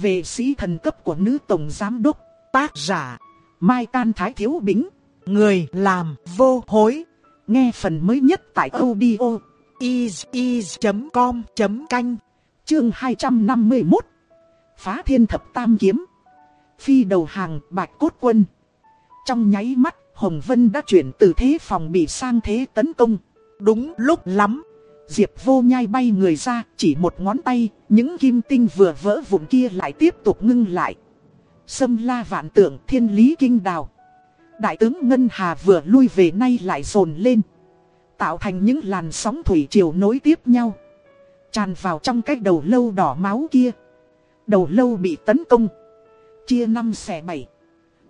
về sĩ thần cấp của nữ tổng giám đốc, tác giả, Mai Can Thái Thiếu Bính, người làm vô hối. Nghe phần mới nhất tại audio is.com.canh, chương 251. Phá thiên thập tam kiếm. Phi đầu hàng bạch cốt quân. Trong nháy mắt, Hồng Vân đã chuyển từ thế phòng bị sang thế tấn công. Đúng lúc lắm. Diệp vô nhai bay người ra, chỉ một ngón tay, những kim tinh vừa vỡ vụn kia lại tiếp tục ngưng lại. Sâm la vạn tượng thiên lý kinh đào. Đại tướng Ngân Hà vừa lui về nay lại dồn lên. Tạo thành những làn sóng thủy triều nối tiếp nhau. Tràn vào trong cái đầu lâu đỏ máu kia. Đầu lâu bị tấn công. Chia năm xẻ bảy.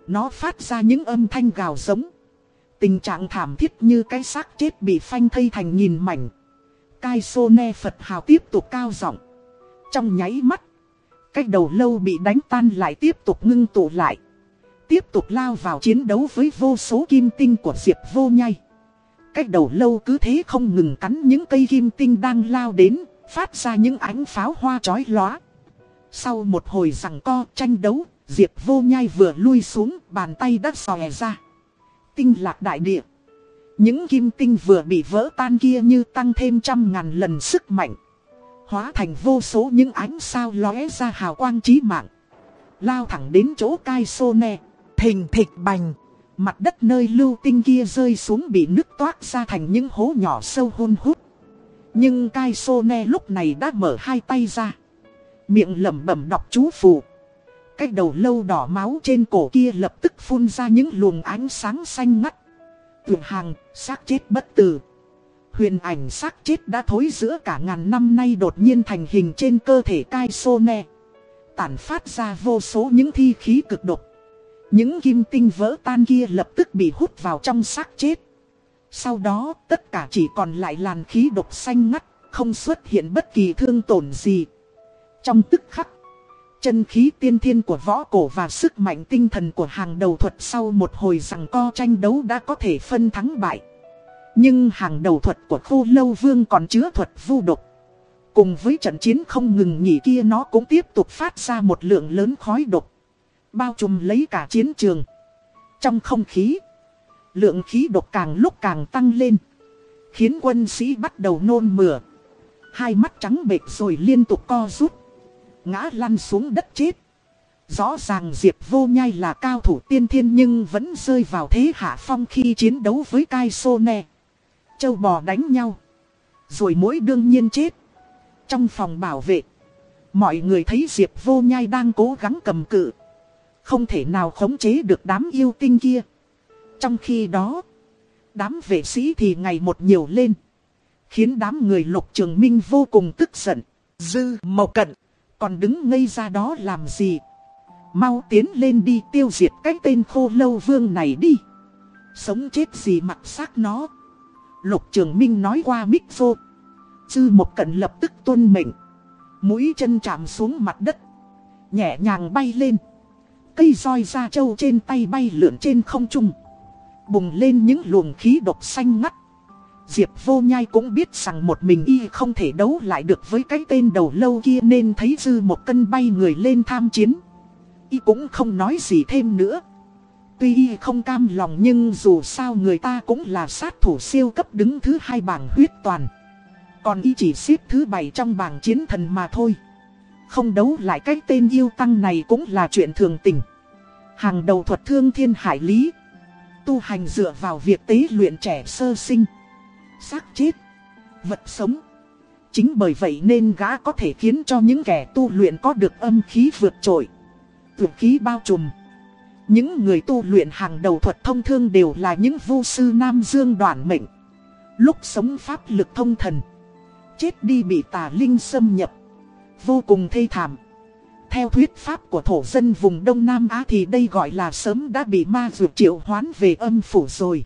Nó phát ra những âm thanh gào giống. Tình trạng thảm thiết như cái xác chết bị phanh thây thành nghìn mảnh. Cai sô ne Phật hào tiếp tục cao giọng Trong nháy mắt. Cái đầu lâu bị đánh tan lại tiếp tục ngưng tụ lại. Tiếp tục lao vào chiến đấu với vô số kim tinh của Diệp vô nhai. Cái đầu lâu cứ thế không ngừng cắn những cây kim tinh đang lao đến, phát ra những ánh pháo hoa chói lóa. Sau một hồi rằng co tranh đấu, Diệp vô nhai vừa lui xuống, bàn tay đã xòe ra. Tinh lạc đại địa. Những kim tinh vừa bị vỡ tan kia như tăng thêm trăm ngàn lần sức mạnh. Hóa thành vô số những ánh sao lóe ra hào quang trí mạng. Lao thẳng đến chỗ cai sô nè, Thình thịch bành. Mặt đất nơi lưu tinh kia rơi xuống bị nứt toát ra thành những hố nhỏ sâu hôn hút. Nhưng cai sô ne lúc này đã mở hai tay ra. Miệng lẩm bẩm đọc chú phù. Cái đầu lâu đỏ máu trên cổ kia lập tức phun ra những luồng ánh sáng xanh ngắt. Tuyệt hàng, xác chết bất tử. Huyền ảnh xác chết đã thối giữa cả ngàn năm nay đột nhiên thành hình trên cơ thể cai sô ne. Tản phát ra vô số những thi khí cực độc. Những kim tinh vỡ tan kia lập tức bị hút vào trong xác chết. Sau đó tất cả chỉ còn lại làn khí độc xanh ngắt, không xuất hiện bất kỳ thương tổn gì. Trong tức khắc, chân khí tiên thiên của võ cổ và sức mạnh tinh thần của hàng đầu thuật sau một hồi rằng co tranh đấu đã có thể phân thắng bại. Nhưng hàng đầu thuật của khu lâu vương còn chứa thuật vu độc. Cùng với trận chiến không ngừng nghỉ kia nó cũng tiếp tục phát ra một lượng lớn khói độc. Bao trùm lấy cả chiến trường. Trong không khí, lượng khí độc càng lúc càng tăng lên. Khiến quân sĩ bắt đầu nôn mửa. Hai mắt trắng bệch rồi liên tục co rút. Ngã lăn xuống đất chết. Rõ ràng Diệp Vô Nhai là cao thủ tiên thiên nhưng vẫn rơi vào thế hạ phong khi chiến đấu với Kai Sô Nè. Châu bò đánh nhau. Rồi mỗi đương nhiên chết. Trong phòng bảo vệ. Mọi người thấy Diệp Vô Nhai đang cố gắng cầm cự. Không thể nào khống chế được đám yêu tinh kia. Trong khi đó, đám vệ sĩ thì ngày một nhiều lên. Khiến đám người lục trường minh vô cùng tức giận. Dư mộc cận, còn đứng ngây ra đó làm gì? Mau tiến lên đi tiêu diệt cái tên khô lâu vương này đi. Sống chết gì mặc xác nó. Lục trường minh nói qua mic vô. Dư một cận lập tức tuân mệnh. Mũi chân chạm xuống mặt đất. Nhẹ nhàng bay lên. Cây roi da trâu trên tay bay lượn trên không trung. Bùng lên những luồng khí độc xanh ngắt. Diệp vô nhai cũng biết rằng một mình y không thể đấu lại được với cái tên đầu lâu kia nên thấy dư một cân bay người lên tham chiến. Y cũng không nói gì thêm nữa. Tuy y không cam lòng nhưng dù sao người ta cũng là sát thủ siêu cấp đứng thứ hai bảng huyết toàn. Còn y chỉ xếp thứ bảy trong bảng chiến thần mà thôi. Không đấu lại cái tên yêu tăng này cũng là chuyện thường tình. Hàng đầu thuật thương thiên hải lý. Tu hành dựa vào việc tế luyện trẻ sơ sinh xác chết. Vật sống. Chính bởi vậy nên gã có thể khiến cho những kẻ tu luyện có được âm khí vượt trội. Vượt khí bao trùm. Những người tu luyện hàng đầu thuật thông thương đều là những vô sư Nam Dương đoạn mệnh. Lúc sống pháp lực thông thần. Chết đi bị tà linh xâm nhập. Vô cùng thê thảm. Theo thuyết pháp của thổ dân vùng Đông Nam Á thì đây gọi là sớm đã bị ma dược triệu hoán về âm phủ rồi.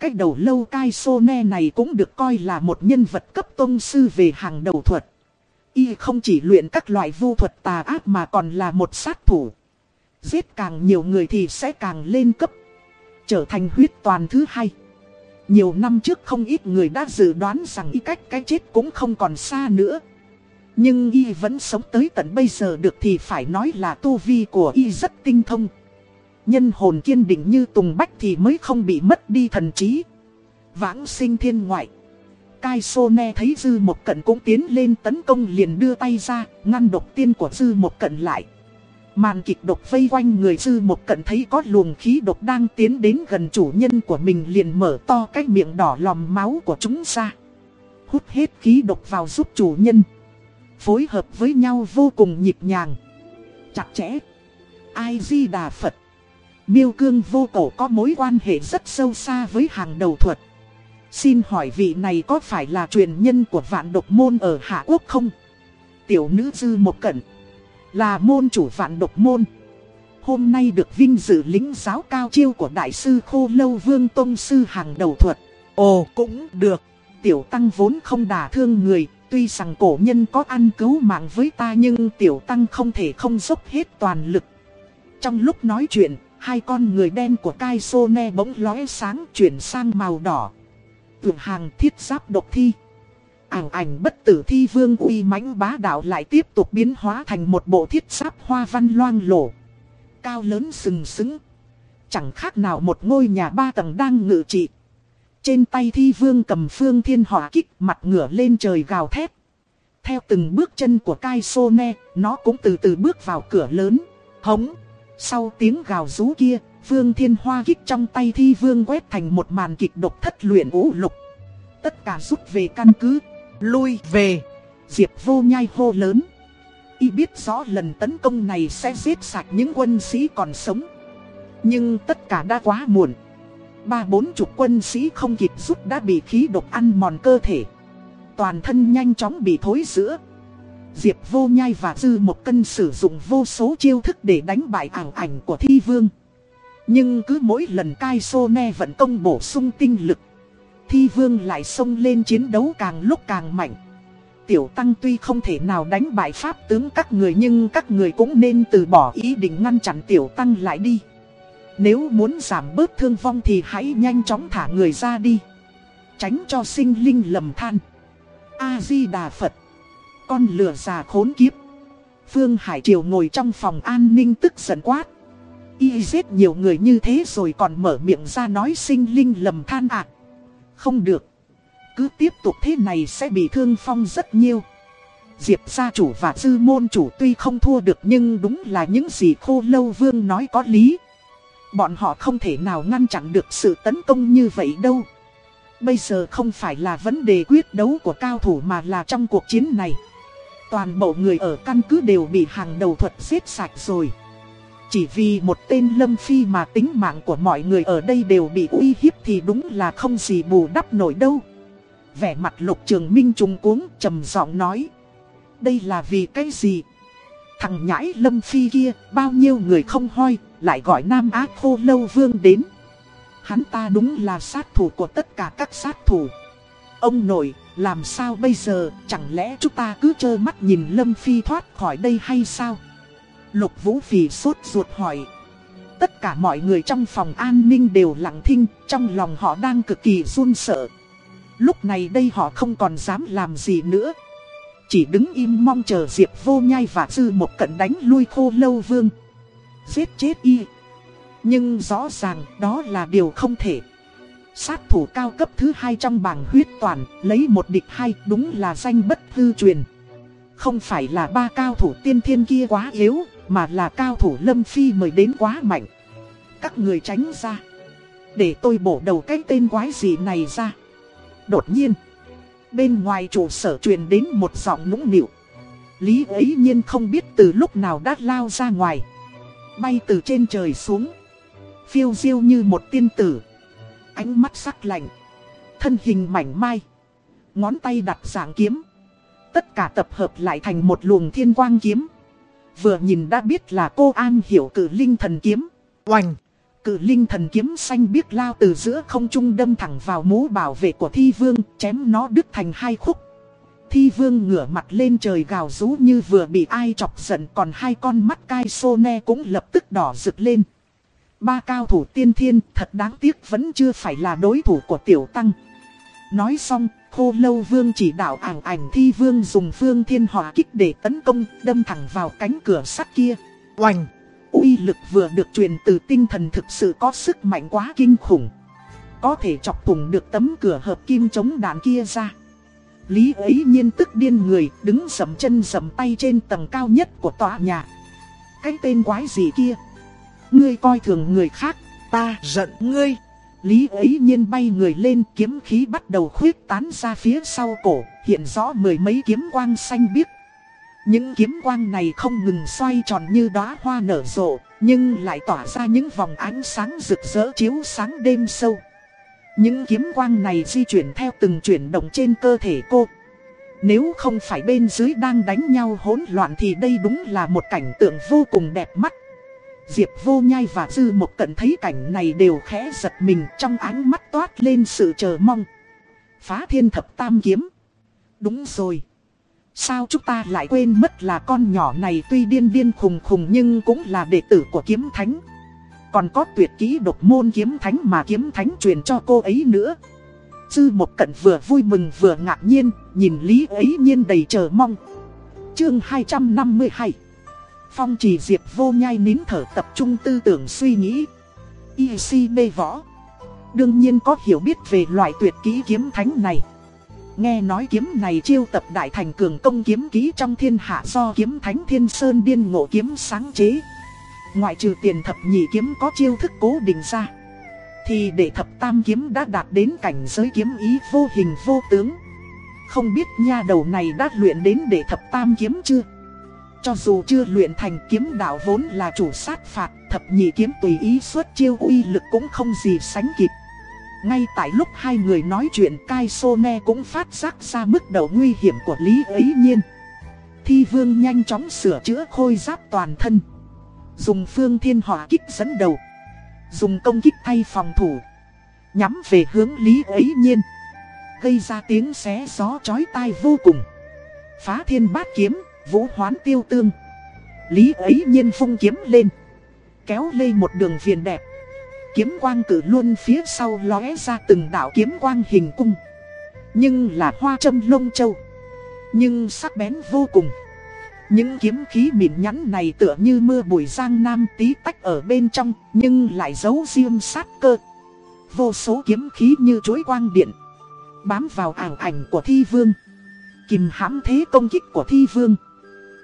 Cách đầu lâu cai sô ne này cũng được coi là một nhân vật cấp tôn sư về hàng đầu thuật. Y không chỉ luyện các loại vu thuật tà ác mà còn là một sát thủ. Giết càng nhiều người thì sẽ càng lên cấp. Trở thành huyết toàn thứ hai. Nhiều năm trước không ít người đã dự đoán rằng y cách cái chết cũng không còn xa nữa. Nhưng y vẫn sống tới tận bây giờ được thì phải nói là tu vi của y rất tinh thông. Nhân hồn kiên định như tùng bách thì mới không bị mất đi thần trí. Vãng sinh thiên ngoại. cai sô ne thấy Dư một cận cũng tiến lên tấn công liền đưa tay ra, ngăn độc tiên của Dư một cận lại. Màn kịch độc vây quanh người Dư một cận thấy có luồng khí độc đang tiến đến gần chủ nhân của mình liền mở to cái miệng đỏ lòm máu của chúng ra. Hút hết khí độc vào giúp chủ nhân. Phối hợp với nhau vô cùng nhịp nhàng. Chặt chẽ. Ai di đà Phật. Miêu cương vô cổ có mối quan hệ rất sâu xa với hàng đầu thuật. Xin hỏi vị này có phải là truyền nhân của vạn độc môn ở Hạ Quốc không? Tiểu nữ dư một cận. Là môn chủ vạn độc môn. Hôm nay được vinh dự lính giáo cao chiêu của đại sư Khô Lâu Vương Tông Sư hàng đầu thuật. Ồ cũng được. Tiểu tăng vốn không đả thương người. Tuy rằng cổ nhân có ăn cứu mạng với ta nhưng tiểu tăng không thể không dốc hết toàn lực. Trong lúc nói chuyện, hai con người đen của Kai Sone bỗng lóe sáng chuyển sang màu đỏ tuyển hàng thiết giáp độc thi. Ảng ảnh bất tử thi vương uy mãnh bá đạo lại tiếp tục biến hóa thành một bộ thiết giáp hoa văn loang lổ. Cao lớn sừng sững. Chẳng khác nào một ngôi nhà ba tầng đang ngự trị. Trên tay thi vương cầm phương thiên hỏa kích mặt ngửa lên trời gào thét. Theo từng bước chân của Kai Sone, nó cũng từ từ bước vào cửa lớn. Hống. Sau tiếng gào rú kia, Phương Thiên Hoa kích trong tay thi vương quét thành một màn kịch độc thất luyện ủ lục. Tất cả rút về căn cứ, lui về. Diệp vô nhai hô lớn. Y biết rõ lần tấn công này sẽ giết sạch những quân sĩ còn sống. Nhưng tất cả đã quá muộn. Ba bốn chục quân sĩ không kịp rút đã bị khí độc ăn mòn cơ thể. Toàn thân nhanh chóng bị thối giữa. Diệp vô nhai và dư một cân sử dụng vô số chiêu thức để đánh bại ảo ảnh của thi vương. Nhưng cứ mỗi lần Cai Sô Ne vận công bổ sung tinh lực, Thi vương lại xông lên chiến đấu càng lúc càng mạnh. Tiểu Tăng tuy không thể nào đánh bại pháp tướng các người Nhưng các người cũng nên từ bỏ ý định ngăn chặn Tiểu Tăng lại đi. Nếu muốn giảm bớt thương vong thì hãy nhanh chóng thả người ra đi. Tránh cho sinh linh lầm than. A-di-đà Phật. Con lừa già khốn kiếp Phương Hải Triều ngồi trong phòng an ninh tức giận quát Y giết nhiều người như thế rồi còn mở miệng ra nói sinh linh lầm than ạ. Không được. Cứ tiếp tục thế này sẽ bị thương phong rất nhiều. Diệp gia chủ và dư môn chủ tuy không thua được nhưng đúng là những gì khô lâu vương nói có lý. Bọn họ không thể nào ngăn chặn được sự tấn công như vậy đâu. Bây giờ không phải là vấn đề quyết đấu của cao thủ mà là trong cuộc chiến này. Toàn bộ người ở căn cứ đều bị hàng đầu thuật giết sạch rồi. Chỉ vì một tên Lâm Phi mà tính mạng của mọi người ở đây đều bị uy hiếp thì đúng là không gì bù đắp nổi đâu. Vẻ mặt lục trường minh trùng cuống trầm giọng nói. Đây là vì cái gì? Thằng nhãi Lâm Phi kia, bao nhiêu người không hoi, lại gọi Nam Á Khô Lâu Vương đến. Hắn ta đúng là sát thủ của tất cả các sát thủ. Ông nội, làm sao bây giờ, chẳng lẽ chúng ta cứ trơ mắt nhìn Lâm Phi thoát khỏi đây hay sao? Lục Vũ Phì sốt ruột hỏi. Tất cả mọi người trong phòng an ninh đều lặng thinh, trong lòng họ đang cực kỳ run sợ. Lúc này đây họ không còn dám làm gì nữa. Chỉ đứng im mong chờ Diệp vô nhai và dư một cận đánh lui khô lâu vương. Giết chết y. Nhưng rõ ràng đó là điều không thể. Sát thủ cao cấp thứ hai trong bảng huyết toàn, lấy một địch hai đúng là danh bất hư truyền. Không phải là ba cao thủ tiên thiên kia quá yếu, mà là cao thủ Lâm Phi mời đến quá mạnh. Các người tránh ra. Để tôi bổ đầu cái tên quái gì này ra. Đột nhiên Bên ngoài trụ sở truyền đến một giọng nũng nịu. Lý ấy nhiên không biết từ lúc nào đã lao ra ngoài. Bay từ trên trời xuống. Phiêu diêu như một tiên tử. Ánh mắt sắc lạnh Thân hình mảnh mai Ngón tay đặt dạng kiếm Tất cả tập hợp lại thành một luồng thiên quang kiếm Vừa nhìn đã biết là cô An hiểu cử linh thần kiếm. Oành! Cử linh thần kiếm xanh biếc lao từ giữa không trung đâm thẳng vào mũ bảo vệ của thi vương, chém nó đứt thành hai khúc. Thi vương ngửa mặt lên trời gào rú như vừa bị ai chọc giận còn hai con mắt cai sô ne cũng lập tức đỏ rực lên. Ba cao thủ tiên thiên thật đáng tiếc vẫn chưa phải là đối thủ của tiểu tăng. Nói xong, Khô lâu vương chỉ đạo ảnh ảnh thi vương dùng phương thiên hỏa kích để tấn công, đâm thẳng vào cánh cửa sắt kia. Oành! uy lực vừa được truyền từ tinh thần thực sự có sức mạnh quá kinh khủng. Có thể chọc thủng được tấm cửa hợp kim chống đạn kia ra. Lý ấy nhiên tức điên người, đứng sầm chân sầm tay trên tầng cao nhất của tòa nhà. Cái tên quái gì kia? Ngươi coi thường người khác, Ta giận ngươi! Lý ấy nhiên bay người lên kiếm khí bắt đầu khuyết tán ra phía sau cổ, hiện rõ mười mấy kiếm quang xanh biếc. Những kiếm quang này không ngừng xoay tròn như đóa hoa nở rộ, nhưng lại tỏa ra những vòng ánh sáng rực rỡ chiếu sáng đêm sâu. Những kiếm quang này di chuyển theo từng chuyển động trên cơ thể cô. Nếu không phải bên dưới đang đánh nhau hỗn loạn thì đây đúng là một cảnh tượng vô cùng đẹp mắt. Diệp vô nhai và dư một cận thấy cảnh này đều khẽ giật mình trong ánh mắt toát lên sự chờ mong. Phá thiên thập tam kiếm. Đúng rồi. Sao chúng ta lại quên mất là con nhỏ này tuy điên điên khùng khùng nhưng cũng là đệ tử của kiếm thánh. Còn có tuyệt kỹ độc môn kiếm thánh mà kiếm thánh truyền cho cô ấy nữa. Dư một cận vừa vui mừng vừa ngạc nhiên, nhìn Lý ấy nhiên đầy chờ mong. Chương 252 Phong trì diệp vô nhai nín thở tập trung tư tưởng suy nghĩ. Y si mê võ. Đương nhiên có hiểu biết về loại tuyệt kỹ kiếm thánh này. Nghe nói kiếm này chiêu tập đại thành cường công kiếm kỹ trong thiên hạ do kiếm thánh thiên sơn điên ngộ kiếm sáng chế. Ngoại trừ tiền thập nhị kiếm có chiêu thức cố định ra. Thì để thập tam kiếm đã đạt đến cảnh giới kiếm ý vô hình vô tướng. Không biết nha đầu này đã luyện đến để thập tam kiếm chưa? Cho dù chưa luyện thành kiếm đạo vốn là chủ sát phạt, thập nhị kiếm tùy ý xuất chiêu uy lực cũng không gì sánh kịp. Ngay tại lúc hai người nói chuyện Kai Sone cũng phát giác ra mức độ nguy hiểm của Lý ấy nhiên. Thi vương nhanh chóng sửa chữa khôi giáp toàn thân. Dùng phương thiên hỏa kích dẫn đầu. Dùng công kích thay phòng thủ. Nhắm về hướng Lý ấy nhiên. Gây ra tiếng xé gió chói tai vô cùng. Phá thiên bát kiếm, vũ hoán tiêu tương. Lý ấy nhiên phung kiếm lên. Kéo lên một đường viền đẹp. Kiếm quang cử luôn phía sau lóe ra từng đạo kiếm quang hình cung. Nhưng là hoa châm lông châu. Nhưng sắc bén vô cùng. Những kiếm khí mịn nhắn này tựa như mưa bụi giang nam tí tách ở bên trong, nhưng lại giấu riêng sát cơ. Vô số kiếm khí như chuỗi quang điện, bám vào ảo ảnh của thi vương. Kìm hãm thế công kích của thi vương.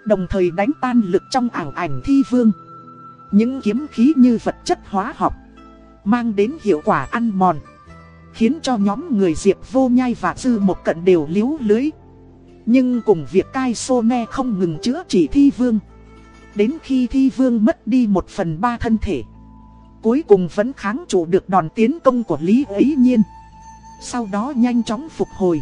Đồng thời đánh tan lực trong ảo ảnh thi vương. Những kiếm khí như vật chất hóa học mang đến hiệu quả ăn mòn. Khiến cho nhóm người Diệp vô nhai và Dư một cận đều liếu lưới. Nhưng cùng việc cai sô ne không ngừng chữa trị thi vương. Đến khi thi vương mất đi một phần ba thân thể. Cuối cùng vẫn kháng trụ được đòn tiến công của Lý ấy nhiên. Sau đó nhanh chóng phục hồi.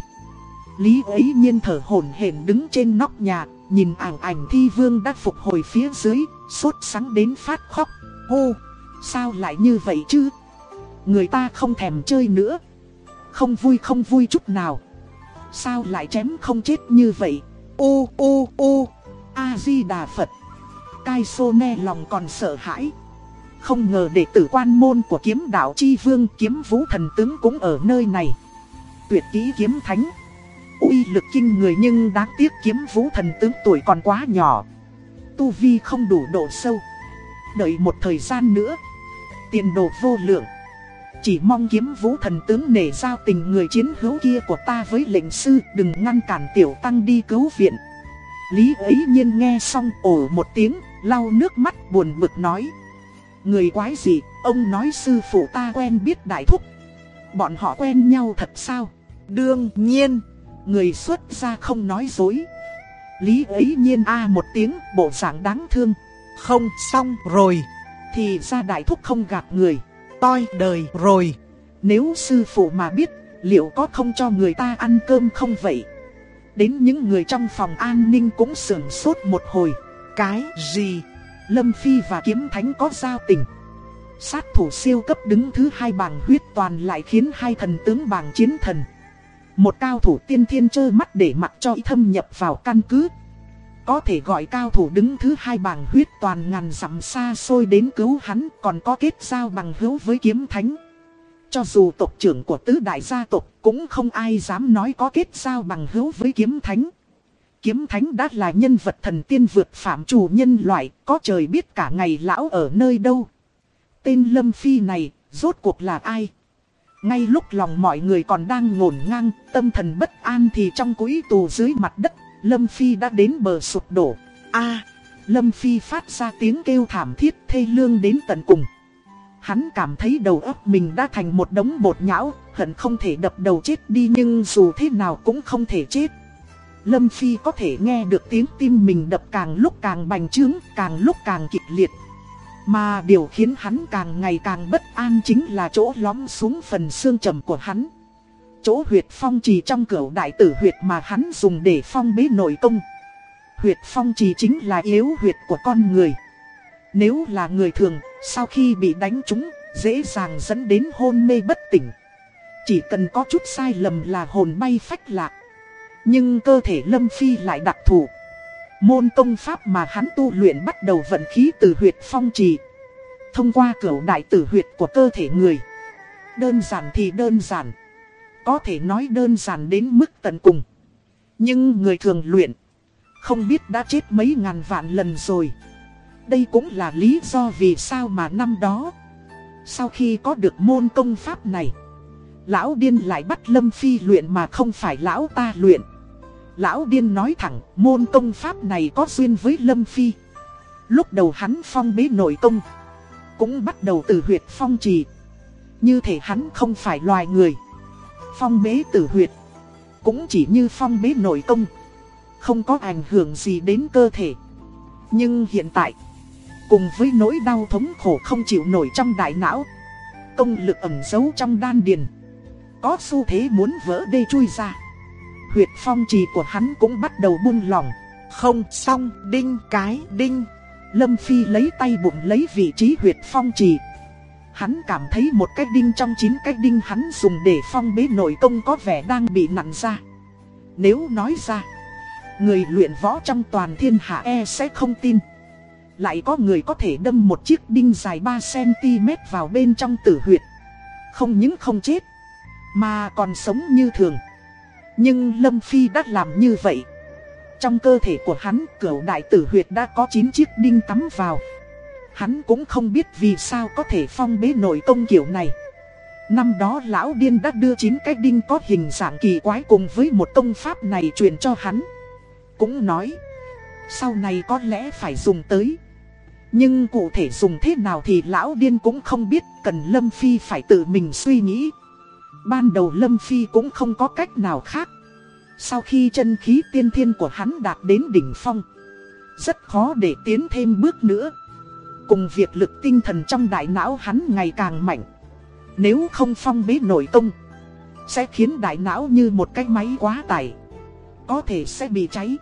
Lý ấy nhiên thở hổn hển đứng trên nóc nhà, nhìn ảnh ảnh thi vương đã phục hồi phía dưới, sốt sắng đến phát khóc. Hô! Sao lại như vậy chứ? Người ta không thèm chơi nữa. Không vui không vui chút nào. Sao lại chém không chết như vậy? Ô ô ô! A-di-đà Phật! Cai sô ne lòng còn sợ hãi. Không ngờ đệ tử quan môn của kiếm đạo chi vương kiếm vũ thần tướng cũng ở nơi này. Tuyệt kỹ kiếm thánh uy lực kinh người nhưng đáng tiếc kiếm vũ thần tướng tuổi còn quá nhỏ. Tu vi không đủ độ sâu. Đợi một thời gian nữa tiền đồ vô lượng. Chỉ mong kiếm vũ thần tướng nể giao tình người chiến hữu kia của ta với lệnh sư đừng ngăn cản tiểu tăng đi cứu viện. Lý ấy nhiên nghe xong ổ một tiếng, lau nước mắt buồn bực nói. Người quái gì, ông nói sư phụ ta quen biết đại thúc. Bọn họ quen nhau thật sao? Đương nhiên, người xuất ra không nói dối. Lý ấy nhiên a một tiếng, bộ dạng đáng thương. Không xong rồi. Thì ra đại thúc không gạt người. Toi đời rồi. Nếu sư phụ mà biết Liệu có không cho người ta ăn cơm không vậy? Đến những người trong phòng an ninh cũng sửng sốt một hồi. Cái gì? Lâm Phi và Kiếm Thánh có giao tình? Sát thủ siêu cấp đứng thứ hai bảng huyết toàn lại khiến hai thần tướng bảng chiến thần. Một cao thủ tiên thiên trơ mắt để mặc cho ý thâm nhập vào căn cứ có thể gọi cao thủ đứng thứ hai bảng huyết toàn ngàn dặm xa xôi đến cứu hắn còn có kết giao bằng hữu với kiếm thánh. Cho dù tộc trưởng của tứ đại gia tộc cũng không ai dám nói có kết giao bằng hữu với kiếm thánh. Kiếm thánh đã là nhân vật thần tiên vượt phạm chủ nhân loại, có trời biết cả ngày lão ở nơi đâu. Tên Lâm Phi này, rốt cuộc là ai? Ngay lúc lòng mọi người còn đang ngổn ngang, tâm thần bất an thì trong quỹ tù dưới mặt đất, Lâm Phi đã đến bờ sụp đổ. a Lâm Phi phát ra tiếng kêu thảm thiết thê lương đến tận cùng. Hắn cảm thấy đầu óc mình đã thành một đống bột nhão, hận không thể đập đầu chết đi nhưng dù thế nào cũng không thể chết. Lâm Phi có thể nghe được tiếng tim mình đập càng lúc càng bành trướng, càng lúc càng kịch liệt. Mà điều khiến hắn càng ngày càng bất an chính là chỗ lõm xuống phần xương trầm của hắn. Chỗ huyệt phong trì trong cửa đại tử huyệt mà hắn dùng để phong bế nội công. Huyệt phong trì chính là yếu huyệt của con người. Nếu là người thường, sau khi bị đánh trúng, dễ dàng dẫn đến hôn mê bất tỉnh. Chỉ cần có chút sai lầm là hồn bay phách lạc. Nhưng cơ thể Lâm Phi lại đặc thù. Môn công pháp mà hắn tu luyện bắt đầu vận khí từ huyệt phong trì. Thông qua cửu đại tử huyệt của cơ thể người. Đơn giản thì đơn giản. Có thể nói đơn giản đến mức tận cùng. Nhưng người thường luyện. Không biết đã chết mấy ngàn vạn lần rồi. Đây cũng là lý do vì sao mà năm đó. Sau khi có được môn công pháp này. Lão điên lại bắt Lâm Phi luyện mà không phải lão ta luyện. Lão điên nói thẳng, môn công pháp này có duyên với Lâm Phi. Lúc đầu hắn phong bế nội công, cũng bắt đầu từ huyệt phong trì. Như thể hắn không phải loài người. Phong bế tử huyệt, cũng chỉ như phong bế nội công. Không có ảnh hưởng gì đến cơ thể. Nhưng hiện tại, cùng với nỗi đau thống khổ không chịu nổi trong đại não, công lực ẩm giấu trong đan điền. Có xu thế muốn vỡ đê chui ra huyệt phong trì của hắn cũng bắt đầu buông lỏng. Không xong, đinh cái đinh. Lâm Phi lấy tay bụng lấy vị trí huyệt phong trì. Hắn cảm thấy một cái đinh trong chín cái đinh hắn dùng để phong bế nội công có vẻ đang bị nặn ra. Nếu nói ra, người luyện võ trong toàn thiên hạ e sẽ không tin. Lại có người có thể đâm một chiếc đinh dài 3cm vào bên trong tử huyệt. Không những không chết, mà còn sống như thường. Nhưng Lâm Phi đã làm như vậy. Trong cơ thể của hắn, cửu đại tử huyệt đã có 9 chiếc đinh cắm vào. Hắn cũng không biết vì sao có thể phong bế nội công kiểu này. Năm đó lão điên đã đưa 9 cái đinh có hình dạng kỳ quái cùng với một công pháp này truyền cho hắn. Cũng nói, sau này có lẽ phải dùng tới. Nhưng cụ thể dùng thế nào thì lão điên cũng không biết, cần Lâm Phi phải tự mình suy nghĩ. Ban đầu Lâm Phi cũng không có cách nào khác. Sau khi chân khí tiên thiên của hắn đạt đến đỉnh phong, rất khó để tiến thêm bước nữa. Cùng việc lực tinh thần trong đại não hắn ngày càng mạnh. Nếu không phong bế nội công, sẽ khiến đại não như một cái máy quá tải. Có thể sẽ bị cháy.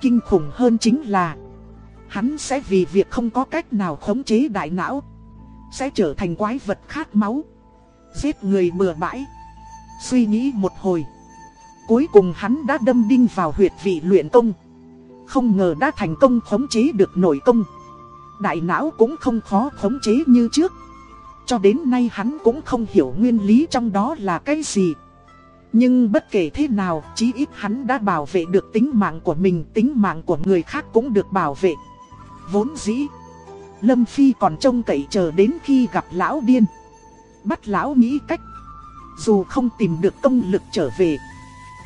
Kinh khủng hơn chính là, hắn sẽ vì việc không có cách nào khống chế đại não, sẽ trở thành quái vật khát máu. Giết người bừa bãi. Suy nghĩ một hồi. Cuối cùng hắn đã đâm đinh vào huyệt vị luyện công. Không ngờ đã thành công khống chế được nội công. Đại não cũng không khó khống chế như trước. Cho đến nay hắn cũng không hiểu nguyên lý trong đó là cái gì. Nhưng bất kể thế nào, chí ít hắn đã bảo vệ được tính mạng của mình Tính mạng của người khác cũng được bảo vệ. Vốn dĩ Lâm Phi còn trông cậy chờ đến khi gặp lão điên bắt lão nghĩ cách. Dù không tìm được công lực trở về,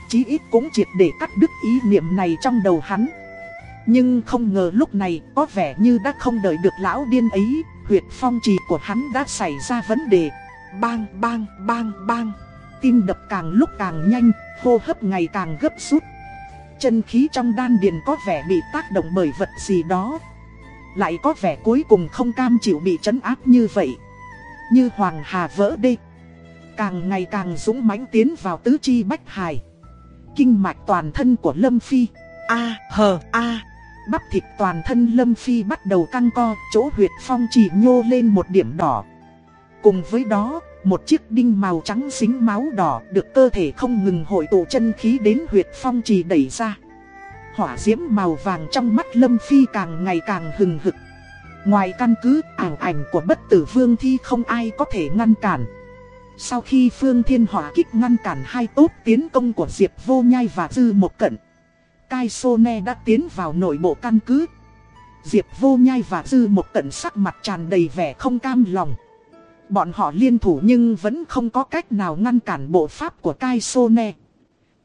chí ít cũng triệt để cắt đứt ý niệm này trong đầu hắn. Nhưng không ngờ lúc này có vẻ như đã không đợi được lão điên ấy, huyệt phong trì của hắn đã xảy ra vấn đề. Bang bang bang bang, tim đập càng lúc càng nhanh, hô hấp ngày càng gấp rút. Chân khí trong đan điền có vẻ bị tác động bởi vật gì đó. Lại có vẻ cuối cùng không cam chịu bị trấn áp như vậy như hoàng hà vỡ đê. Càng ngày càng dũng mãnh tiến vào tứ chi bách hải. Kinh mạch toàn thân của Lâm Phi. A, hờ, a. Bắp thịt toàn thân Lâm Phi bắt đầu căng co, chỗ huyệt phong chỉ nhô lên một điểm đỏ. Cùng với đó, một chiếc đinh màu trắng dính máu đỏ được cơ thể không ngừng hội tụ chân khí đến huyệt phong trì đẩy ra. Hỏa diễm màu vàng trong mắt Lâm Phi càng ngày càng hừng hực. Ngoài căn cứ ảo ảnh của bất tử vương thi không ai có thể ngăn cản Sau khi Phương Thiên Hỏa kích ngăn cản hai tốt tiến công của Diệp Vô Nhai và Dư Một Cận, Kai Sone đã tiến vào nội bộ căn cứ. Diệp Vô Nhai và Dư Một Cận sắc mặt tràn đầy vẻ không cam lòng. Bọn họ liên thủ nhưng vẫn không có cách nào ngăn cản bộ pháp của Kai Sone.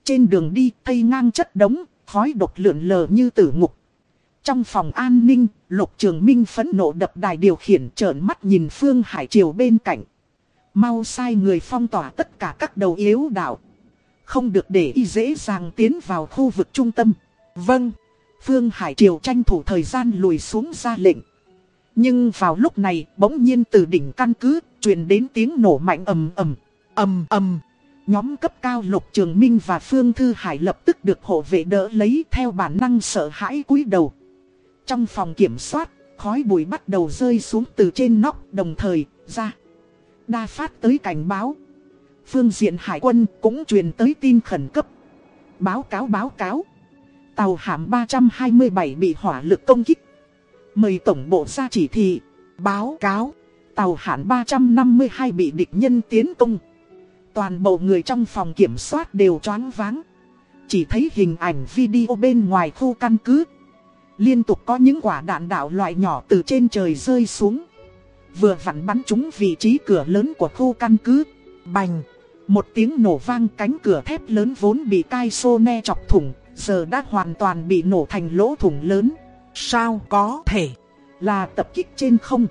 Trên đường đi, tây ngang chất đống, khói độc lượn lờ như tử ngục. Trong phòng an ninh, Lục Trường Minh phẫn nộ đập đài điều khiển trợn mắt nhìn Phương Hải Triều bên cạnh. Mau sai người phong tỏa tất cả các đầu yếu đạo. Không được để y dễ dàng tiến vào khu vực trung tâm. Vâng, Phương Hải Triều tranh thủ thời gian lùi xuống ra lệnh. Nhưng vào lúc này, bỗng nhiên từ đỉnh căn cứ, truyền đến tiếng nổ mạnh ầm ầm, ầm ầm. Nhóm cấp cao Lục Trường Minh và Phương Thư Hải lập tức được hộ vệ đỡ lấy theo bản năng sợ hãi cúi đầu. Trong phòng kiểm soát, khói bụi bắt đầu rơi xuống từ trên nóc đồng thời, ra. Đa phát tới cảnh báo. Phương diện hải quân cũng truyền tới tin khẩn cấp. Báo cáo báo cáo. Tàu hạm 327 bị hỏa lực công kích. Mời tổng bộ ra chỉ thị. Báo cáo. Tàu hạm 352 bị địch nhân tiến công. Toàn bộ người trong phòng kiểm soát đều choáng váng. Chỉ thấy hình ảnh video bên ngoài khu căn cứ. Liên tục có những quả đạn đạo loại nhỏ từ trên trời rơi xuống. Vừa vặn bắn trúng vị trí cửa lớn của khu căn cứ. Bành! Một tiếng nổ vang cánh cửa thép lớn vốn bị cai xô ne chọc thủng, giờ đã hoàn toàn bị nổ thành lỗ thủng lớn. Sao có thể? Là tập kích trên không.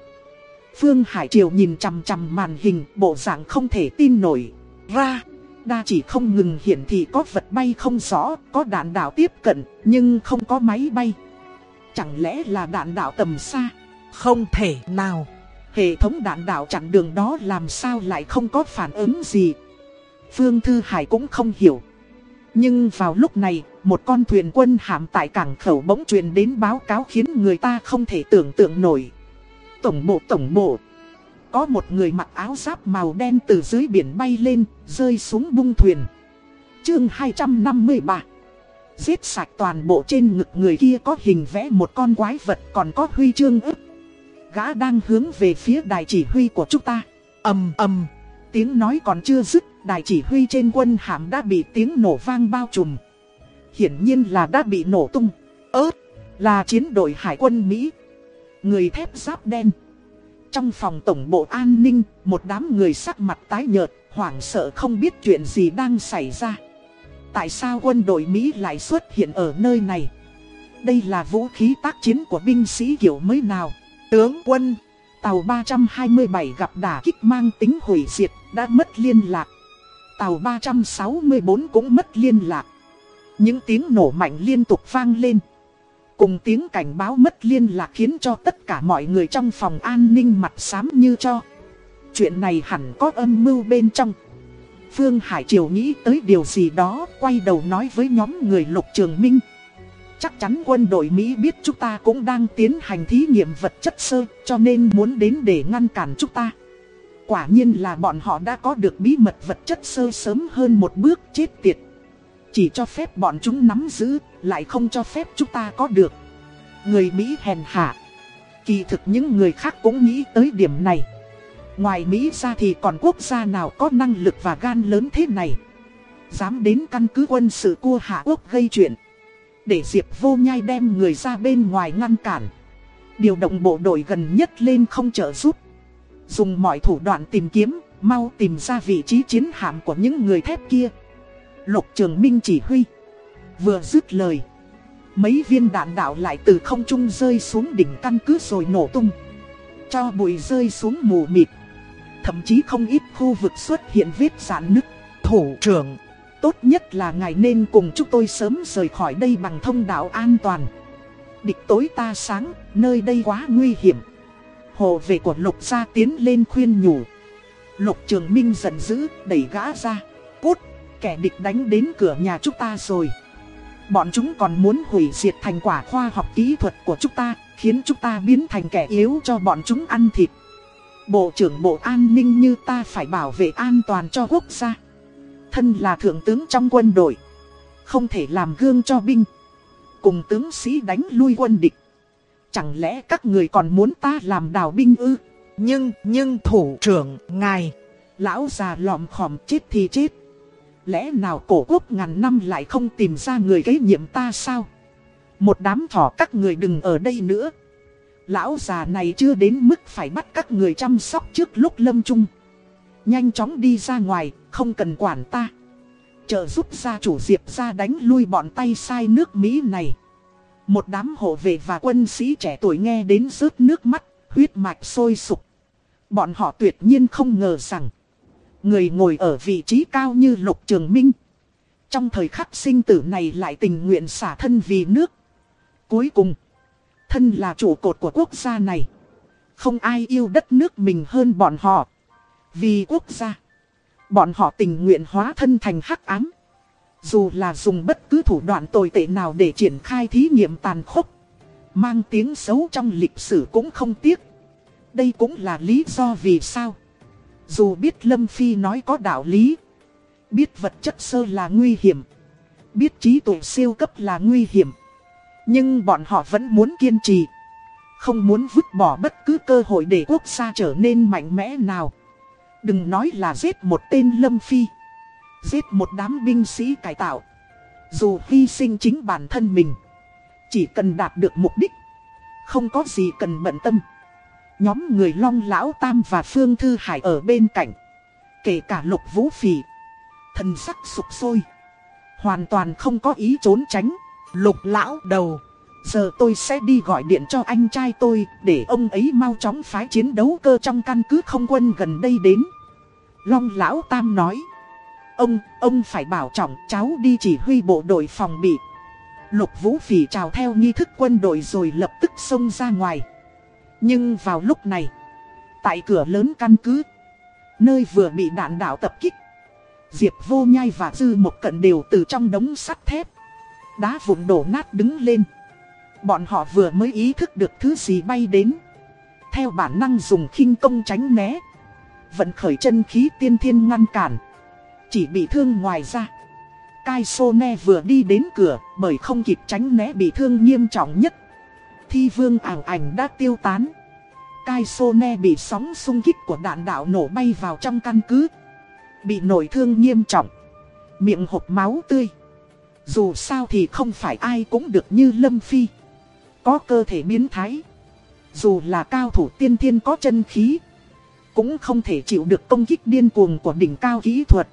Phương Hải Triều nhìn chằm chằm màn hình, bộ dạng không thể tin nổi. Ra, đa chỉ không ngừng hiển thị có vật bay không rõ, có đạn đạo tiếp cận, nhưng không có máy bay. Chẳng lẽ là đạn đạo tầm xa? Không thể nào. Hệ thống đạn đạo chặn đường đó làm sao lại không có phản ứng gì? Phương Thư Hải cũng không hiểu. Nhưng vào lúc này, một con thuyền quân hạm tại cảng khẩu bỗng truyền đến báo cáo khiến người ta không thể tưởng tượng nổi. Tổng bộ tổng bộ. Có một người mặc áo giáp màu đen từ dưới biển bay lên, rơi xuống bung thuyền. Chương 253 Giết sạch toàn bộ trên ngực người kia có hình vẽ một con quái vật còn có huy chương ức. Gã đang hướng về phía đài chỉ huy của chúng ta. ầm ầm Tiếng nói còn chưa dứt, đài chỉ huy trên quân hàm đã bị tiếng nổ vang bao trùm. Hiển nhiên là đã bị nổ tung. ớt là chiến đội hải quân Mỹ. Người thép giáp đen. Trong phòng tổng bộ an ninh, một đám người sắc mặt tái nhợt, hoảng sợ không biết chuyện gì đang xảy ra. Tại sao quân đội Mỹ lại xuất hiện ở nơi này? Đây là vũ khí tác chiến của binh sĩ kiểu mới nào? Tướng quân, tàu 327 gặp đả kích mang tính hủy diệt, đã mất liên lạc. Tàu 364 cũng mất liên lạc. Những tiếng nổ mạnh liên tục vang lên. Cùng tiếng cảnh báo mất liên lạc khiến cho tất cả mọi người trong phòng an ninh mặt xám như cho. Chuyện này hẳn có âm mưu bên trong. Phương Hải Triều nghĩ tới điều gì đó, quay đầu nói với nhóm người Lục Trường Minh. Chắc chắn quân đội Mỹ biết chúng ta cũng đang tiến hành thí nghiệm vật chất sơ, cho nên muốn đến để ngăn cản chúng ta. Quả nhiên là bọn họ đã có được bí mật vật chất sơ sớm hơn một bước chết tiệt. Chỉ cho phép bọn chúng nắm giữ, lại không cho phép chúng ta có được. Người Mỹ hèn hạ. Kỳ thực những người khác cũng nghĩ tới điểm này. Ngoài Mỹ ra thì còn quốc gia nào có năng lực và gan lớn thế này. Dám đến căn cứ quân sự cua hạ quốc gây chuyện. Để Diệp vô nhai đem người ra bên ngoài ngăn cản. Điều động bộ đội gần nhất lên không trợ giúp. Dùng mọi thủ đoạn tìm kiếm, mau tìm ra vị trí chiến hạm của những người thép kia. Lục Trường Minh chỉ huy. Vừa dứt lời. Mấy viên đạn đạo lại từ không trung rơi xuống đỉnh căn cứ rồi nổ tung. Cho bụi rơi xuống mù mịt. Thậm chí không ít khu vực xuất hiện vết giãn nứt. Thủ trưởng, tốt nhất là ngài nên cùng chúng tôi sớm rời khỏi đây bằng thông đạo an toàn. Địch tối ta sáng, nơi đây quá nguy hiểm. Hồ vệ của lục gia tiến lên khuyên nhủ. Lục trường minh giận dữ, đẩy gã ra. Cút, kẻ địch đánh đến cửa nhà chúng ta rồi. Bọn chúng còn muốn hủy diệt thành quả khoa học kỹ thuật của chúng ta, khiến chúng ta biến thành kẻ yếu cho bọn chúng ăn thịt. Bộ trưởng Bộ An ninh như ta phải bảo vệ an toàn cho quốc gia. Thân là thượng tướng trong quân đội. Không thể làm gương cho binh. Cùng tướng sĩ đánh lui quân địch. Chẳng lẽ các người còn muốn ta làm đào binh ư? Nhưng, nhưng thủ trưởng, ngài Lão già lòm khòm chết thì chết. Lẽ nào cổ quốc ngàn năm lại không tìm ra người kế nhiệm ta sao? Một đám thỏ các người đừng ở đây nữa. Lão già này chưa đến mức phải bắt các người chăm sóc trước lúc lâm chung. Nhanh chóng đi ra ngoài, không cần quản ta. Trợ giúp gia chủ diệp ra đánh lui bọn tay sai nước Mỹ này. Một đám hộ vệ và quân sĩ trẻ tuổi nghe đến rớt nước mắt, huyết mạch sôi sục. Bọn họ tuyệt nhiên không ngờ rằng, người ngồi ở vị trí cao như Lục Trường Minh. Trong thời khắc sinh tử này lại tình nguyện xả thân vì nước. Cuối cùng, thân là trụ cột của quốc gia này. Không ai yêu đất nước mình hơn bọn họ. Vì quốc gia, bọn họ tình nguyện hóa thân thành hắc ám. Dù là dùng bất cứ thủ đoạn tồi tệ nào để triển khai thí nghiệm tàn khốc. Mang tiếng xấu trong lịch sử cũng không tiếc. Đây cũng là lý do vì sao. Dù biết Lâm Phi nói có đạo lý. Biết vật chất sơ là nguy hiểm. Biết trí tuệ siêu cấp là nguy hiểm. Nhưng bọn họ vẫn muốn kiên trì. Không muốn vứt bỏ bất cứ cơ hội để quốc gia trở nên mạnh mẽ nào. Đừng nói là giết một tên Lâm Phi. Giết một đám binh sĩ cải tạo. Dù hy sinh chính bản thân mình. Chỉ cần đạt được mục đích. Không có gì cần bận tâm. Nhóm người Long Lão Tam và Phương Thư Hải ở bên cạnh. Kể cả Lục Vũ Phỉ. Thần sắc sụp sôi. Hoàn toàn không có ý trốn tránh. Lục lão đầu. Giờ tôi sẽ đi gọi điện cho anh trai tôi để ông ấy mau chóng phái chiến đấu cơ trong căn cứ không quân gần đây đến. Long Lão Tam nói. Ông, ông phải bảo trọng cháu đi chỉ huy bộ đội phòng bị. Lục Vũ Phỉ chào theo nghi thức quân đội rồi lập tức xông ra ngoài. Nhưng vào lúc này, tại cửa lớn căn cứ, nơi vừa bị đạn đạo tập kích, Diệp Vô Nhai và Dư Một Cận đều từ trong đống sắt thép. Đá vụn đổ nát đứng lên. Bọn họ vừa mới ý thức được thứ gì bay đến. Theo bản năng dùng khinh công tránh né. Vẫn khởi chân khí tiên thiên ngăn cản. Chỉ bị thương ngoài ra. Kai Sone vừa đi đến cửa, bởi không kịp tránh né bị thương nghiêm trọng nhất. Thi vương ảng ảnh đã tiêu tán. Kai Sone bị sóng xung kích của đạn đạo nổ bay vào trong căn cứ. Bị nổi thương nghiêm trọng. Miệng hộp máu tươi. Dù sao thì không phải ai cũng được như Lâm Phi. Có cơ thể biến thái. Dù là cao thủ tiên thiên có chân khí. Cũng không thể chịu được công kích điên cuồng của đỉnh cao kỹ thuật.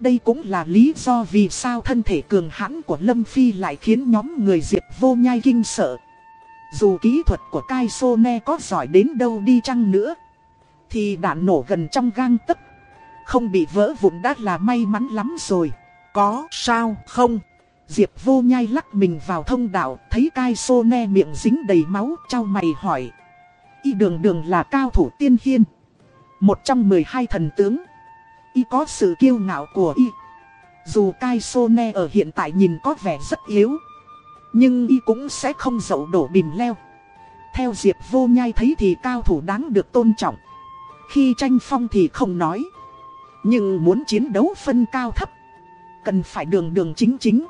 Đây cũng là lý do vì sao thân thể cường hãn của Lâm Phi lại khiến nhóm người diệt vô nhai kinh sợ. Dù kỹ thuật của Kai Sone có giỏi đến đâu đi chăng nữa. Thì đạn nổ gần trong gang tấc Không bị vỡ vụn đã là may mắn lắm rồi. Có sao không? Diệp vô nhai lắc mình vào thông đạo, thấy cai sô ne miệng dính đầy máu, trao mày hỏi. Y đường đường là cao thủ tiên hiên. Một trong 12 thần tướng. Y có sự kiêu ngạo của Y. Dù cai sô ne ở hiện tại nhìn có vẻ rất yếu. Nhưng Y cũng sẽ không dậu đổ bìm leo. Theo Diệp vô nhai thấy thì cao thủ đáng được tôn trọng. Khi tranh phong thì không nói. Nhưng muốn chiến đấu phân cao thấp. Cần phải đường đường chính chính.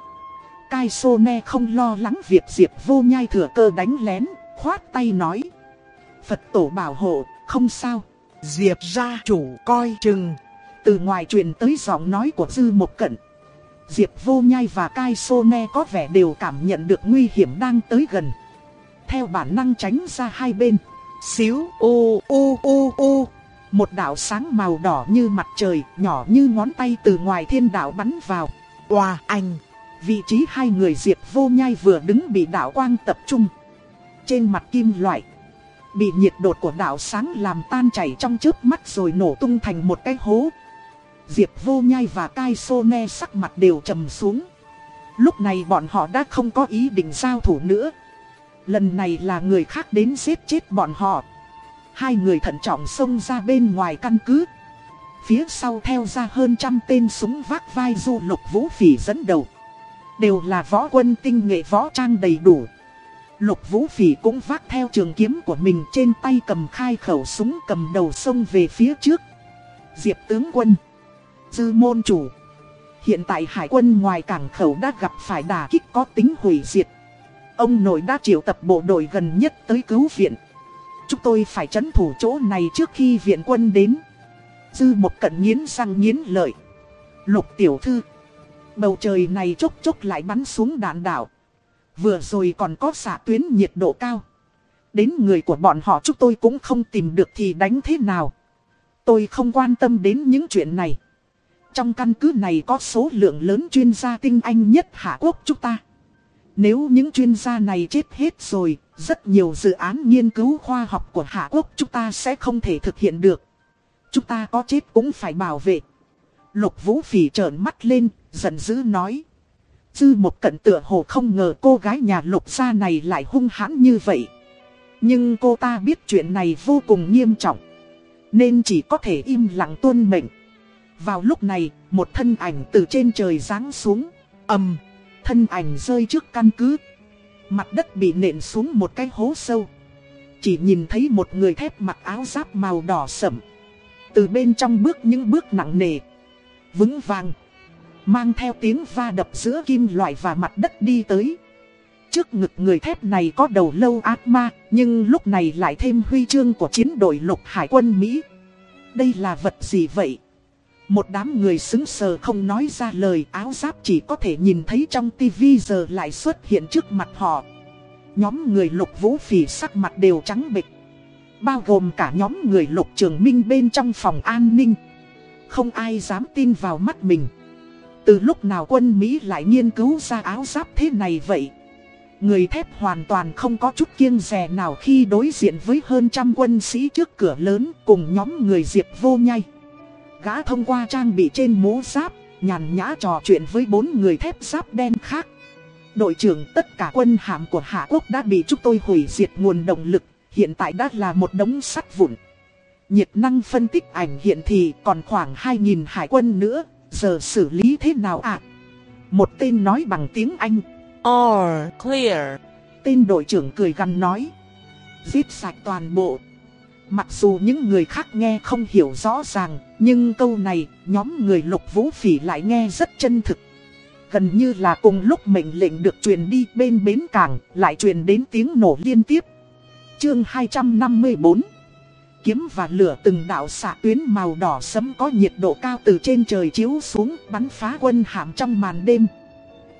Kai Sone không lo lắng việc Diệp vô nhai thừa cơ đánh lén, khoát tay nói. Phật tổ bảo hộ, không sao. Diệp gia chủ coi chừng. Từ ngoài truyền tới giọng nói của Dư Một Cận. Diệp vô nhai và Kai Sone có vẻ đều cảm nhận được nguy hiểm đang tới gần. Theo bản năng tránh ra hai bên. Xíu ô ô ô ô. Một đạo sáng màu đỏ như mặt trời, nhỏ như ngón tay từ ngoài thiên đạo bắn vào. Oà anh. Vị trí hai người Diệp vô nhai vừa đứng bị đạo quang tập trung. Trên mặt kim loại. Bị nhiệt đột của đạo sáng làm tan chảy trong chớp mắt rồi nổ tung thành một cái hố. Diệp vô nhai và Kai Sone sắc mặt đều trầm xuống. Lúc này bọn họ đã không có ý định giao thủ nữa. Lần này là người khác đến giết chết bọn họ. Hai người thận trọng xông ra bên ngoài căn cứ. Phía sau theo ra hơn trăm tên súng vác vai du lục vũ phỉ dẫn đầu. Đều là võ quân tinh nghệ võ trang đầy đủ. Lục vũ phỉ cũng vác theo trường kiếm của mình trên tay cầm khai khẩu súng cầm đầu sông về phía trước. Diệp tướng quân. Dư môn chủ. Hiện tại hải quân ngoài cảng khẩu đã gặp phải đà kích có tính hủy diệt. Ông nội đã triệu tập bộ đội gần nhất tới cứu viện. Chúng tôi phải chấn thủ chỗ này trước khi viện quân đến. Dư một cận nghiến răng nghiến lợi. Lục tiểu thư. Bầu trời này chốc chốc lại bắn xuống đạn đảo. Vừa rồi còn có xạ tuyến nhiệt độ cao. Đến người của bọn họ chúng tôi cũng không tìm được thì đánh thế nào. Tôi không quan tâm đến những chuyện này. Trong căn cứ này có số lượng lớn chuyên gia tinh anh nhất Hạ Quốc chúng ta. Nếu những chuyên gia này chết hết rồi, rất nhiều dự án nghiên cứu khoa học của Hạ Quốc chúng ta sẽ không thể thực hiện được. Chúng ta có chết cũng phải bảo vệ. Lục Vũ Phỉ trợn mắt lên, giận dữ nói. Dư một cận tựa hồ không ngờ cô gái nhà lục gia này lại hung hãn như vậy. Nhưng cô ta biết chuyện này vô cùng nghiêm trọng. Nên chỉ có thể im lặng tuân mệnh. Vào lúc này, một thân ảnh từ trên trời giáng xuống. ầm, thân ảnh rơi trước căn cứ. Mặt đất bị nện xuống một cái hố sâu. Chỉ nhìn thấy một người thép mặc áo giáp màu đỏ sẫm. Từ bên trong bước những bước nặng nề. Vững vàng. Mang theo tiếng va đập giữa kim loại và mặt đất đi tới. Trước ngực người thép này có đầu lâu ác ma, nhưng lúc này lại thêm huy chương của chiến đội lục hải quân Mỹ. Đây là vật gì vậy? Một đám người xứng sờ không nói ra lời áo giáp chỉ có thể nhìn thấy trong tivi giờ lại xuất hiện trước mặt họ. Nhóm người lục vũ phỉ sắc mặt đều trắng bịch. Bao gồm cả nhóm người lục trường minh bên trong phòng an ninh. Không ai dám tin vào mắt mình. Từ lúc nào quân Mỹ lại nghiên cứu ra áo giáp thế này vậy? Người thép hoàn toàn không có chút kiêng rè nào khi đối diện với hơn trăm quân sĩ trước cửa lớn cùng nhóm người diệp vô nhai. Gã thông qua trang bị trên mũ giáp, nhàn nhã trò chuyện với bốn người thép giáp đen khác. Đội trưởng tất cả quân hạm của Hạ Quốc đã bị chúng tôi hủy diệt nguồn động lực, hiện tại đã là một đống sắt vụn. Nhiệt năng phân tích ảnh hiện thì còn khoảng 2.000 hải quân nữa, giờ xử lý thế nào ạ? Một tên nói bằng tiếng Anh. All clear. Tên đội trưởng cười gằn nói. Giết sạch toàn bộ. Mặc dù những người khác nghe không hiểu rõ ràng, nhưng câu này nhóm người lục vũ phỉ lại nghe rất chân thực. Gần như là cùng lúc mệnh lệnh được truyền đi bên bến cảng, lại truyền đến tiếng nổ liên tiếp. Chương 254 Kiếm và lửa từng đạo xạ tuyến màu đỏ sẫm có nhiệt độ cao từ trên trời chiếu xuống bắn phá quân hạm trong màn đêm.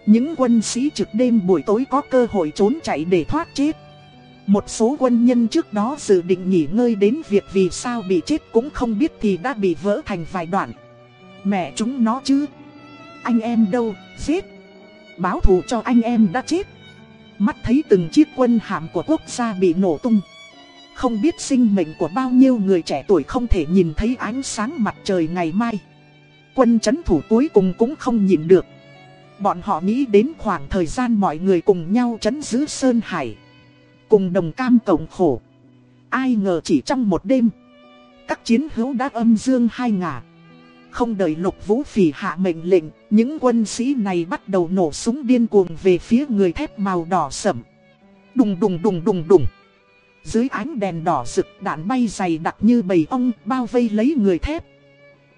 Những quân sĩ trực đêm buổi tối có cơ hội trốn chạy để thoát chết. Một số quân nhân trước đó dự định nghỉ ngơi đến việc vì sao bị chết cũng không biết thì đã bị vỡ thành vài đoạn. Mẹ chúng nó chứ. Anh em đâu, giết. Báo thù cho anh em đã chết. Mắt thấy từng chiếc quân hạm của quốc gia bị nổ tung. Không biết sinh mệnh của bao nhiêu người trẻ tuổi không thể nhìn thấy ánh sáng mặt trời ngày mai. Quân chấn thủ cuối cùng cũng không nhìn được. Bọn họ nghĩ đến khoảng thời gian mọi người cùng nhau chấn giữ Sơn Hải. Cùng đồng cam cộng khổ. Ai ngờ chỉ trong một đêm. Các chiến hữu đã âm dương hai ngả. Không đợi lục vũ phỉ hạ mệnh lệnh, những quân sĩ này bắt đầu nổ súng điên cuồng về phía người thép màu đỏ sẫm. Đùng đùng đùng đùng đùng. Dưới ánh đèn đỏ rực đạn bay dày đặc như bầy ong bao vây lấy người thép.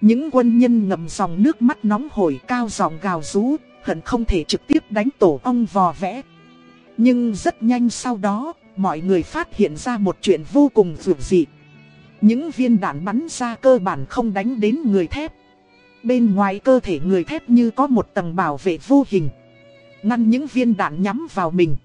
Những quân nhân ngầm dòng nước mắt nóng hổi cao giọng gào rú, hận không thể trực tiếp đánh tổ ong vò vẽ. Nhưng rất nhanh sau đó, mọi người phát hiện ra một chuyện vô cùng dường dị. Những viên đạn bắn ra cơ bản không đánh đến người thép. Bên ngoài cơ thể người thép như có một tầng bảo vệ vô hình. Ngăn những viên đạn nhắm vào mình.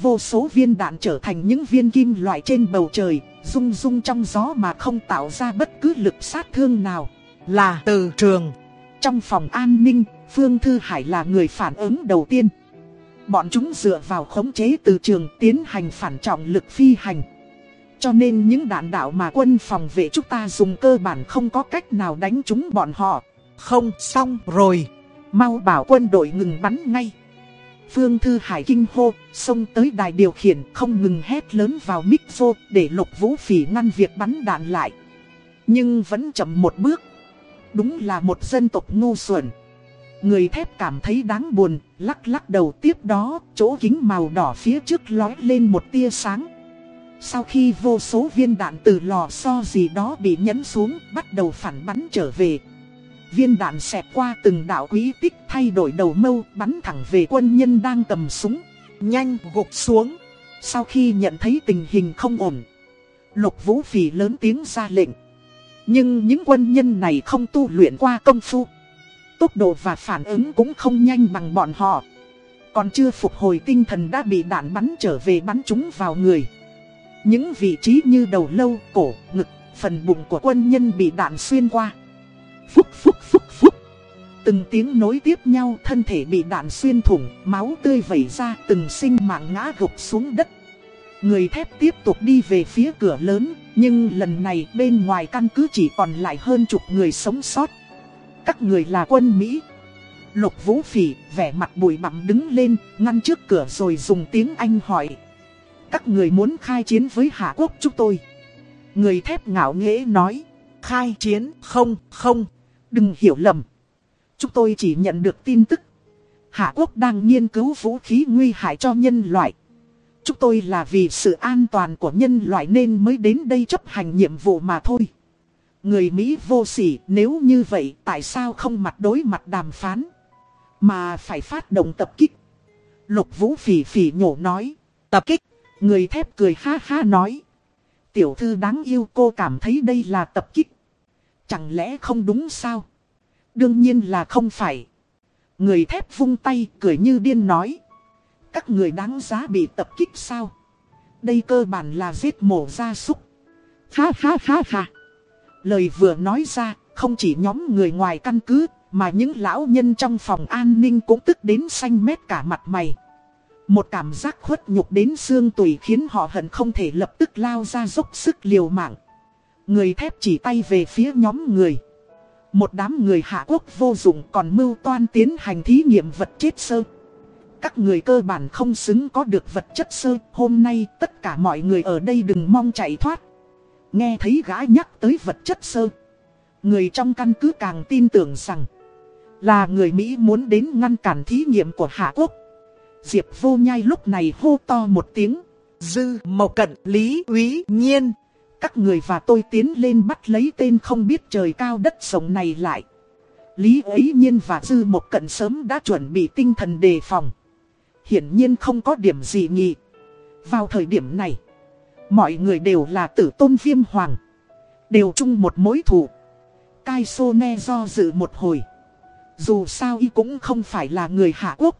Vô số viên đạn trở thành những viên kim loại trên bầu trời, rung rung trong gió mà không tạo ra bất cứ lực sát thương nào. Là từ trường. Trong phòng an ninh, Phương Thư Hải là người phản ứng đầu tiên. Bọn chúng dựa vào khống chế từ trường tiến hành phản trọng lực phi hành. Cho nên những đạn đạo mà quân phòng vệ chúng ta dùng cơ bản không có cách nào đánh chúng bọn họ. Không xong rồi. Mau bảo quân đội ngừng bắn ngay. Phương Thư Hải kinh hô, xông tới đài điều khiển không ngừng hét lớn vào mic vô để lục vũ phỉ ngăn việc bắn đạn lại. Nhưng vẫn chậm một bước. Đúng là một dân tộc ngu xuẩn. Người thép cảm thấy đáng buồn, lắc lắc đầu tiếp đó, chỗ kính màu đỏ phía trước lói lên một tia sáng. Sau khi vô số viên đạn từ lò xo gì đó bị nhấn xuống, bắt đầu phản bắn trở về. Viên đạn xẹt qua từng đạo quý tích thay đổi đầu mâu bắn thẳng về quân nhân đang cầm súng. Nhanh gục xuống. Sau khi nhận thấy tình hình không ổn, Lục Vũ Phỉ lớn tiếng ra lệnh. Nhưng những quân nhân này không tu luyện qua công phu. Tốc độ và phản ứng cũng không nhanh bằng bọn họ. Còn chưa phục hồi tinh thần đã bị đạn bắn trở về bắn chúng vào người. Những vị trí như đầu lâu, cổ, ngực, phần bụng của quân nhân bị đạn xuyên qua. Phúc phúc phúc phúc. Từng tiếng nối tiếp nhau thân thể bị đạn xuyên thủng, máu tươi vẩy ra từng sinh mạng ngã gục xuống đất. Người thép tiếp tục đi về phía cửa lớn, nhưng lần này bên ngoài căn cứ chỉ còn lại hơn chục người sống sót. Các người là quân Mỹ. Lục Vũ Phỉ vẻ mặt bụi bặm đứng lên, ngăn trước cửa rồi dùng tiếng Anh hỏi. Các người muốn khai chiến với Hạ Quốc chúng tôi. Người thép ngạo nghễ nói. Khai chiến không, không, đừng hiểu lầm. Chúng tôi chỉ nhận được tin tức. Hạ Quốc đang nghiên cứu vũ khí nguy hại cho nhân loại. Chúng tôi là vì sự an toàn của nhân loại nên mới đến đây chấp hành nhiệm vụ mà thôi. Người Mỹ vô sỉ, nếu như vậy, tại sao không mặt đối mặt đàm phán. Mà phải phát động tập kích. Lục Vũ phỉ phỉ nhổ nói. Tập kích. Người thép cười ha ha nói. Tiểu thư đáng yêu, cô cảm thấy đây là tập kích. Chẳng lẽ không đúng sao? Đương nhiên là không phải. Người thép vung tay cười như điên nói. Các người đáng giá bị tập kích sao? Đây cơ bản là giết mổ gia súc. Ha ha ha ha. Lời vừa nói ra, không chỉ nhóm người ngoài căn cứ, mà những lão nhân trong phòng an ninh cũng tức đến xanh mét cả mặt mày. Một cảm giác khuất nhục đến xương tùy khiến họ hận không thể lập tức lao ra dốc sức liều mạng. Người thép chỉ tay về phía nhóm người. Một đám người hạ quốc vô dụng còn mưu toan tiến hành thí nghiệm vật chết sơ. Các người cơ bản không xứng có được vật chất sơ. Hôm nay tất cả mọi người ở đây đừng mong chạy thoát. Nghe thấy gã nhắc tới vật chất sơ. Người trong căn cứ càng tin tưởng rằng là người Mỹ muốn đến ngăn cản thí nghiệm của Hạ Quốc. Diệp vô nhai lúc này hô to một tiếng. Dư, Mộc Cận, Lý, Úy, Nhiên. Các người và tôi tiến lên bắt lấy tên không biết trời cao đất sống này lại. Lý ấy nhiên và Dư một Cận sớm đã chuẩn bị tinh thần đề phòng. Hiển nhiên không có điểm gì nhị. Vào thời điểm này, mọi người đều là tử tôn viêm hoàng. Đều chung một mối thù. Cai Sô Ne do dự một hồi. Dù sao y cũng không phải là người Hạ Quốc.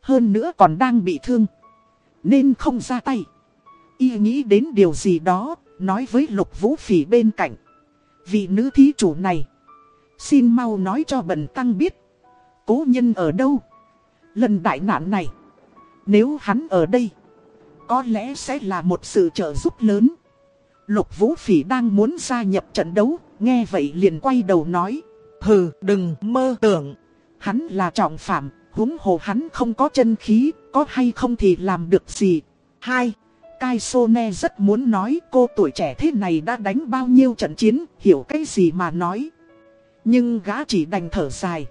Hơn nữa còn đang bị thương. Nên không ra tay. Y nghĩ đến điều gì đó, nói với Lục Vũ Phỉ bên cạnh. Vị nữ thí chủ này. Xin mau nói cho bần tăng biết. Cố nhân ở đâu? Lần đại nạn này. Nếu hắn ở đây. Có lẽ sẽ là một sự trợ giúp lớn. Lục Vũ Phỉ đang muốn gia nhập trận đấu. Nghe vậy liền quay đầu nói. Hừ, đừng mơ tưởng. Hắn là trọng phạm. huống hồ hắn không có chân khí. Có hay không thì làm được gì. Hai. Kai Sone rất muốn nói cô tuổi trẻ thế này đã đánh bao nhiêu trận chiến, hiểu cái gì mà nói. Nhưng gã chỉ đành thở dài.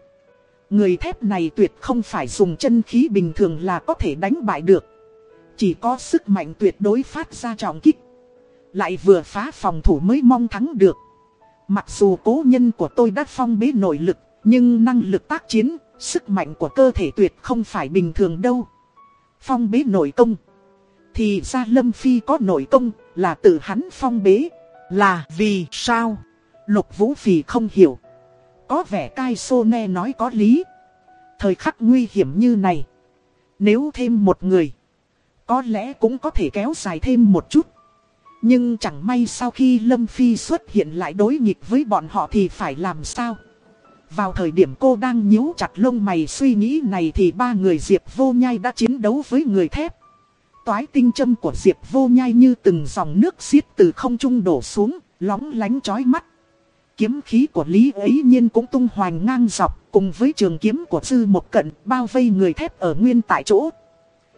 Người thép này tuyệt không phải dùng chân khí bình thường là có thể đánh bại được. Chỉ có sức mạnh tuyệt đối phát ra trọng kích. Lại vừa phá phòng thủ mới mong thắng được. Mặc dù cố nhân của tôi đã phong bế nội lực, nhưng năng lực tác chiến, sức mạnh của cơ thể tuyệt không phải bình thường đâu. Phong bế nội công. Thì ra Lâm Phi có nội công là tự hắn phong bế. Là vì sao? Lục Vũ Phì không hiểu. Có vẻ Cai Sô Ne nói có lý. Thời khắc nguy hiểm như này. Nếu thêm một người. Có lẽ cũng có thể kéo dài thêm một chút. Nhưng chẳng may sau khi Lâm Phi xuất hiện lại đối nghịch với bọn họ thì phải làm sao? Vào thời điểm cô đang nhíu chặt lông mày suy nghĩ này thì ba người Diệp vô nhai đã chiến đấu với người thép toái tinh châm của Diệp vô nhai như từng dòng nước xiết từ không trung đổ xuống, lóng lánh chói mắt. Kiếm khí của Lý ấy nhiên cũng tung hoành ngang dọc, cùng với trường kiếm của Sư Một Cận bao vây người thép ở nguyên tại chỗ.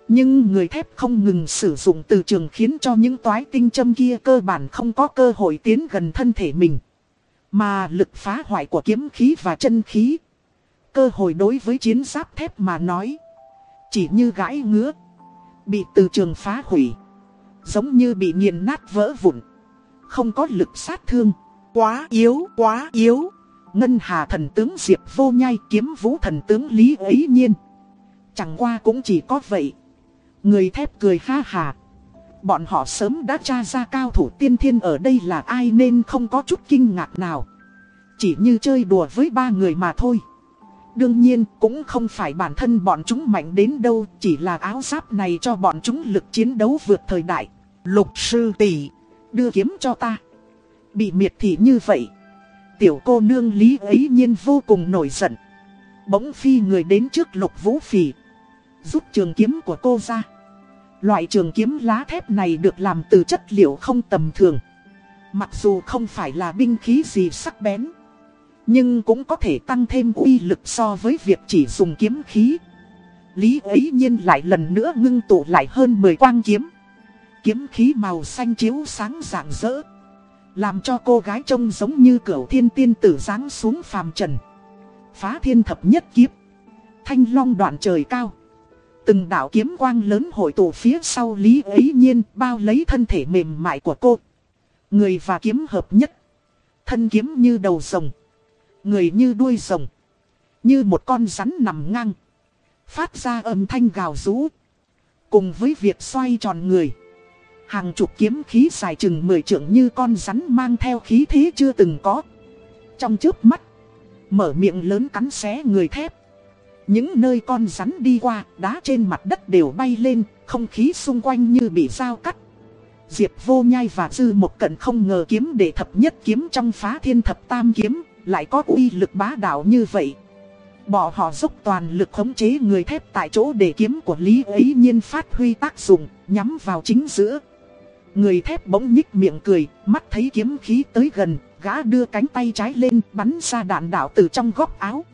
Nhưng người thép không ngừng sử dụng từ trường khiến cho những toái tinh châm kia cơ bản không có cơ hội tiến gần thân thể mình. Mà lực phá hoại của kiếm khí và chân khí. Cơ hội đối với chiến giáp thép mà nói. Chỉ như gãi ngứa. Bị từ trường phá hủy. Giống như bị nghiền nát vỡ vụn. Không có lực sát thương. Quá yếu, quá yếu. Ngân hà thần tướng Diệp vô nhai kiếm vũ thần tướng Lý ấy nhiên. Chẳng qua cũng chỉ có vậy. Người thép cười ha hà. Bọn họ sớm đã tra ra cao thủ tiên thiên ở đây là ai nên không có chút kinh ngạc nào. Chỉ như chơi đùa với ba người mà thôi. Đương nhiên cũng không phải bản thân bọn chúng mạnh đến đâu, chỉ là áo giáp này cho bọn chúng lực chiến đấu vượt thời đại. Lục sư tỷ, đưa kiếm cho ta. Bị miệt thị như vậy. Tiểu cô nương lý ấy nhiên vô cùng nổi giận. Bỗng phi người đến trước lục vũ phỉ. Rút trường kiếm của cô ra. Loại trường kiếm lá thép này được làm từ chất liệu không tầm thường. Mặc dù không phải là binh khí gì sắc bén. Nhưng cũng có thể tăng thêm uy lực so với việc chỉ dùng kiếm khí. Lý ấy nhiên lại lần nữa ngưng tụ lại hơn 10 quang kiếm. Kiếm khí màu xanh chiếu sáng rạng rỡ. Làm cho cô gái trông giống như cửu thiên tiên tử giáng xuống phàm trần. Phá thiên thập nhất kiếp. Thanh long đoạn trời cao. Từng đạo kiếm quang lớn hội tụ phía sau Lý ấy nhiên bao lấy thân thể mềm mại của cô. Người và kiếm hợp nhất. Thân kiếm như đầu rồng. Người như đuôi rồng. Như một con rắn nằm ngang. Phát ra âm thanh gào rú. Cùng với việc xoay tròn người. Hàng chục kiếm khí dài chừng mười trượng như con rắn mang theo khí thế chưa từng có. Trong trước mắt. Mở miệng lớn cắn xé người thép. Những nơi con rắn đi qua, đá trên mặt đất đều bay lên, không khí xung quanh như bị dao cắt. Diệp vô nhai và dư một cận không ngờ kiếm để thập nhất kiếm trong phá thiên thập tam kiếm, lại có uy lực bá đạo như vậy. Bỏ họ dốc toàn lực khống chế người thép tại chỗ để kiếm của Lý ấy nhiên phát huy tác dụng, nhắm vào chính giữa. Người thép bỗng nhích miệng cười, mắt thấy kiếm khí tới gần, gã đưa cánh tay trái lên, bắn ra đạn đạo từ trong góc áo.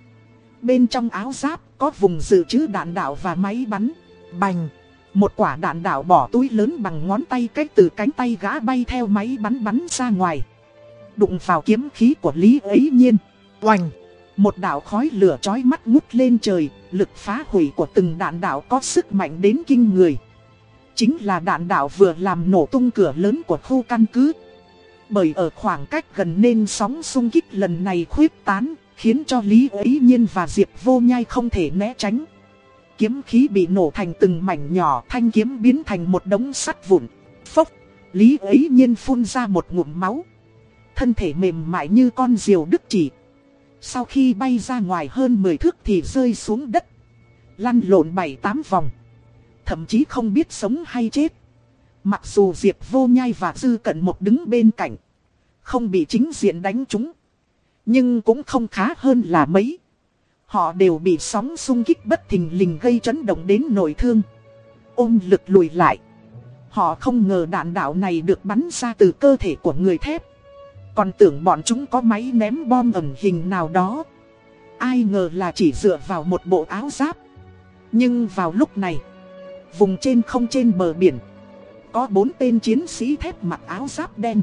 Bên trong áo giáp có vùng dự trữ đạn đạo và máy bắn. Bành! Một quả đạn đạo bỏ túi lớn bằng ngón tay cách từ cánh tay gã bay theo máy bắn bắn ra ngoài. Đụng vào kiếm khí của Lý ấy nhiên. Oành! Một đạo khói lửa chói mắt ngút lên trời, lực phá hủy của từng đạn đạo có sức mạnh đến kinh người. Chính là đạn đạo vừa làm nổ tung cửa lớn của khu căn cứ. Bởi ở khoảng cách gần nên sóng xung kích lần này khuyết tán, khiến cho Lý ấy nhiên và Diệp vô nhai không thể né tránh. Kiếm khí bị nổ thành từng mảnh nhỏ, thanh kiếm biến thành một đống sắt vụn. Phốc, Lý ấy nhiên phun ra một ngụm máu. Thân thể mềm mại như con diều đức chỉ. Sau khi bay ra ngoài hơn 10 thước thì rơi xuống đất. Lăn lộn 7-8 vòng. Thậm chí không biết sống hay chết. Mặc dù Diệp vô nhai và Dư Cận một đứng bên cạnh. Không bị chính diện đánh chúng. Nhưng cũng không khá hơn là mấy. Họ đều bị sóng xung kích bất thình lình gây chấn động đến nội thương. Ôm lực lùi lại. Họ không ngờ đạn đạo này được bắn ra từ cơ thể của người thép. Còn tưởng bọn chúng có máy ném bom ẩn hình nào đó. Ai ngờ là chỉ dựa vào một bộ áo giáp. Nhưng vào lúc này, vùng trên không trên bờ biển, có bốn tên chiến sĩ thép mặc áo giáp đen.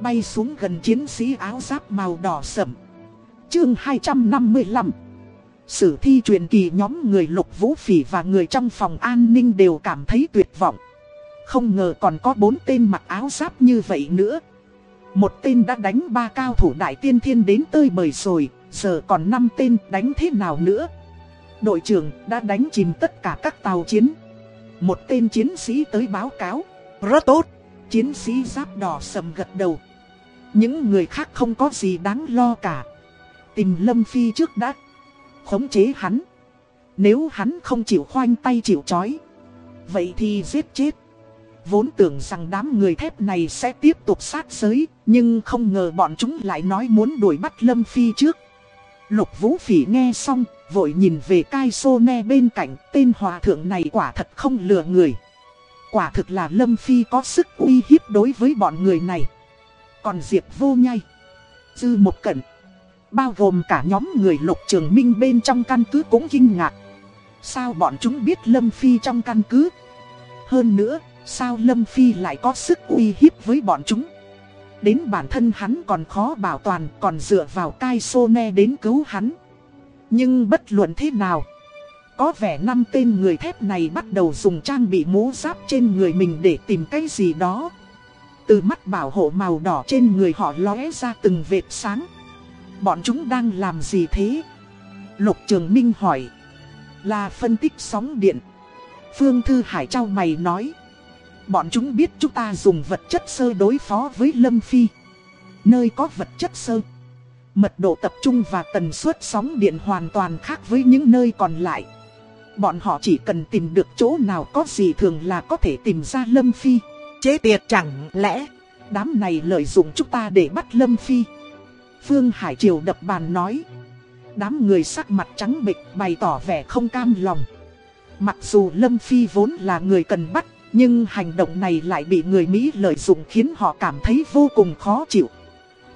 Bay xuống gần chiến sĩ áo giáp màu đỏ sẫm. Chương 255 Sử thi truyền kỳ nhóm người lục vũ phỉ và người trong phòng an ninh đều cảm thấy tuyệt vọng. Không ngờ còn có bốn tên mặc áo giáp như vậy nữa. Một tên đã đánh ba cao thủ đại tiên thiên đến tơi bời rồi, giờ còn năm tên đánh thế nào nữa? Đội trưởng đã đánh chìm tất cả các tàu chiến. Một tên chiến sĩ tới báo cáo. Rất tốt. Chiến sĩ giáp đỏ sầm gật đầu. Những người khác không có gì đáng lo cả. Tìm Lâm Phi trước đã. Khống chế hắn. Nếu hắn không chịu khoanh tay chịu chói. Vậy thì giết chết. Vốn tưởng rằng đám người thép này sẽ tiếp tục sát giới. Nhưng không ngờ bọn chúng lại nói muốn đuổi bắt Lâm Phi trước. Lục Vũ Phỉ nghe xong, vội nhìn về Cai Sô Ne bên cạnh, tên hòa thượng này quả thật không lừa người. Quả thực là Lâm Phi có sức uy hiếp đối với bọn người này. Còn Diệp vô nhai Dư một cẩn Bao gồm cả nhóm người lục trường minh bên trong căn cứ cũng kinh ngạc Sao bọn chúng biết Lâm Phi trong căn cứ Hơn nữa Sao Lâm Phi lại có sức uy hiếp với bọn chúng Đến bản thân hắn còn khó bảo toàn, Còn dựa vào cai sô ne đến cứu hắn Nhưng bất luận thế nào, Có vẻ năm tên người thép này bắt đầu dùng trang bị mũ giáp trên người mình để tìm cái gì đó từ mắt bảo hộ màu đỏ trên người họ lóe ra từng vệt sáng. Bọn chúng đang làm gì thế? Lục Trường Minh hỏi. Là phân tích sóng điện. Phương Thư Hải trao mày nói. Bọn chúng biết chúng ta dùng vật chất sơ đối phó với Lâm Phi. Nơi có vật chất sơ. Mật độ tập trung và tần suất sóng điện hoàn toàn khác với những nơi còn lại. Bọn họ chỉ cần tìm được chỗ nào có gì thường là có thể tìm ra Lâm Phi. Chế tiệt chẳng lẽ Đám này lợi dụng chúng ta để bắt Lâm Phi. Phương Hải Triều đập bàn nói. Đám người sắc mặt trắng bệch bày tỏ vẻ không cam lòng. Mặc dù Lâm Phi vốn là người cần bắt, nhưng hành động này lại bị người Mỹ lợi dụng khiến họ cảm thấy vô cùng khó chịu.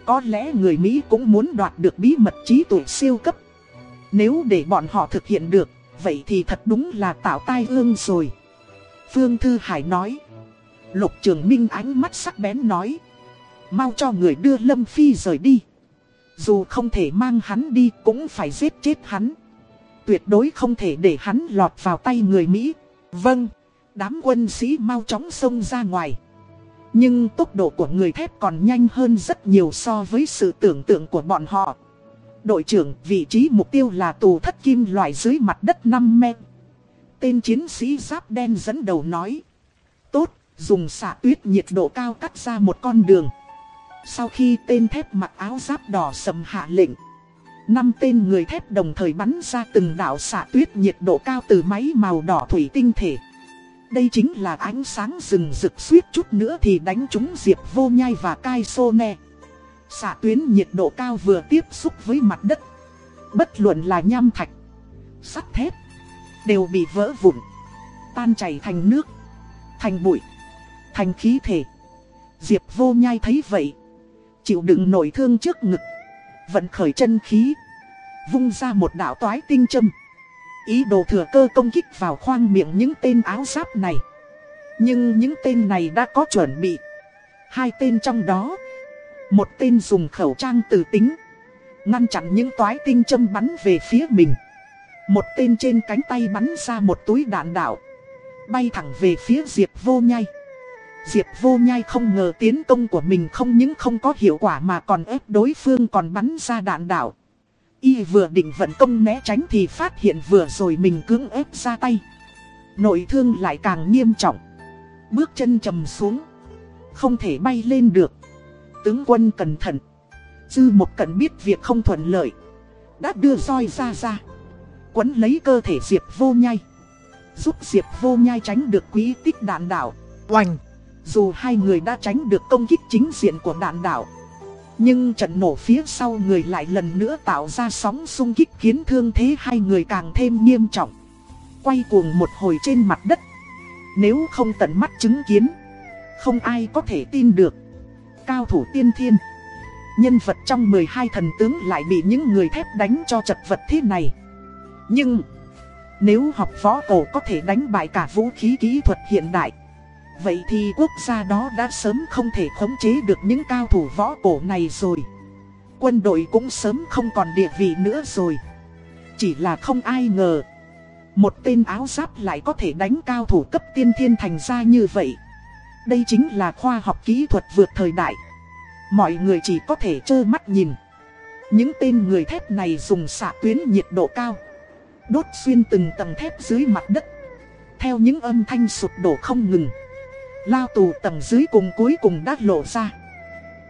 Có lẽ người Mỹ cũng muốn đoạt được bí mật trí tuệ siêu cấp. Nếu để bọn họ thực hiện được, vậy thì thật đúng là tạo tai ương rồi. Phương Thư Hải nói. Lục Trường Minh ánh mắt sắc bén nói. Mau cho người đưa Lâm Phi rời đi. Dù không thể mang hắn đi cũng phải giết chết hắn. Tuyệt đối không thể để hắn lọt vào tay người Mỹ. Vâng, Đám quân sĩ mau chóng xông ra ngoài. Nhưng tốc độ của người thép còn nhanh hơn rất nhiều so với sự tưởng tượng của bọn họ. Đội trưởng, vị trí mục tiêu là tù thất kim loại dưới mặt đất 5 mét. Tên chiến sĩ giáp đen dẫn đầu nói. Tốt, dùng xạ tuyết nhiệt độ cao cắt ra một con đường. Sau khi tên thép mặc áo giáp đỏ sầm hạ lệnh. Năm tên người thép đồng thời bắn ra từng đạo xạ tuyết nhiệt độ cao từ máy màu đỏ thủy tinh thể. Đây chính là ánh sáng rừng rực suýt chút nữa thì đánh trúng Diệp Vô Nhai và Kai Sô Ne. Xạ tuyến nhiệt độ cao vừa tiếp xúc với mặt đất. Bất luận là nham thạch, sắt thép, đều bị vỡ vụn, tan chảy thành nước, thành bụi, thành khí thể. Diệp Vô Nhai thấy vậy, chịu đựng nổi thương trước ngực, vận khởi chân khí, vung ra một đạo toái tinh châm. Ý đồ thừa cơ công kích vào khoang miệng những tên áo giáp này. Nhưng những tên này đã có chuẩn bị. Hai tên trong đó. Một tên dùng khẩu trang tử tính. Ngăn chặn những toái tinh châm bắn về phía mình. Một tên trên cánh tay bắn ra một túi đạn đạo. Bay thẳng về phía Diệp vô nhai. Diệp vô nhai không ngờ tiến công của mình không những không có hiệu quả mà còn ép đối phương còn bắn ra đạn đạo. Y vừa định vận công né tránh thì phát hiện vừa rồi mình cưỡng ép ra tay. Nội thương lại càng nghiêm trọng. Bước chân trầm xuống. Không thể bay lên được. Tướng quân cẩn thận. Dư một cận biết việc không thuận lợi. Đã đưa roi ra ra. Quấn lấy cơ thể Diệp vô nhai. Giúp Diệp vô nhai tránh được quý tích đạn đảo. oành, Dù hai người đã tránh được công kích chính diện của đạn đảo. Nhưng trận nổ phía sau người lại lần nữa tạo ra sóng xung kích khiến thương thế hai người càng thêm nghiêm trọng. Quay cuồng một hồi trên mặt đất. Nếu không tận mắt chứng kiến, không ai có thể tin được. Cao thủ tiên thiên. Nhân vật trong 12 thần tướng lại bị những người thép đánh cho chật vật thế này. Nhưng, nếu học võ cổ có thể đánh bại cả vũ khí kỹ thuật hiện đại, Vậy thì quốc gia đó đã sớm không thể khống chế được những cao thủ võ cổ này rồi. Quân đội cũng sớm không còn địa vị nữa rồi. Chỉ là không ai ngờ. Một tên áo giáp lại có thể đánh cao thủ cấp tiên thiên thành ra như vậy. Đây chính là khoa học kỹ thuật vượt thời đại. Mọi người chỉ có thể trơ mắt nhìn. Những tên người thép này dùng xạ tuyến nhiệt độ cao. Đốt xuyên từng tầng thép dưới mặt đất. Theo những âm thanh sụp đổ không ngừng. Lao tù tầng dưới cùng cuối cùng đã lộ ra.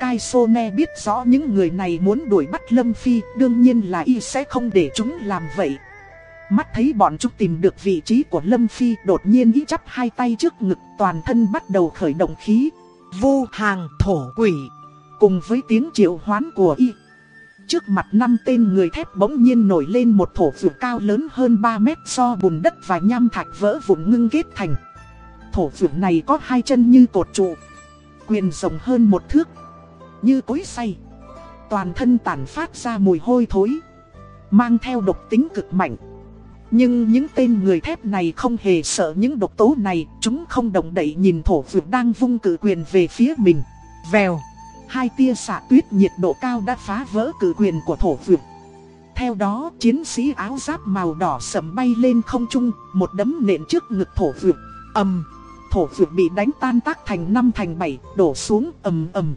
Cai Sone biết rõ những người này muốn đuổi bắt Lâm Phi, đương nhiên là y sẽ không để chúng làm vậy. Mắt thấy bọn chúng tìm được vị trí của Lâm Phi, đột nhiên y chắp hai tay trước ngực, toàn thân bắt đầu khởi động khí. vô hàng thổ quỷ. Cùng với tiếng triệu hoán của y. Trước mặt năm tên người thép bỗng nhiên nổi lên một thổ vượt cao lớn hơn 3 mét do bùn đất và nham thạch vỡ vụn ngưng kết thành. Thổ vượt này có hai chân như cột trụ, Quyền rộng hơn một thước, Như cối say Toàn thân tản phát ra mùi hôi thối, Mang theo độc tính cực mạnh Nhưng những tên người thép này không hề sợ những độc tố này, Chúng không động đậy nhìn thổ vượt đang vung cử quyền về phía mình Vèo. Hai tia xạ tuyết nhiệt độ cao đã phá vỡ cử quyền của thổ vượt Theo đó, chiến sĩ áo giáp màu đỏ sầm bay lên không trung, Một đấm nện trước ngực thổ vượt Âm. Thổ dược bị đánh tan tác thành năm thành bảy đổ xuống ầm ầm.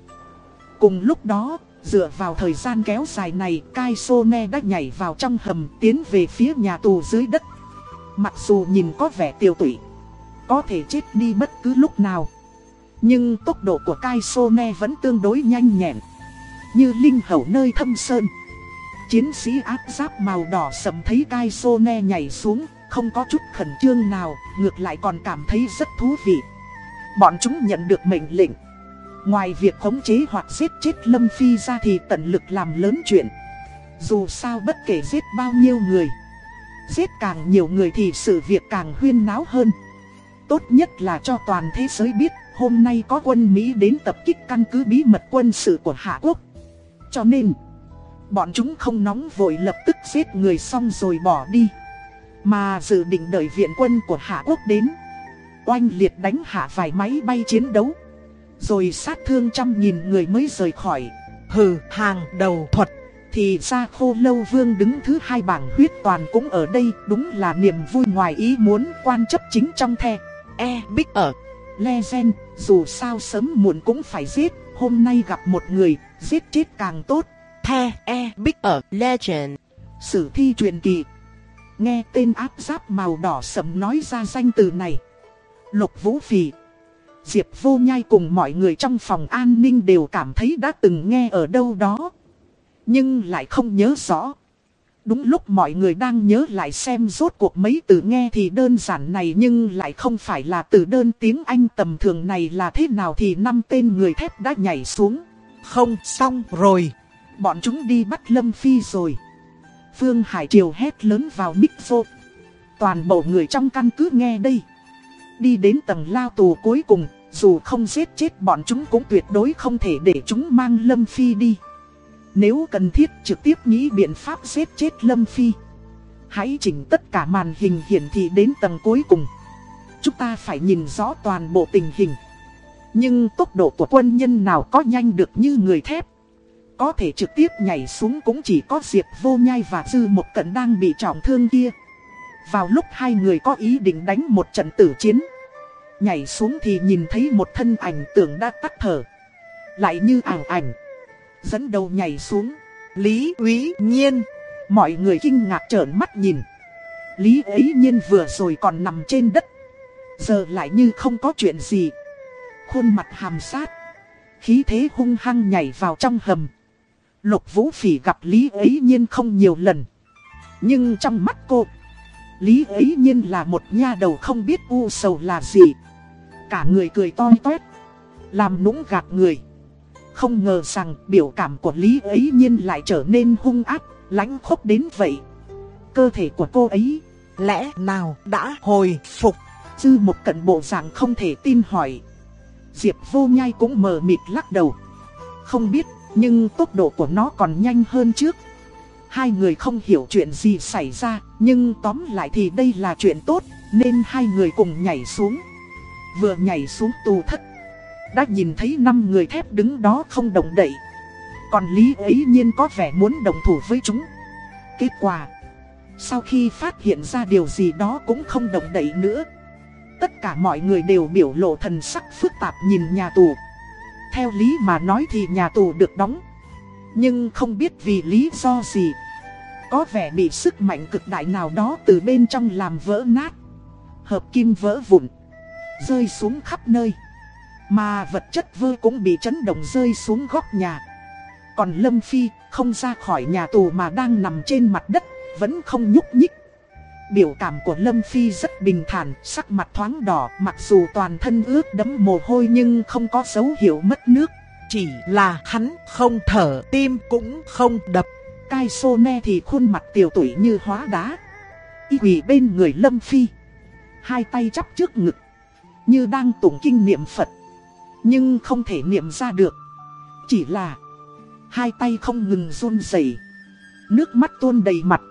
Cùng lúc đó, dựa vào thời gian kéo dài này, Kai Sone đã nhảy vào trong hầm tiến về phía nhà tù dưới đất. Mặc dù nhìn có vẻ tiêu tụy, có thể chết đi bất cứ lúc nào. Nhưng tốc độ của Kai Sone vẫn tương đối nhanh nhẹn. Như linh hầu nơi thâm sơn. Chiến sĩ áp giáp màu đỏ sầm thấy Kai Sone nhảy xuống, không có chút khẩn trương nào, ngược lại còn cảm thấy rất thú vị. Bọn chúng nhận được mệnh lệnh. Ngoài việc khống chế hoặc giết chết Lâm Phi ra thì tận lực làm lớn chuyện. Dù sao bất kể giết bao nhiêu người Giết càng nhiều người thì sự việc càng huyên náo hơn Tốt nhất là cho toàn thế giới biết Hôm nay có quân Mỹ đến tập kích căn cứ bí mật quân sự của Hạ Quốc Cho nên Bọn chúng không nóng vội lập tức giết người xong rồi bỏ đi mà dự định đợi viện quân của Hạ Quốc đến. Oanh liệt đánh hạ vài máy bay chiến đấu. Rồi sát thương trăm nghìn người mới rời khỏi. Hừ, hàng đầu thuật. Thì ra khô lâu vương đứng thứ hai bảng huyết toàn cũng ở đây Đúng là niềm vui ngoài ý muốn quan chấp chính trong the. E Bích ở. Legend dù sao sớm muộn cũng phải giết Hôm nay gặp một người giết chết càng tốt. The E Bích ở. Legend Sử thi truyền kỳ Nghe tên áp giáp màu đỏ sẫm nói ra danh từ này Lục Vũ Phì, Diệp Vô Nhai cùng mọi người trong phòng an ninh đều cảm thấy đã từng nghe ở đâu đó nhưng lại không nhớ rõ. Đúng lúc mọi người đang nhớ lại xem rốt cuộc mấy từ nghe thì đơn giản này nhưng lại không phải là từ đơn tiếng Anh tầm thường này là thế nào thì năm tên người thép đã nhảy xuống. Không, xong rồi. Bọn chúng đi bắt Lâm Phi rồi. Phương Hải Triều hét lớn vào mic vô. Toàn bộ người trong căn cứ nghe đây. Đi đến tầng lao tù cuối cùng, dù không giết chết bọn chúng cũng tuyệt đối không thể để chúng mang Lâm Phi đi. Nếu cần thiết trực tiếp nghĩ biện pháp giết chết Lâm Phi Hãy chỉnh tất cả màn hình hiển thị đến tầng cuối cùng Chúng ta phải nhìn rõ toàn bộ tình hình Nhưng tốc độ của quân nhân nào có nhanh được như người thép có thể trực tiếp nhảy xuống cũng chỉ có Diệp Vô Nhai và Dư Một Cận đang bị trọng thương kia Vào lúc hai người có ý định đánh một trận tử chiến, Nhảy xuống thì nhìn thấy một thân ảnh tưởng đã tắt thở Lại như ảo ảnh, dẫn đầu nhảy xuống. Lý úy nhiên. Mọi người kinh ngạc trợn mắt nhìn. Lý ấy nhiên vừa rồi còn nằm trên đất. Giờ lại như không có chuyện gì. Khuôn mặt hàm sát. Khí thế hung hăng nhảy vào trong hầm. Lục vũ phỉ gặp Lý ấy nhiên không nhiều lần. Nhưng trong mắt cô. Lý ấy nhiên là một nha đầu không biết u sầu là gì. Cả người cười toi toét. Làm nũng gạt người. Không ngờ rằng biểu cảm của Lý ấy nhiên lại trở nên hung ác, lãnh khốc đến vậy. Cơ thể của cô ấy, lẽ nào đã hồi phục? Dư một cận bộ dạng không thể tin hỏi. Diệp vô nhai cũng mờ mịt lắc đầu. Không biết, nhưng tốc độ của nó còn nhanh hơn trước. Hai người không hiểu chuyện gì xảy ra, nhưng tóm lại thì đây là chuyện tốt, nên hai người cùng nhảy xuống. Vừa nhảy xuống tù thất đã nhìn thấy năm người thép đứng đó không động đậy. Còn Lý ấy nhiên có vẻ muốn đồng thủ với chúng. Kết quả, sau khi phát hiện ra điều gì đó cũng không động đậy nữa. Tất cả mọi người đều biểu lộ thần sắc phức tạp nhìn nhà tù. Theo lý mà nói thì nhà tù được đóng. Nhưng không biết vì lý do gì. Có vẻ bị sức mạnh cực đại nào đó từ bên trong làm vỡ nát. Hợp kim vỡ vụn. Rơi xuống khắp nơi. Mà vật chất vơ cũng bị chấn động rơi xuống góc nhà. Còn Lâm Phi không ra khỏi nhà tù mà đang nằm trên mặt đất, vẫn không nhúc nhích. Biểu cảm của Lâm Phi rất bình thản, sắc mặt thoáng đỏ, mặc dù toàn thân ướt đẫm mồ hôi nhưng không có dấu hiệu mất nước. Chỉ là hắn không thở, tim cũng không đập. Cai Sô Ne thì khuôn mặt tiểu tụy như hóa đá. Y quỳ bên người Lâm Phi. Hai tay chắp trước ngực. Như đang tụng kinh niệm Phật. Nhưng không thể niệm ra được Chỉ là Hai tay không ngừng run rẩy Nước mắt tuôn đầy mặt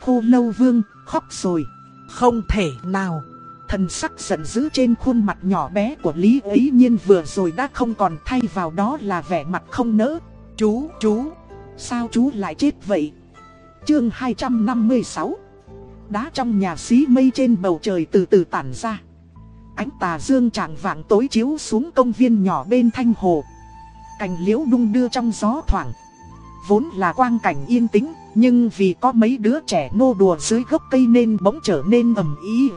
Khô lâu vương khóc rồi. Không thể nào. Thần sắc giận dữ trên khuôn mặt nhỏ bé của Lý ấy nhiên vừa rồi đã không còn thay vào đó là vẻ mặt không nỡ. Chú, chú, sao chú lại chết vậy? Chương 256 Đá trong nhà xí mây trên bầu trời từ từ tản ra. Ánh tà dương trạng vạng tối chiếu xuống công viên nhỏ bên thanh hồ. Cành liễu đung đưa trong gió thoảng. Vốn là quang cảnh yên tĩnh. Nhưng vì có mấy đứa trẻ nô đùa dưới gốc cây nên bỗng trở nên ầm ý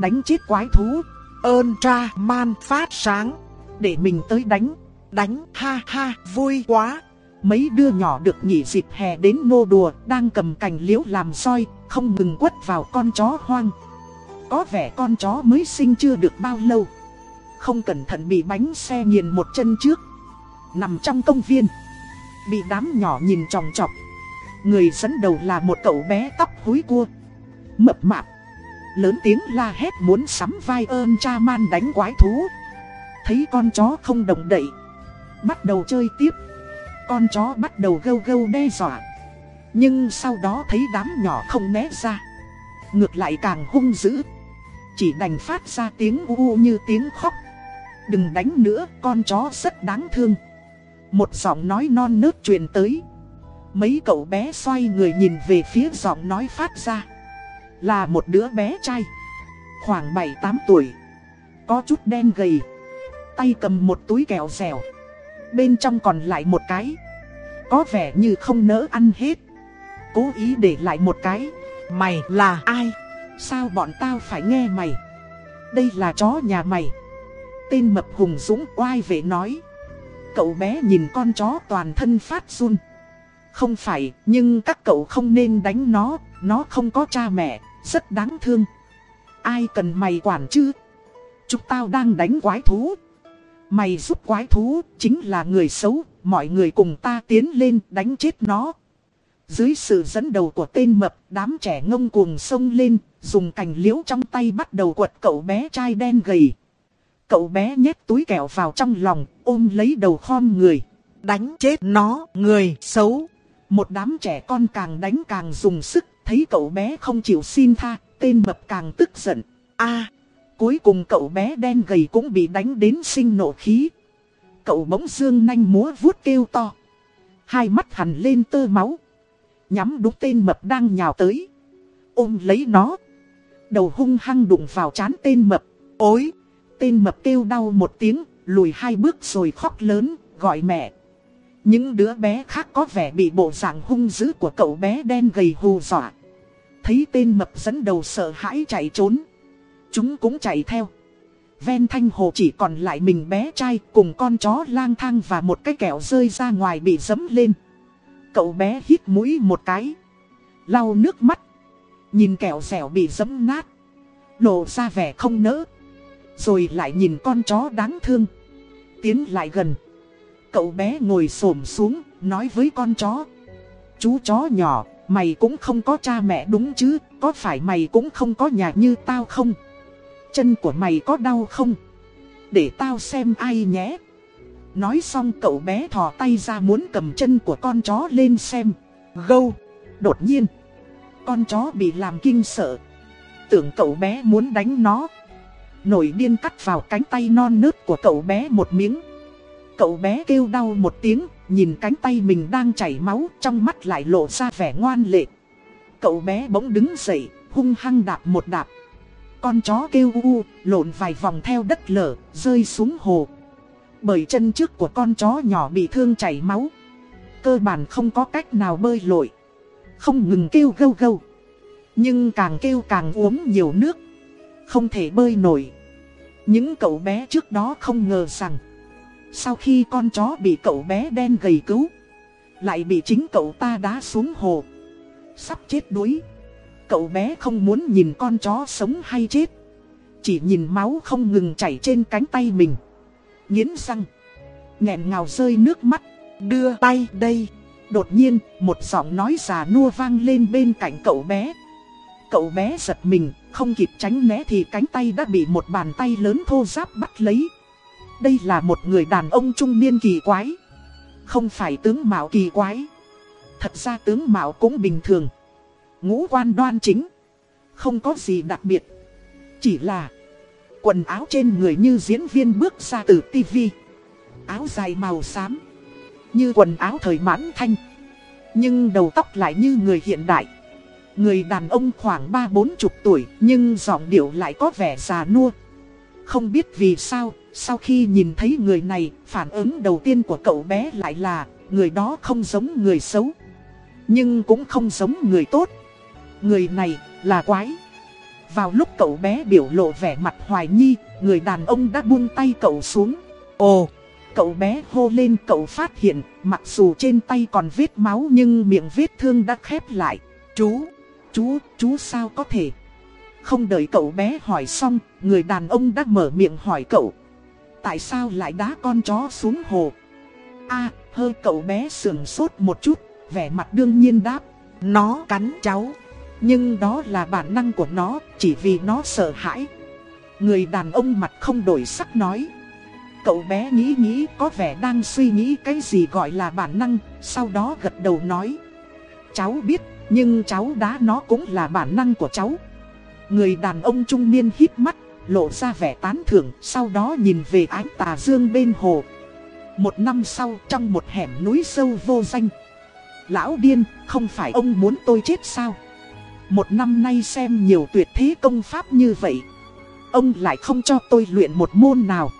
Đánh chết quái thú Ơn tra man phát sáng Để mình tới đánh. Đánh ha ha vui quá. Mấy đứa nhỏ được nghỉ dịp hè đến nô đùa đang cầm cành liễu làm soi, không ngừng quất vào con chó hoang. Có vẻ con chó mới sinh chưa được bao lâu. Không cẩn thận bị bánh xe nghiền một chân trước. Nằm trong công viên. Bị đám nhỏ nhìn tròng trọc. Người dẫn đầu là một cậu bé tóc húi cua. Mập mạp. Lớn tiếng la hét muốn sắm vai ơn cha man đánh quái thú. Thấy con chó không động đậy. Bắt đầu chơi tiếp. Con chó bắt đầu gâu gâu đe dọa. Nhưng sau đó thấy đám nhỏ không né ra. Ngược lại càng hung dữ. Chỉ đành phát ra tiếng u như tiếng khóc. Đừng đánh nữa, con chó rất đáng thương. Một giọng nói non nớt truyền tới. Mấy cậu bé xoay người nhìn về phía giọng nói phát ra. Là một đứa bé trai. Khoảng 7-8 tuổi. Có chút đen gầy. Tay cầm một túi kẹo dẻo. Bên trong còn lại một cái. Có vẻ như không nỡ ăn hết. Cố ý để lại một cái. Mày là ai? Sao bọn tao phải nghe mày? Đây là chó nhà mày. Tên mập hùng dũng oai vệ nói. Cậu bé nhìn con chó toàn thân phát run. Không phải, nhưng các cậu không nên đánh nó, nó không có cha mẹ, rất đáng thương. Ai cần mày quản chứ? Chúng tao đang đánh quái thú. Mày giúp quái thú, chính là người xấu, mọi người cùng ta tiến lên đánh chết nó. Dưới sự dẫn đầu của tên mập, đám trẻ ngông cuồng sông lên, dùng cành liễu trong tay bắt đầu quật cậu bé trai đen gầy. Cậu bé nhét túi kẹo vào trong lòng, ôm lấy đầu khom người. Đánh chết nó, người xấu. Một đám trẻ con càng đánh càng dùng sức, thấy cậu bé không chịu xin tha, tên mập càng tức giận. a cuối cùng cậu bé đen gầy cũng bị đánh đến sinh nộ khí. Cậu bỗng dương nanh múa vuốt kêu to. Hai mắt hằn lên tơ máu. Nhắm đúng tên mập đang nhào tới. Ôm lấy nó. Đầu hung hăng đụng vào chán tên mập. Ôi! Tên mập kêu đau một tiếng, lùi hai bước rồi khóc lớn, gọi mẹ. Những đứa bé khác có vẻ bị bộ dạng hung dữ của cậu bé đen gầy hù dọa. Thấy tên mập dẫn đầu sợ hãi chạy trốn. Chúng cũng chạy theo. Ven thanh hồ chỉ còn lại mình bé trai cùng con chó lang thang và một cái kẹo rơi ra ngoài bị dấm lên. Cậu bé hít mũi một cái. Lau nước mắt. Nhìn kẹo dẻo bị dấm nát. Lộ ra vẻ không nỡ. Rồi lại nhìn con chó đáng thương. Tiến lại gần. Cậu bé ngồi xổm xuống, nói với con chó. Chú chó nhỏ, mày cũng không có cha mẹ đúng chứ, có phải mày cũng không có nhà như tao không? Chân của mày có đau không? Để tao xem ai nhé. Nói xong cậu bé thò tay ra muốn cầm chân của con chó lên xem. Gâu! Đột nhiên! Con chó bị làm kinh sợ. Tưởng cậu bé muốn đánh nó. Nổi điên cắt vào cánh tay non nớt của cậu bé một miếng. Cậu bé kêu đau một tiếng, nhìn cánh tay mình đang chảy máu, trong mắt lại lộ ra vẻ ngoan lệ. Cậu bé bỗng đứng dậy, hung hăng đạp một đạp. Con chó kêu u, lộn vài vòng theo đất lở, rơi xuống hồ. Bởi chân trước của con chó nhỏ bị thương chảy máu. Cơ bản không có cách nào bơi lội. Không ngừng kêu gâu gâu. Nhưng càng kêu càng uống nhiều nước. Không thể bơi nổi. Những cậu bé trước đó không ngờ rằng sau khi con chó bị cậu bé đen gầy cứu, Lại bị chính cậu ta đá xuống hồ. Sắp chết đuối, Cậu bé không muốn nhìn con chó sống hay chết, Chỉ nhìn máu không ngừng chảy trên cánh tay mình. Nghiến răng, nghẹn ngào rơi nước mắt, Đưa tay đây. Đột nhiên, một giọng nói già nua vang lên bên cạnh cậu bé. Cậu bé giật mình, không kịp tránh né thì cánh tay đã bị một bàn tay lớn thô ráp bắt lấy. Đây là một người đàn ông trung niên kỳ quái. Không phải tướng mạo kỳ quái. Thật ra tướng mạo cũng bình thường. Ngũ quan đoan chính. Không có gì đặc biệt. Chỉ là quần áo trên người như diễn viên bước ra từ tivi. Áo dài màu xám. Như quần áo thời mãn thanh. Nhưng đầu tóc lại như người hiện đại. Người đàn ông khoảng ba bốn chục tuổi nhưng giọng điệu lại có vẻ già nua. Không biết vì sao, sau khi nhìn thấy người này, phản ứng đầu tiên của cậu bé lại là người đó không giống người xấu. Nhưng cũng không giống người tốt. Người này là quái. Vào lúc cậu bé biểu lộ vẻ mặt hoài nghi người đàn ông đã buông tay cậu xuống. Ồ, Cậu bé hô lên cậu phát hiện, mặc dù trên tay còn vết máu nhưng miệng vết thương đã khép lại. chú, Chú, chú sao có thể? Không đợi cậu bé hỏi xong, người đàn ông đã mở miệng hỏi cậu. Tại sao lại đá con chó xuống hồ? a hơi cậu bé sườn sốt một chút, vẻ mặt đương nhiên đáp. nó cắn cháu. Nhưng đó là bản năng của nó, chỉ vì nó sợ hãi. Người đàn ông mặt không đổi sắc nói. Cậu bé nghĩ nghĩ có vẻ đang suy nghĩ cái gì gọi là bản năng, sau đó gật đầu nói. Cháu biết, nhưng cháu đá nó cũng là bản năng của cháu. Người đàn ông trung niên hít mắt, lộ ra vẻ tán thưởng, sau đó nhìn về ánh tà dương bên hồ. Một năm sau, trong một hẻm núi sâu vô danh. Lão điên, không phải ông muốn tôi chết sao? Một năm nay xem nhiều tuyệt thế công pháp như vậy. Ông lại không cho tôi luyện một môn nào.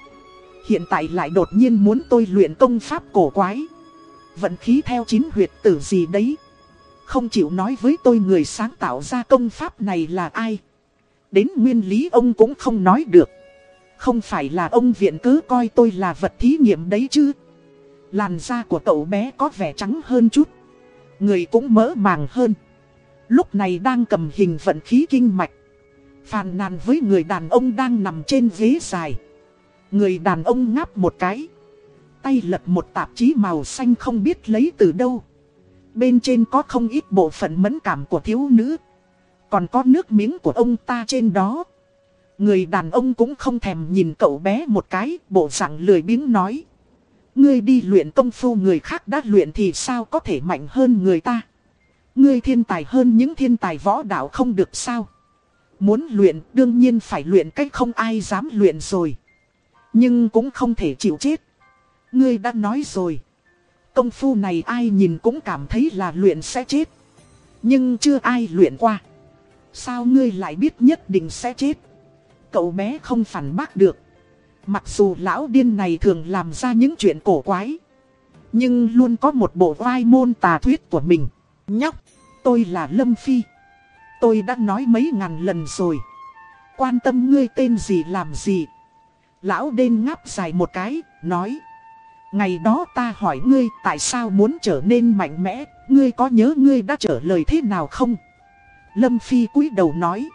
Hiện tại lại đột nhiên muốn tôi luyện công pháp cổ quái. Vận khí theo chín huyệt tử gì đấy. Không chịu nói với tôi người sáng tạo ra công pháp này là ai. Đến nguyên lý ông cũng không nói được. Không phải là ông viện cứ coi tôi là vật thí nghiệm đấy chứ. Làn da của cậu bé có vẻ trắng hơn chút. Người cũng mỡ màng hơn. Lúc này đang cầm hình vận khí kinh mạch. Phàn nàn với người đàn ông đang nằm trên ghế dài. Người đàn ông ngáp một cái. Tay lật một tạp chí màu xanh không biết lấy từ đâu. Bên trên có không ít bộ phận mẫn cảm của thiếu nữ. Còn có nước miếng của ông ta trên đó. Người đàn ông cũng không thèm nhìn cậu bé một cái, bộ dạng lười biếng nói. Ngươi đi luyện công phu người khác đã luyện thì sao có thể mạnh hơn người ta. Ngươi thiên tài hơn những thiên tài võ đạo không được sao. Muốn luyện đương nhiên phải luyện cách không ai dám luyện rồi. Nhưng cũng không thể chịu chết. Ngươi đã nói rồi. Công phu này ai nhìn cũng cảm thấy là luyện sẽ chết. Nhưng chưa ai luyện qua. Sao ngươi lại biết nhất định sẽ chết? Cậu bé không phản bác được. Mặc dù lão điên này thường làm ra những chuyện cổ quái. Nhưng luôn có một bộ vai môn tà thuyết của mình. nhóc, Tôi là Lâm Phi. Tôi đã nói mấy ngàn lần rồi. Quan tâm ngươi tên gì làm gì. Lão đên ngáp dài một cái, nói. Ngày đó ta hỏi ngươi tại sao muốn trở nên mạnh mẽ, ngươi có nhớ ngươi đã trả lời thế nào không? Lâm Phi cúi đầu nói.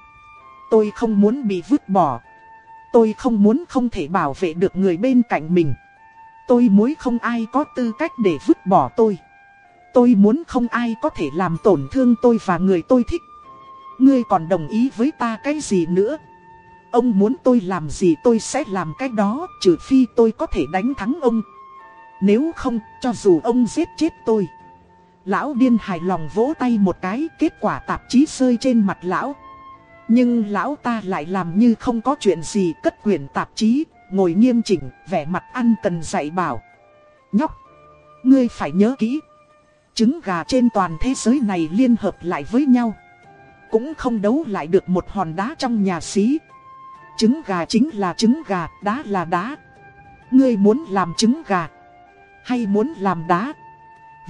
Tôi không muốn bị vứt bỏ. Tôi không muốn không thể bảo vệ được người bên cạnh mình. Tôi muốn không ai có tư cách để vứt bỏ tôi. Tôi muốn không ai có thể làm tổn thương tôi và người tôi thích. Ngươi còn đồng ý với ta cái gì nữa? Ông muốn tôi làm gì tôi sẽ làm cái đó, trừ phi tôi có thể đánh thắng ông. Nếu không, cho dù ông giết chết tôi. Lão điên hài lòng vỗ tay một cái, kết quả tạp chí rơi trên mặt lão. Nhưng lão ta lại làm như không có chuyện gì cất quyển tạp chí, ngồi nghiêm chỉnh, vẻ mặt ăn cần dạy bảo. Nhóc, ngươi phải nhớ kỹ. Trứng gà trên toàn thế giới này liên hợp lại với nhau. Cũng không đấu lại được một hòn đá trong nhà xí. Trứng gà chính là trứng gà, đá là đá. Ngươi muốn làm trứng gà, hay muốn làm đá?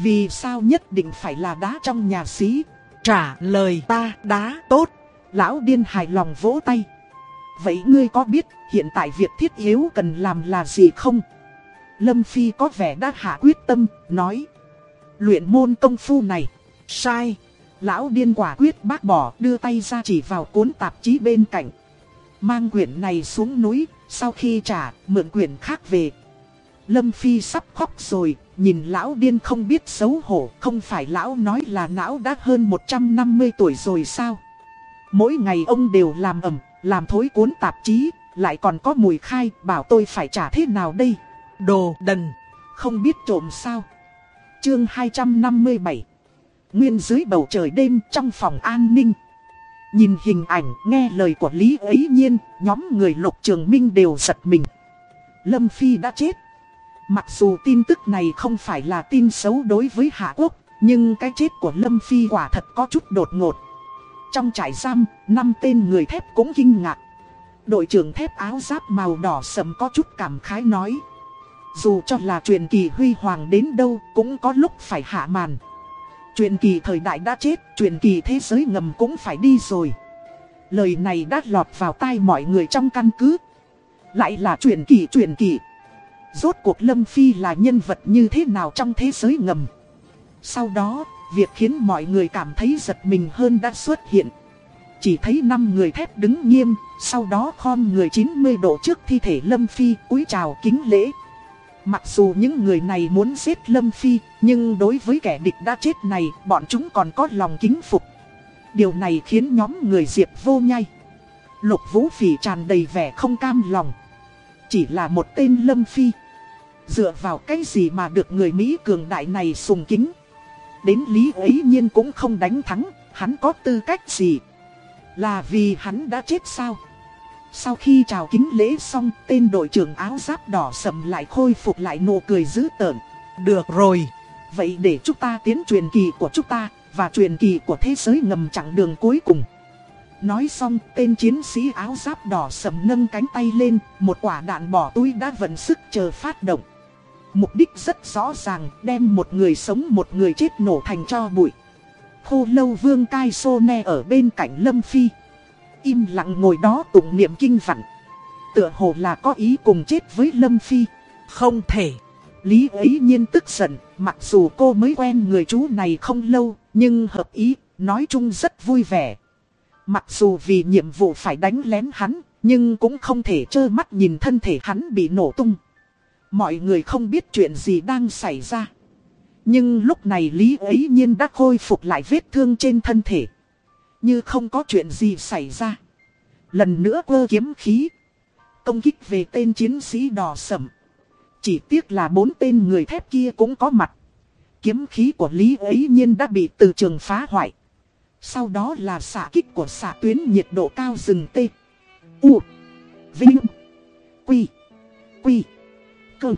Vì sao nhất định phải là đá trong nhà xí? trả lời ta đá tốt. Lão điên hài lòng vỗ tay. Vậy ngươi có biết hiện tại việc thiết yếu cần làm là gì không? Lâm Phi có vẻ đã hạ quyết tâm, nói. Luyện môn công phu này. Sai, Lão điên quả quyết bác bỏ đưa tay ra chỉ vào cuốn tạp chí bên cạnh. Mang quyển này xuống núi, sau khi trả, mượn quyển khác về. Lâm Phi sắp khóc rồi, nhìn lão điên không biết xấu hổ, không phải lão nói là não đã hơn 150 tuổi rồi sao? Mỗi ngày ông đều làm ẩm, làm thối cuốn tạp chí, lại còn có mùi khai, bảo tôi phải trả thế nào đây? đồ đần. Không biết trộm sao? Chương 257 Nguyên dưới bầu trời đêm trong phòng an ninh Nhìn hình ảnh, nghe lời của Lý ấy nhiên, nhóm người lục trường minh đều giật mình Lâm Phi đã chết Mặc dù tin tức này không phải là tin xấu đối với Hạ Quốc Nhưng cái chết của Lâm Phi quả thật có chút đột ngột. Trong trại giam, năm tên người thép cũng kinh ngạc. Đội trưởng thép áo giáp màu đỏ sầm có chút cảm khái nói Dù cho là truyền kỳ huy hoàng đến đâu cũng có lúc phải hạ màn. Truyền kỳ thời đại đã chết, truyền kỳ thế giới ngầm cũng phải đi rồi. Lời này đã lọt vào tai mọi người trong căn cứ. Lại là truyền kỳ truyền kỳ. Rốt cuộc Lâm Phi là nhân vật như thế nào trong thế giới ngầm Sau đó, việc khiến mọi người cảm thấy giật mình hơn đã xuất hiện Chỉ thấy 5 người thép đứng nghiêm, sau đó khom người 90 độ trước thi thể Lâm Phi cúi chào kính lễ Mặc dù những người này muốn giết Lâm Phi, nhưng đối với kẻ địch đã chết này, bọn chúng còn có lòng kính phục. Điều này khiến nhóm người Diệp vô nhai. Lục Vũ Phỉ tràn đầy vẻ không cam lòng. Chỉ là một tên Lâm Phi. Dựa vào cái gì mà được người Mỹ cường đại này sùng kính. Đến lý ấy nhiên cũng không đánh thắng, hắn có tư cách gì. Là vì hắn đã chết sao? Sau khi chào kính lễ xong, tên đội trưởng áo giáp đỏ sầm lại khôi phục lại nụ cười dữ tợn. Được rồi. Vậy để chúng ta tiến truyền kỳ của chúng ta, và truyền kỳ của thế giới ngầm chặng đường cuối cùng. Nói xong, tên chiến sĩ áo giáp đỏ sầm nâng cánh tay lên, một quả đạn bỏ túi đã vận sức chờ phát động. Mục đích rất rõ ràng, đem một người sống một người chết nổ thành cho bụi. Khô lâu vương cai sô ne ở bên cạnh Lâm Phi. Im lặng ngồi đó tụng niệm kinh vặn. Tựa hồ là có ý cùng chết với Lâm Phi. Không thể. Lý ấy nhiên tức giận, mặc dù cô mới quen người chú này không lâu, nhưng hợp ý, nói chung rất vui vẻ. Mặc dù vì nhiệm vụ phải đánh lén hắn, nhưng cũng không thể trơ mắt nhìn thân thể hắn bị nổ tung. Mọi người không biết chuyện gì đang xảy ra. Nhưng lúc này Lý ấy nhiên đã khôi phục lại vết thương trên thân thể. Như không có chuyện gì xảy ra. Lần nữa quơ kiếm khí. Công kích về tên chiến sĩ đỏ sẩm. Chỉ tiếc là bốn tên người thép kia cũng có mặt. Kiếm khí của Lý ấy nhiên đã bị từ trường phá hoại. Sau đó là xạ kích của xạ tuyến nhiệt độ cao rừng T. U. Vinh. Quy. Quy. Cơ.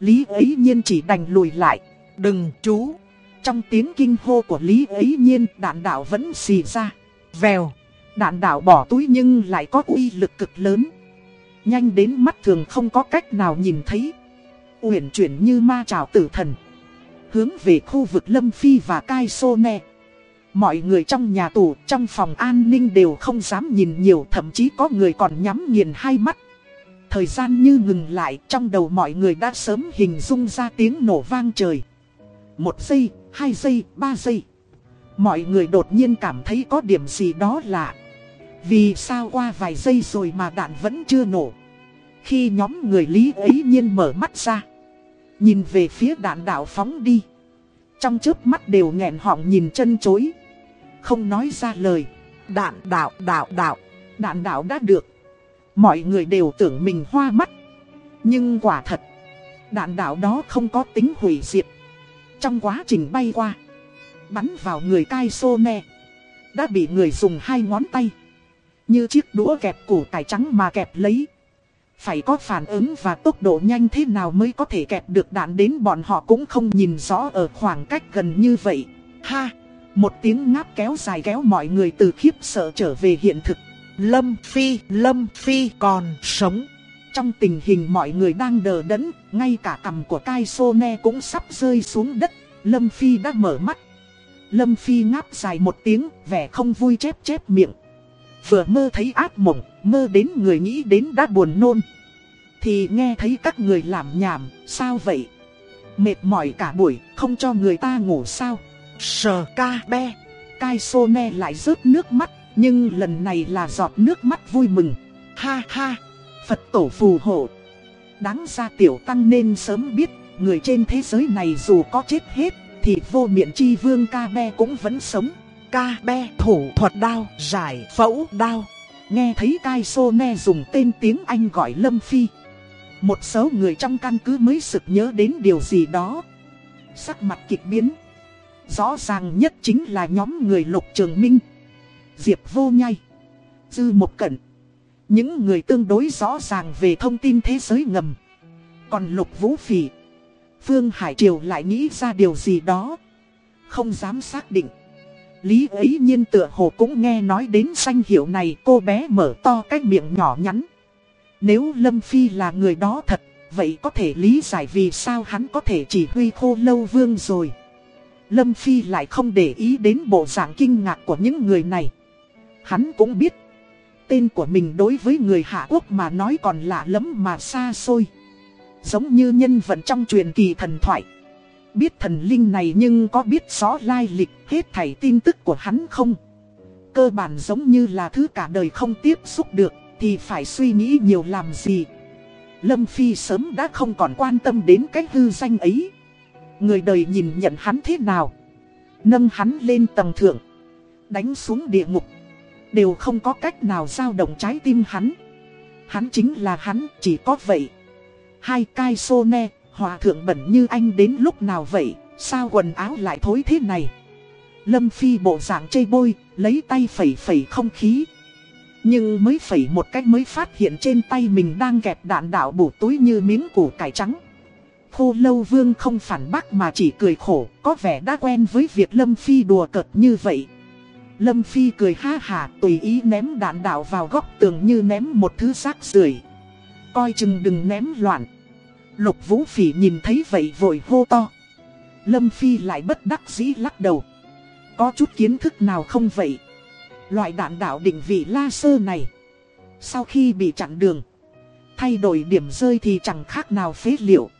Lý ấy nhiên chỉ đành lùi lại. Đừng chú. Trong tiếng kinh hô của Lý ấy nhiên, đạn đạo vẫn xì ra. Vèo. Đạn đạo bỏ túi nhưng lại có uy lực cực lớn. Nhanh đến mắt thường không có cách nào nhìn thấy. Uyển chuyển như ma trào tử thần. Hướng về khu vực Lâm Phi và Cai Sô Ne. Mọi người trong nhà tù, trong phòng an ninh đều không dám nhìn nhiều, thậm chí có người còn nhắm nghiền hai mắt. Thời gian như ngừng lại, trong đầu mọi người đã sớm hình dung ra tiếng nổ vang trời. Một giây, hai giây, ba giây. Mọi người đột nhiên cảm thấy có điểm gì đó lạ. Vì sao qua vài giây rồi mà đạn vẫn chưa nổ. Khi nhóm người lý ấy nhiên mở mắt ra. Nhìn về phía đạn đạo phóng đi. Trong trước mắt đều nghẹn họng nhìn chân chối. Không nói ra lời. Đạn đạo đạo đạo. Đạn đạo đã được. Mọi người đều tưởng mình hoa mắt. Nhưng quả thật. Đạn đạo đó không có tính hủy diệt. Trong quá trình bay qua. Bắn vào người cai sô nè Đã bị người dùng hai ngón tay. Như chiếc đũa kẹp củ cải trắng mà kẹp lấy. Phải có phản ứng và tốc độ nhanh thế nào mới có thể kẹp được đạn đến bọn họ cũng không nhìn rõ ở khoảng cách gần như vậy. Ha! Một tiếng ngáp kéo dài kéo mọi người từ khiếp sợ trở về hiện thực. Lâm Phi, Lâm Phi còn sống. Trong tình hình mọi người đang đờ đẫn, ngay cả cằm của Kai Ne cũng sắp rơi xuống đất. Lâm Phi đã mở mắt. Lâm Phi ngáp dài một tiếng, vẻ không vui chép chép miệng. Vừa mơ thấy ác mộng, mơ đến người nghĩ đến đã buồn nôn. Thì nghe thấy các người làm nhảm, sao vậy? Mệt mỏi cả buổi, không cho người ta ngủ sao? Sờ ca be. Cai ne lại rớt nước mắt, nhưng lần này là giọt nước mắt vui mừng. Ha ha, Phật tổ phù hộ. Đáng ra tiểu tăng nên sớm biết, người trên thế giới này dù có chết hết, thì vô miệng chi vương ca be cũng vẫn sống. Ca be thủ thuật đao, giải phẫu đao. Nghe thấy Cai Sô Ne dùng tên tiếng Anh gọi Lâm Phi. Một số người trong căn cứ mới sực nhớ đến điều gì đó. Sắc mặt kịch biến. Rõ ràng nhất chính là nhóm người Lục Trường Minh. Diệp Vô Nhai. Dư Một Cẩn. Những người tương đối rõ ràng về thông tin thế giới ngầm. Còn Lục Vũ Phỉ. Phương Hải Triều lại nghĩ ra điều gì đó. Không dám xác định. Lý ấy nhiên tựa hồ cũng nghe nói đến danh hiệu này cô bé mở to cái miệng nhỏ nhắn. Nếu Lâm Phi là người đó thật, vậy có thể lý giải vì sao hắn có thể chỉ huy khô lâu vương rồi. Lâm Phi lại không để ý đến bộ dạng kinh ngạc của những người này. Hắn cũng biết, tên của mình đối với người Hạ Quốc mà nói còn lạ lắm mà xa xôi. Giống như nhân vật trong truyền kỳ thần thoại Biết thần linh này nhưng có biết rõ lai lịch hết thảy tin tức của hắn không? Cơ bản giống như là thứ cả đời không tiếp xúc được Thì phải suy nghĩ nhiều làm gì? Lâm Phi sớm đã không còn quan tâm đến cái hư danh ấy. Người đời nhìn nhận hắn thế nào? Nâng hắn lên tầng thượng Đánh xuống địa ngục. Đều không có cách nào dao động trái tim hắn. Hắn chính là hắn, chỉ có vậy. Hai cai sô ne, hòa thượng bẩn như anh đến lúc nào vậy? Sao quần áo lại thối thế này? Lâm Phi bộ dạng chây bôi, lấy tay phẩy phẩy không khí. Nhưng mới phẩy một cách mới phát hiện trên tay mình đang kẹp đạn đạo bổ túi như miếng củ cải trắng. Khô lâu vương không phản bác mà chỉ cười khổ, có vẻ đã quen với việc Lâm Phi đùa cợt như vậy. Lâm Phi cười ha hà tùy ý ném đạn đạo vào góc tường như ném một thứ rác rưởi. Coi chừng đừng ném loạn. Lục Vũ Phỉ nhìn thấy vậy vội hô to. Lâm Phi lại bất đắc dĩ lắc đầu. Có chút kiến thức nào không vậy? Loại đạn đạo định vị laser này, Sau khi bị chặn đường, Thay đổi điểm rơi thì chẳng khác nào phế liệu.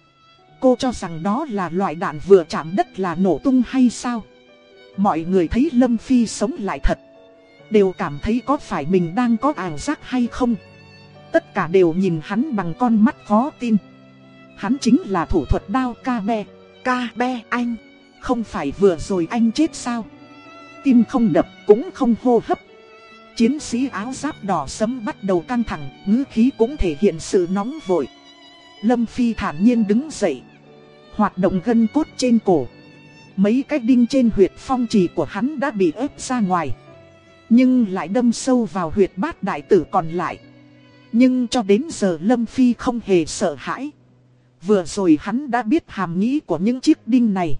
Cô cho rằng đó là loại đạn vừa chạm đất là nổ tung hay sao? Mọi người thấy Lâm Phi sống lại thật, Đều cảm thấy có phải mình đang có ảo giác hay không? Tất cả đều nhìn hắn bằng con mắt khó tin. Hắn chính là thủ thuật đao ca be. Ca be anh. Không phải vừa rồi anh chết sao? Tim không đập cũng không hô hấp. Chiến sĩ áo giáp đỏ sấm bắt đầu căng thẳng ngữ khí cũng thể hiện sự nóng vội. Lâm Phi thản nhiên đứng dậy Hoạt động gân cốt trên cổ. Mấy cái đinh trên huyệt phong trì của hắn đã bị ép ra ngoài. Nhưng lại đâm sâu vào huyệt bát đại tử còn lại. Nhưng cho đến giờ Lâm Phi không hề sợ hãi Vừa rồi hắn đã biết hàm nghĩ của những chiếc đinh này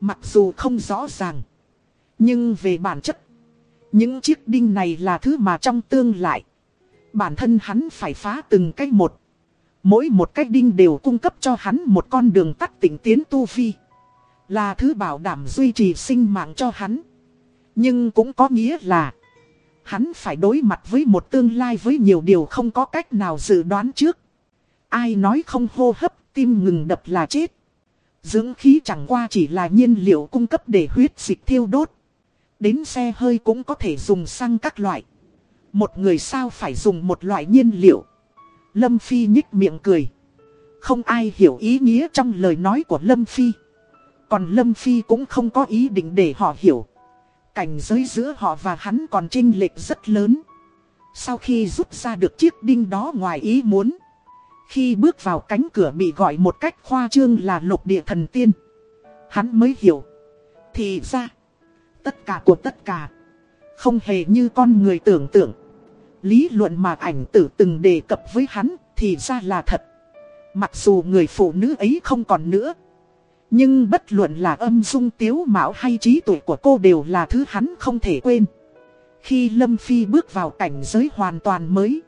Mặc dù không rõ ràng Nhưng về bản chất Những chiếc đinh này là thứ mà trong tương lại Bản thân hắn phải phá từng cái một Mỗi một cái đinh đều cung cấp cho hắn một con đường tắt tỉnh tiến tu vi là thứ bảo đảm duy trì sinh mạng cho hắn. Nhưng cũng có nghĩa là Hắn phải đối mặt với một tương lai với nhiều điều không có cách nào dự đoán trước. Ai nói không hô hấp, tim ngừng đập là chết. Dưỡng khí chẳng qua chỉ là nhiên liệu cung cấp để huyết dịch thiêu đốt. Đến xe hơi cũng có thể dùng xăng các loại. Một người sao phải dùng một loại nhiên liệu. Lâm Phi nhích miệng cười. Không ai hiểu ý nghĩa trong lời nói của Lâm Phi. Còn Lâm Phi cũng không có ý định để họ hiểu. Cảnh giới giữa họ và hắn còn chênh lệch rất lớn. Sau khi rút ra được chiếc đinh đó ngoài ý muốn. Khi bước vào cánh cửa bị gọi một cách khoa trương là lục địa thần tiên. Hắn mới hiểu. Thì ra, tất cả của tất cả, không hề như con người tưởng tượng. Lý luận mà ảnh tử từng đề cập với hắn thì ra là thật. Mặc dù người phụ nữ ấy không còn nữa. Nhưng bất luận là âm dung tiếu mạo hay trí tuệ của cô đều là thứ hắn không thể quên. Khi Lâm Phi bước vào cảnh giới hoàn toàn mới.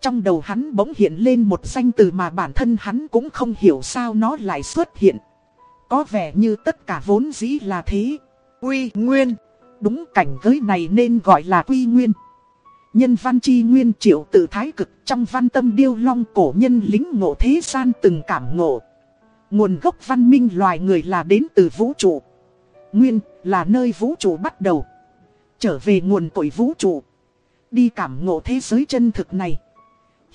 Trong đầu hắn bỗng hiện lên một danh từ mà bản thân hắn cũng không hiểu sao nó lại xuất hiện. Có vẻ như tất cả vốn dĩ là thế. Quy Nguyên. Đúng cảnh giới này nên gọi là Quy Nguyên. Nhân văn chi nguyên triệu tự thái cực trong văn tâm điêu long cổ nhân lính ngộ thế gian từng cảm ngộ. Nguồn gốc văn minh loài người là đến từ vũ trụ. Nguyên là nơi vũ trụ bắt đầu. Trở về nguồn cội vũ trụ. Đi cảm ngộ thế giới chân thực này.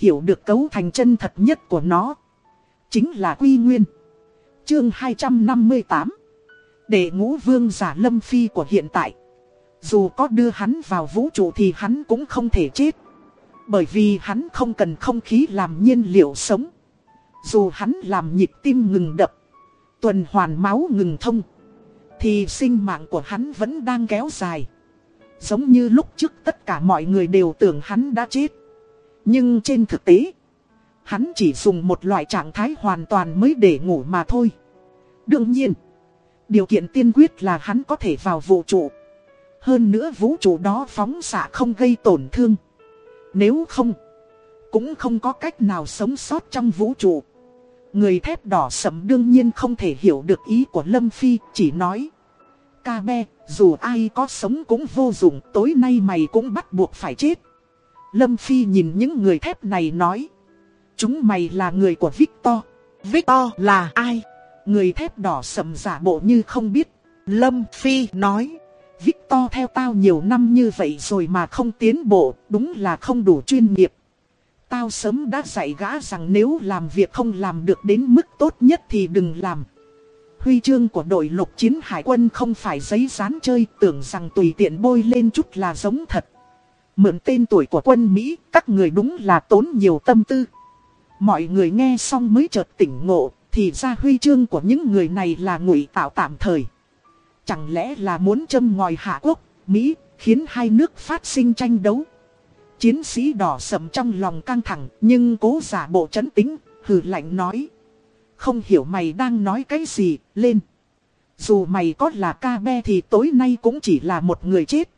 Hiểu được cấu thành chân thật nhất của nó. Chính là quy nguyên. Chương 258 Để ngũ vương giả lâm phi của hiện tại. Dù có đưa hắn vào vũ trụ thì hắn cũng không thể chết. Bởi vì hắn không cần không khí làm nhiên liệu sống. Dù hắn làm nhịp tim ngừng đập, tuần hoàn máu ngừng thông, thì sinh mạng của hắn vẫn đang kéo dài. Giống như lúc trước tất cả mọi người đều tưởng hắn đã chết. Nhưng trên thực tế, hắn chỉ dùng một loại trạng thái hoàn toàn mới để ngủ mà thôi. Đương nhiên, điều kiện tiên quyết là hắn có thể vào vũ trụ. Hơn nữa vũ trụ đó phóng xạ không gây tổn thương. Nếu không, cũng không có cách nào sống sót trong vũ trụ. Người thép đỏ sẫm đương nhiên không thể hiểu được ý của Lâm Phi, chỉ nói. Ca be, dù ai có sống cũng vô dụng, tối nay mày cũng bắt buộc phải chết. Lâm Phi nhìn những người thép này nói. Chúng mày là người của Victor. Victor là ai? Người thép đỏ sầm giả bộ như không biết. Lâm Phi nói. Victor theo tao nhiều năm như vậy rồi mà không tiến bộ, đúng là không đủ chuyên nghiệp. Tao sớm đã dạy gã rằng nếu làm việc không làm được đến mức tốt nhất thì đừng làm. Huy chương của đội lục chiến hải quân không phải giấy dán chơi tưởng rằng tùy tiện bôi lên chút là giống thật. Mượn tên tuổi của quân Mỹ, các người đúng là tốn nhiều tâm tư. Mọi người nghe xong mới chợt tỉnh ngộ, thì ra huy chương của những người này là ngụy tạo tạm thời. Chẳng lẽ là muốn châm ngòi Hạ Quốc, Mỹ, khiến hai nước phát sinh tranh đấu. Chiến sĩ đỏ sầm trong lòng căng thẳng, nhưng cố giả bộ chấn tĩnh, hừ lạnh nói. Không hiểu mày đang nói cái gì, lên. Dù mày có là ca be thì tối nay cũng chỉ là một người chết.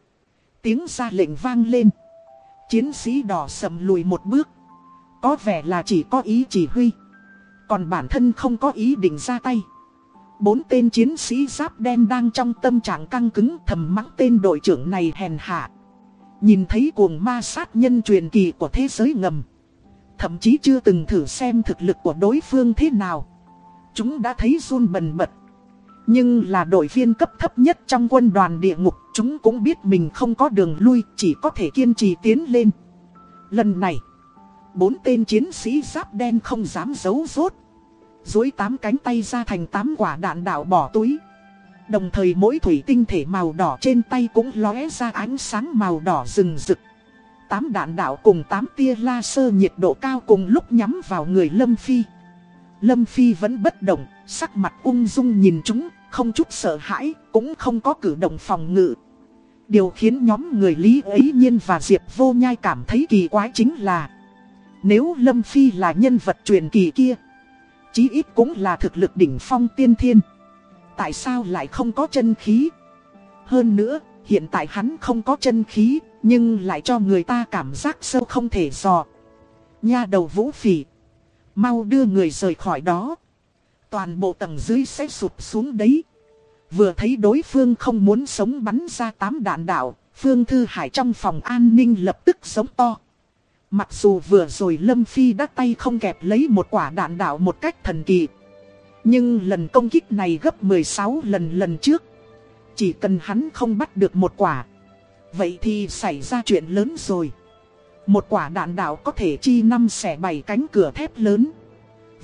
Tiếng ra lệnh vang lên. Chiến sĩ đỏ sầm lùi một bước. Có vẻ là chỉ có ý chỉ huy. Còn bản thân không có ý định ra tay. Bốn tên chiến sĩ giáp đen đang trong tâm trạng căng cứng thầm mắng tên đội trưởng này hèn hạ. Nhìn thấy cuồng ma sát nhân truyền kỳ của thế giới ngầm. Thậm chí chưa từng thử xem thực lực của đối phương thế nào. Chúng đã thấy run bần bật. Nhưng là đội viên cấp thấp nhất trong quân đoàn địa ngục, chúng cũng biết mình không có đường lui, chỉ có thể kiên trì tiến lên. Lần này, bốn tên chiến sĩ giáp đen không dám giấu rốt. Dối tám cánh tay ra thành tám quả đạn đạo bỏ túi. Đồng thời mỗi thủy tinh thể màu đỏ trên tay cũng lóe ra ánh sáng màu đỏ rừng rực. Tám đạn đạo cùng tám tia laser nhiệt độ cao cùng lúc nhắm vào người Lâm Phi. Lâm Phi vẫn bất động, sắc mặt ung dung nhìn chúng, không chút sợ hãi, cũng không có cử động phòng ngự. Điều khiến nhóm người Lý ấy nhiên và Diệp vô nhai cảm thấy kỳ quái chính là Nếu Lâm Phi là nhân vật truyền kỳ kia Chí ít cũng là thực lực đỉnh phong tiên thiên. Tại sao lại không có chân khí? Hơn nữa hiện tại hắn không có chân khí Nhưng lại cho người ta cảm giác sâu không thể dò. Nha đầu vũ phỉ Mau đưa người rời khỏi đó. Toàn bộ tầng dưới sẽ sụp xuống đấy. Vừa thấy đối phương không muốn sống bắn ra tám đạn đạo, Phương Thư Hải trong phòng an ninh lập tức sống to. Mặc dù vừa rồi Lâm Phi đã tay không kẹp lấy một quả đạn đạo một cách thần kỳ, Nhưng lần công kích này gấp 16 lần lần trước, Chỉ cần hắn không bắt được một quả, Vậy thì xảy ra chuyện lớn rồi. Một quả đạn đạo có thể chi năm xẻ bảy cánh cửa thép lớn.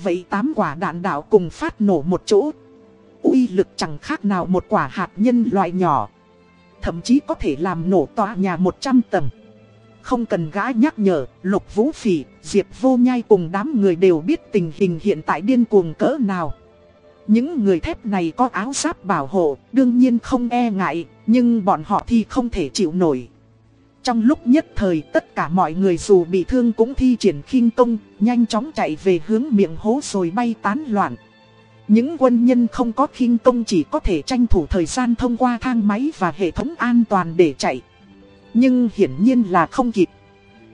Vậy tám quả đạn đạo cùng phát nổ một chỗ uy lực chẳng khác nào một quả hạt nhân loại nhỏ Thậm chí có thể làm nổ tòa nhà 100 tầng không cần gã nhắc nhở, Lục Vũ Phỉ, Diệp Vô Nhai cùng đám người đều biết tình hình hiện tại điên cuồng cỡ nào. Những người thép này có áo giáp bảo hộ, đương nhiên không e ngại, nhưng bọn họ thì không thể chịu nổi. Trong lúc nhất thời tất cả mọi người dù bị thương cũng thi triển khinh công, nhanh chóng chạy về hướng miệng hố rồi bay tán loạn. Những quân nhân không có khinh công chỉ có thể tranh thủ thời gian thông qua thang máy và hệ thống an toàn để chạy. Nhưng hiển nhiên là không kịp.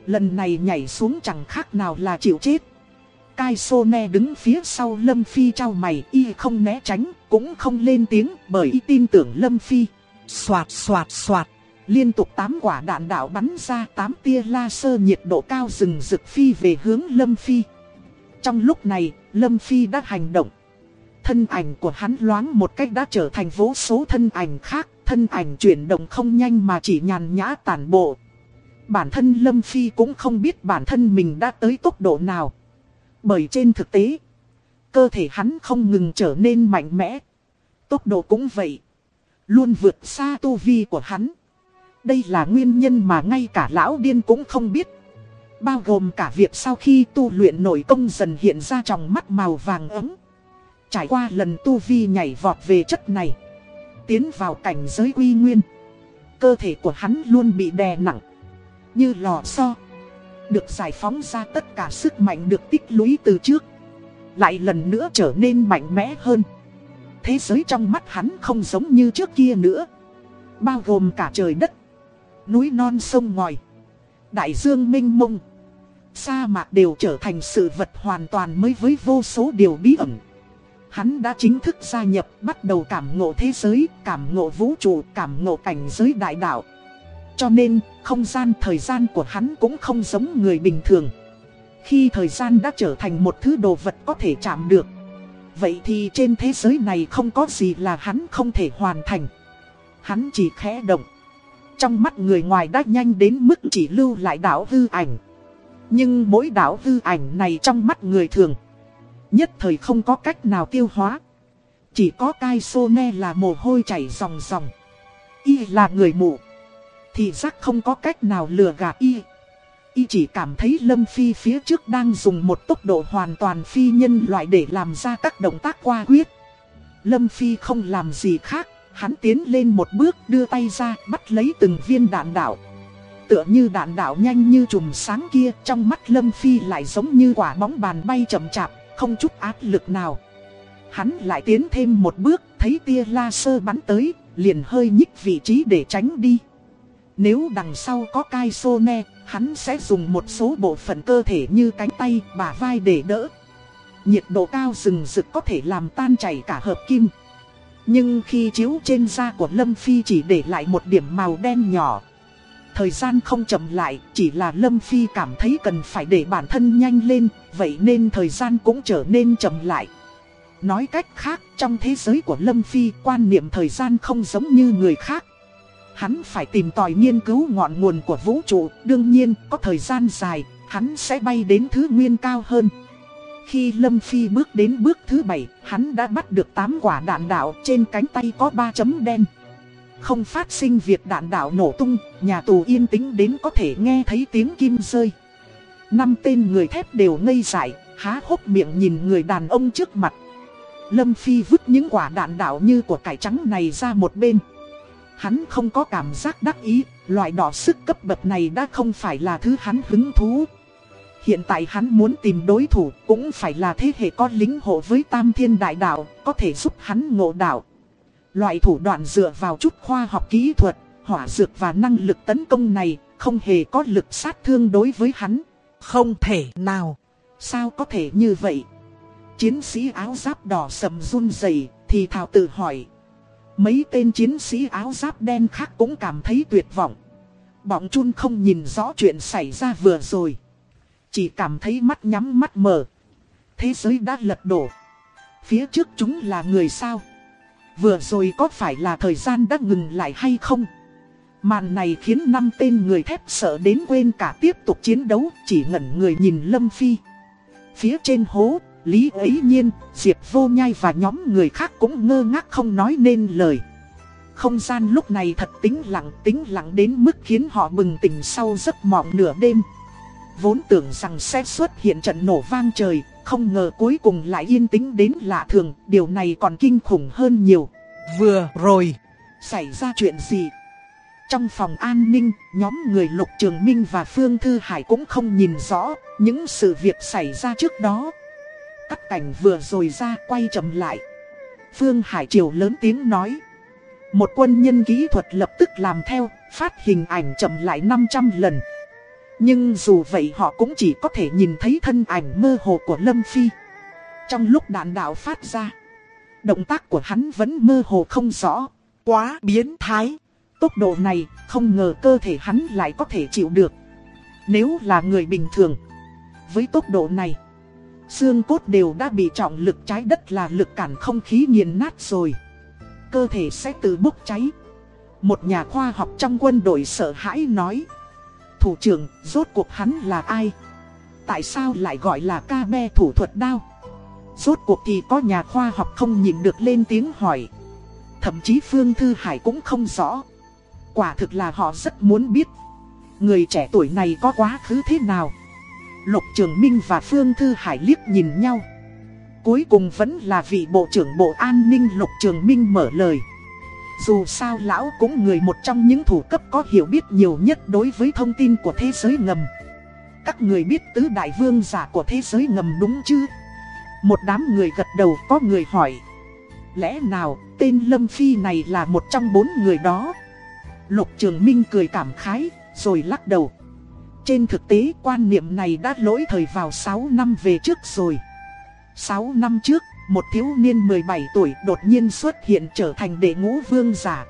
Lần này nhảy xuống chẳng khác nào là chịu chết. Kai Sone đứng phía sau Lâm Phi trao mày y không né tránh, cũng không lên tiếng bởi y tin tưởng Lâm Phi. Xoạt xoạt xoạt, liên tục 8 quả đạn đạo bắn ra 8 tia laser nhiệt độ cao rừng rực phi về hướng Lâm Phi. Trong lúc này, Lâm Phi đã hành động. Thân ảnh của hắn loáng một cách đã trở thành vô số thân ảnh khác thân ảnh chuyển động không nhanh mà chỉ nhàn nhã tản bộ. Bản thân Lâm Phi cũng không biết bản thân mình đã tới tốc độ nào. Bởi trên thực tế, cơ thể hắn không ngừng trở nên mạnh mẽ. Tốc độ cũng vậy. Luôn vượt xa tu vi của hắn. Đây là nguyên nhân mà ngay cả lão điên cũng không biết. Bao gồm cả việc sau khi tu luyện nội công dần hiện ra trong mắt màu vàng ấm. Trải qua lần tu vi nhảy vọt về chất này tiến vào cảnh giới uy nguyên. Cơ thể của hắn luôn bị đè nặng, như lò xo. Được giải phóng ra tất cả sức mạnh được tích lũy từ trước. Lại lần nữa trở nên mạnh mẽ hơn. Thế giới trong mắt hắn không giống như trước kia nữa. Bao gồm cả trời đất, núi non sông ngòi, đại dương mênh mông. Sa mạc đều trở thành sự vật hoàn toàn mới với vô số điều bí ẩn. Hắn đã chính thức gia nhập, bắt đầu cảm ngộ thế giới, cảm ngộ vũ trụ, cảm ngộ cảnh giới đại đạo. Cho nên, không gian thời gian của hắn cũng không giống người bình thường. Khi thời gian đã trở thành một thứ đồ vật có thể chạm được, Vậy thì trên thế giới này không có gì là hắn không thể hoàn thành. Hắn chỉ khẽ động. Trong mắt người ngoài đã nhanh đến mức chỉ lưu lại đảo hư ảnh. Nhưng mỗi đảo hư ảnh này trong mắt người thường. Nhất thời không có cách nào tiêu hóa. Chỉ có cai sô ne là mồ hôi chảy ròng ròng. Y là người mụ. Thì giác không có cách nào lừa gạt y. Y chỉ cảm thấy Lâm Phi phía trước đang dùng một tốc độ hoàn toàn phi nhân loại để làm ra các động tác qua quyết. Lâm Phi không làm gì khác, hắn tiến lên một bước đưa tay ra bắt lấy từng viên đạn đạo. Tựa như đạn đạo nhanh như chùm sáng kia trong mắt Lâm Phi lại giống như quả bóng bàn bay chậm chạp, không chút áp lực nào. Hắn lại tiến thêm một bước, thấy tia laser bắn tới, liền hơi nhích vị trí để tránh đi. Nếu đằng sau có cai sô ne, hắn sẽ dùng một số bộ phận cơ thể như cánh tay, bả vai để đỡ. Nhiệt độ cao rừng rực có thể làm tan chảy cả hợp kim. Nhưng khi chiếu trên da của Lâm Phi chỉ để lại một điểm màu đen nhỏ. Thời gian không chậm lại, chỉ là Lâm Phi cảm thấy cần phải để bản thân nhanh lên, vậy nên thời gian cũng trở nên chậm lại. Nói cách khác, trong thế giới của Lâm Phi, quan niệm thời gian không giống như người khác. Hắn phải tìm tòi nghiên cứu ngọn nguồn của vũ trụ, đương nhiên có thời gian dài, hắn sẽ bay đến thứ nguyên cao hơn. Khi Lâm Phi bước đến bước thứ 7, hắn đã bắt được 8 quả đạn đạo trên cánh tay có 3 chấm đen. Không phát sinh việc đạn đạo nổ tung, nhà tù yên tĩnh đến có thể nghe thấy tiếng kim rơi. Năm tên người thép đều ngây dại, há hốc miệng nhìn người đàn ông trước mặt. Lâm Phi vứt những quả đạn đạo như của cải trắng này ra một bên. Hắn không có cảm giác đắc ý, loại đỏ sức cấp bậc này đã không phải là thứ hắn hứng thú. Hiện tại hắn muốn tìm đối thủ cũng phải là thế hệ có lính hộ với tam thiên đại đạo, có thể giúp hắn ngộ đạo. Loại thủ đoạn dựa vào chút khoa học kỹ thuật, hỏa dược và năng lực tấn công này không hề có lực sát thương đối với hắn. Không thể nào. Sao có thể như vậy? Chiến sĩ áo giáp đỏ sầm run rẩy thì thảo tự hỏi. Mấy tên chiến sĩ áo giáp đen khác cũng cảm thấy tuyệt vọng. Bọn chun không nhìn rõ chuyện xảy ra vừa rồi. Chỉ cảm thấy mắt nhắm mắt mở. Thế giới đã lật đổ. Phía trước chúng là người sao? Vừa rồi có phải là thời gian đã ngừng lại hay không? Màn này khiến năm tên người thép sợ đến quên cả tiếp tục chiến đấu, chỉ ngẩn người nhìn Lâm Phi. Phía trên hố, Lý ấy nhiên, Diệp vô nhai và nhóm người khác cũng ngơ ngác không nói nên lời. Không gian lúc này thật tĩnh lặng, tĩnh lặng đến mức khiến họ bừng tỉnh sau giấc mộng nửa đêm. Vốn tưởng rằng sẽ xuất hiện trận nổ vang trời, không ngờ cuối cùng lại yên tĩnh đến lạ thường, điều này còn kinh khủng hơn nhiều. Vừa rồi, xảy ra chuyện gì? Trong phòng an ninh, nhóm người Lục Trường Minh và Phương Thư Hải cũng không nhìn rõ những sự việc xảy ra trước đó. Cắt cảnh vừa rồi ra quay chậm lại. Phương Hải Triều lớn tiếng nói. Một quân nhân kỹ thuật lập tức làm theo, phát hình ảnh chậm lại 500 lần. Nhưng dù vậy họ cũng chỉ có thể nhìn thấy thân ảnh mơ hồ của Lâm Phi. Trong lúc đạn đạo phát ra, động tác của hắn vẫn mơ hồ không rõ. Quá biến thái. Tốc độ này không ngờ cơ thể hắn lại có thể chịu được. Nếu là người bình thường, với tốc độ này, xương cốt đều đã bị trọng lực trái đất là lực cản không khí nghiền nát rồi. Cơ thể sẽ tự bốc cháy. Một nhà khoa học trong quân đội sợ hãi nói. Thủ trưởng, rốt cuộc hắn là ai? Tại sao lại gọi là ca be thủ thuật đao? Rốt cuộc thì có nhà khoa học không nhìn được lên tiếng hỏi. Thậm chí Phương Thư Hải cũng không rõ. Quả thực là họ rất muốn biết. Người trẻ tuổi này có quá khứ thế nào? Lục Trường Minh và Phương Thư Hải liếc nhìn nhau. Cuối cùng vẫn là vị Bộ trưởng Bộ An ninh Lục Trường Minh mở lời. Dù sao lão cũng người một trong những thủ cấp có hiểu biết nhiều nhất đối với thông tin của thế giới ngầm. Các người biết tứ đại vương giả của thế giới ngầm đúng chứ? Một đám người gật đầu có người hỏi. Lẽ nào tên Lâm Phi này là một trong bốn người đó? Lục Trường Minh cười cảm khái, rồi lắc đầu. Trên thực tế quan niệm này đã lỗi thời vào 6 năm về trước rồi. 6 năm trước, một thiếu niên 17 tuổi đột nhiên xuất hiện trở thành đệ ngũ vương giả.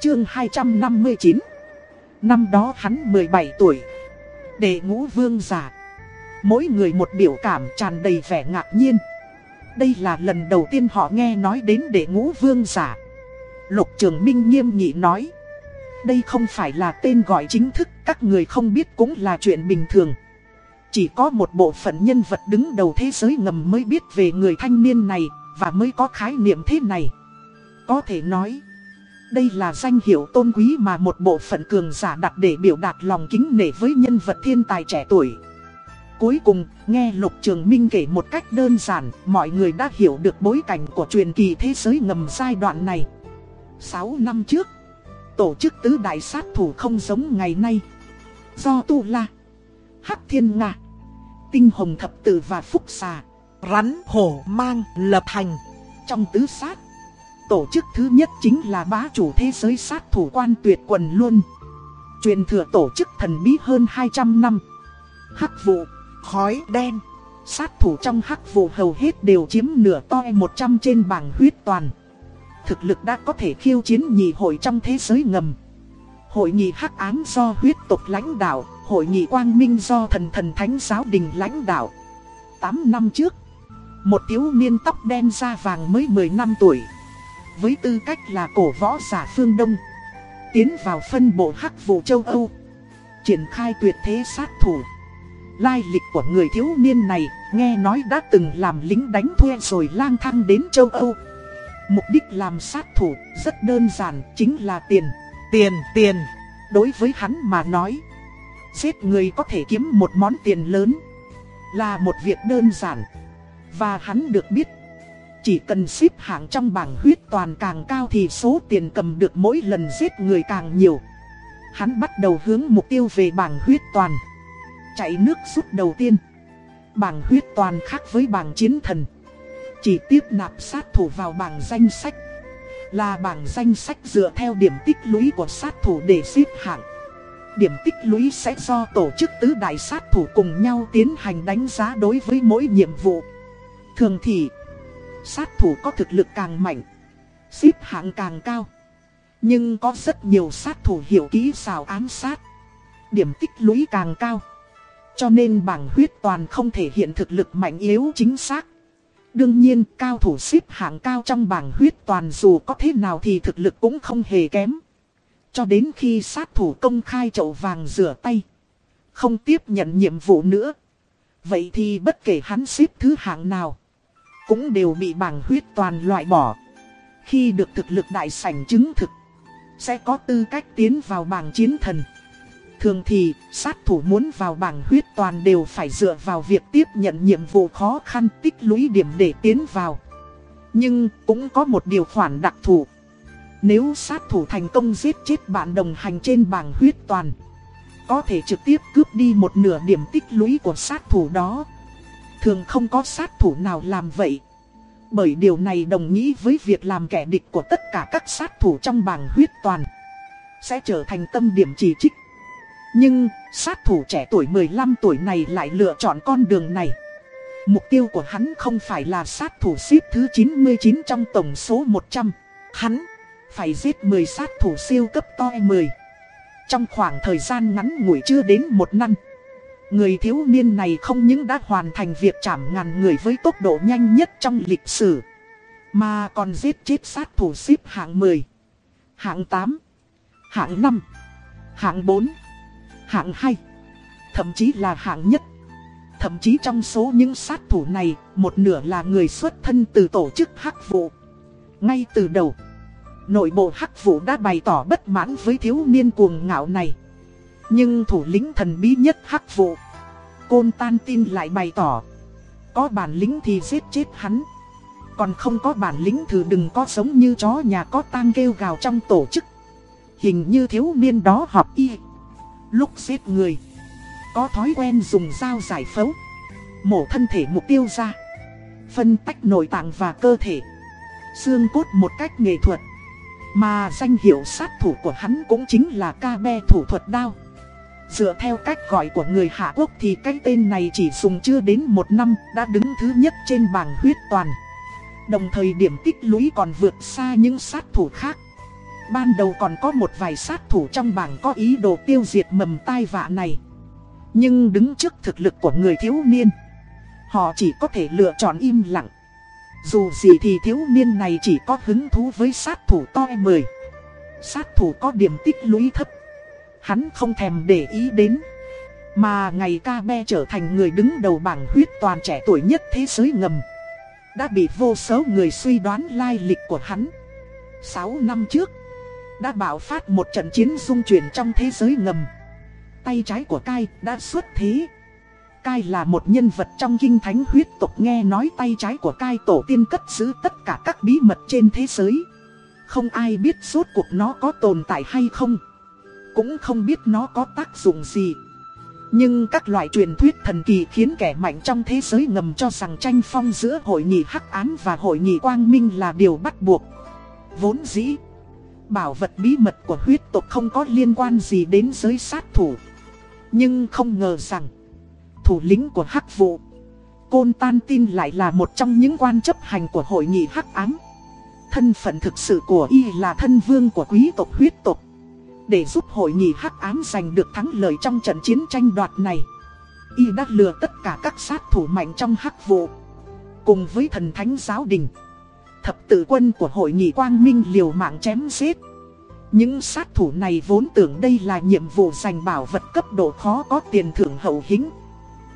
Chương 259 Năm đó hắn 17 tuổi. Đệ ngũ vương giả. Mỗi người một biểu cảm tràn đầy vẻ ngạc nhiên. Đây là lần đầu tiên họ nghe nói đến đệ ngũ vương giả. Lục Trường Minh nghiêm nghị nói. Đây không phải là tên gọi chính thức, các người không biết cũng là chuyện bình thường. Chỉ có một bộ phận nhân vật đứng đầu thế giới ngầm mới biết về người thanh niên này, và mới có khái niệm thế này. Có thể nói, đây là danh hiệu tôn quý mà một bộ phận cường giả đặt để biểu đạt lòng kính nể với nhân vật thiên tài trẻ tuổi. Cuối cùng, nghe Lục Trường Minh kể một cách đơn giản, mọi người đã hiểu được bối cảnh của truyền kỳ thế giới ngầm giai đoạn này. 6 năm trước, tổ chức tứ đại sát thủ không giống ngày nay. Do Tu La, Hắc Thiên Nga, Tinh Hồng Thập Tử và Phúc Xà, Rắn hổ mang lập thành. Trong tứ sát, tổ chức thứ nhất chính là bá chủ thế giới sát thủ quan tuyệt quần luôn. Truyền thừa tổ chức thần bí hơn 200 năm. Hắc vụ, Khói đen. sát thủ trong hắc vụ hầu hết đều chiếm nửa toi 100 trên bảng huyết toàn. Thực lực đã có thể khiêu chiến nhị hội trong thế giới ngầm. Hội nghị hắc ám do huyết tộc lãnh đạo, hội nghị quang minh do thần thần thánh giáo đình lãnh đạo. 8 năm trước, một thiếu niên tóc đen da vàng mới 10 năm tuổi. Với tư cách là cổ võ giả phương Đông, tiến vào phân bộ hắc vụ châu Âu. Triển khai tuyệt thế sát thủ. Lai lịch của người thiếu niên này, nghe nói đã từng làm lính đánh thuê rồi lang thang đến châu Âu. Mục đích làm sát thủ rất đơn giản, chính là tiền. Tiền, tiền. Đối với hắn mà nói, giết người có thể kiếm một món tiền lớn, là một việc đơn giản. Và hắn được biết, chỉ cần xếp hạng trong bảng huyết toàn càng cao thì số tiền cầm được mỗi lần giết người càng nhiều. Hắn bắt đầu hướng mục tiêu về bảng huyết toàn. Chạy nước rút đầu tiên. Bảng huyết toàn khác với bảng chiến thần. Chỉ tiếp nạp sát thủ vào bảng danh sách. Là bảng danh sách dựa theo điểm tích lũy của sát thủ để xếp hạng. Điểm tích lũy sẽ do tổ chức tứ đại sát thủ cùng nhau tiến hành đánh giá đối với mỗi nhiệm vụ. Thường thì, sát thủ có thực lực càng mạnh, xếp hạng càng cao. Nhưng có rất nhiều sát thủ hiểu kỹ xào ám sát. Điểm tích lũy càng cao. Cho nên bảng huyết toàn không thể hiện thực lực mạnh yếu chính xác. Đương nhiên, cao thủ xếp hạng cao trong bảng huyết toàn dù có thế nào thì thực lực cũng không hề kém. Cho đến khi sát thủ công khai chậu vàng rửa tay. Không tiếp nhận nhiệm vụ nữa. Vậy thì bất kể hắn xếp thứ hạng nào. Cũng đều bị bảng huyết toàn loại bỏ. Khi được thực lực đại sảnh chứng thực. Sẽ có tư cách tiến vào bảng chiến thần. Thường thì, sát thủ muốn vào bảng huyết toàn đều phải dựa vào việc tiếp nhận nhiệm vụ khó khăn tích lũy điểm để tiến vào. Nhưng cũng có một điều khoản đặc thù. Nếu sát thủ thành công giết chết bạn đồng hành trên bảng huyết toàn, có thể trực tiếp cướp đi một nửa điểm tích lũy của sát thủ đó. Thường không có sát thủ nào làm vậy. Bởi điều này đồng nghĩa với việc làm kẻ địch của tất cả các sát thủ trong bảng huyết toàn Sẽ trở thành tâm điểm chỉ trích nhưng, sát thủ trẻ tuổi 15 tuổi này lại lựa chọn con đường này. Mục tiêu của hắn không phải là sát thủ xếp thứ 99 trong tổng số 100 Hắn phải giết 10 sát thủ siêu cấp to 10 Trong khoảng thời gian ngắn ngủi chưa đến một năm, Người thiếu niên này không những đã hoàn thành việc chảm ngàn người với tốc độ nhanh nhất trong lịch sử, Mà còn giết chết sát thủ xếp hạng 10 Hạng 8 Hạng 5 Hạng 4 Hạng 2 Thậm chí là hạng nhất. Thậm chí trong số những sát thủ này, Một nửa là người xuất thân từ tổ chức hắc vụ Ngay từ đầu, Nội bộ hắc vụ đã bày tỏ bất mãn với thiếu niên cuồng ngạo này. Nhưng thủ lĩnh thần bí nhất hắc vụ Côn Tan tin lại bày tỏ, Có bản lĩnh thì giết chết hắn. Còn không có bản lĩnh thử đừng có giống như chó nhà có tang kêu gào trong tổ chức. Hình như thiếu niên đó họp y Lúc giết người, Có thói quen dùng dao giải phẫu, Mổ thân thể mục tiêu ra, Phân tách nội tạng và cơ thể, Xương cốt một cách nghệ thuật Mà danh hiệu sát thủ của hắn cũng chính là ca be thủ thuật đao Dựa theo cách gọi của người Hạ Quốc thì cái tên này chỉ dùng chưa đến một năm, đã đứng thứ nhất trên bảng huyết toàn. Đồng thời điểm tích lũy còn vượt xa những sát thủ khác. Ban đầu còn có một vài sát thủ trong bảng có ý đồ tiêu diệt mầm tai vạ này. Nhưng đứng trước thực lực của người thiếu niên, họ chỉ có thể lựa chọn im lặng. Dù gì thì thiếu niên này chỉ có hứng thú với sát thủ to mười Sát thủ có điểm tích lũy thấp Hắn không thèm để ý đến Mà ngày ca be trở thành người đứng đầu bảng huyết toàn trẻ tuổi nhất thế giới ngầm Đã bị vô số người suy đoán lai lịch của hắn 6 năm trước đã bạo phát một trận chiến dung chuyển trong thế giới ngầm Tay trái của Kai đã xuất thế Cai là một nhân vật trong kinh thánh huyết tộc nghe nói tay trái của Cai tổ tiên cất giữ tất cả các bí mật trên thế giới. Không ai biết suốt cuộc nó có tồn tại hay không. Cũng không biết nó có tác dụng gì. Nhưng các loại truyền thuyết thần kỳ khiến kẻ mạnh trong thế giới ngầm cho rằng tranh phong giữa hội nghị hắc án và hội nghị quang minh là điều bắt buộc. Vốn dĩ, bảo vật bí mật của huyết tộc không có liên quan gì đến giới sát thủ. Nhưng không ngờ rằng, thủ lĩnh của hắc vụ. Côn Tan tin lại là một trong những quan chấp hành của hội nghị hắc ám. Thân phận thực sự của y là thân vương của quý tộc huyết tộc. Để giúp hội nghị hắc ám giành được thắng lợi trong trận chiến tranh đoạt này. Y đã lừa tất cả các sát thủ mạnh trong hắc vụ. Cùng với thần thánh giáo đình. Thập tự quân của hội nghị quang minh liều mạng chém giết. Những sát thủ này vốn tưởng đây là nhiệm vụ giành bảo vật cấp độ khó có tiền thưởng hậu hĩnh.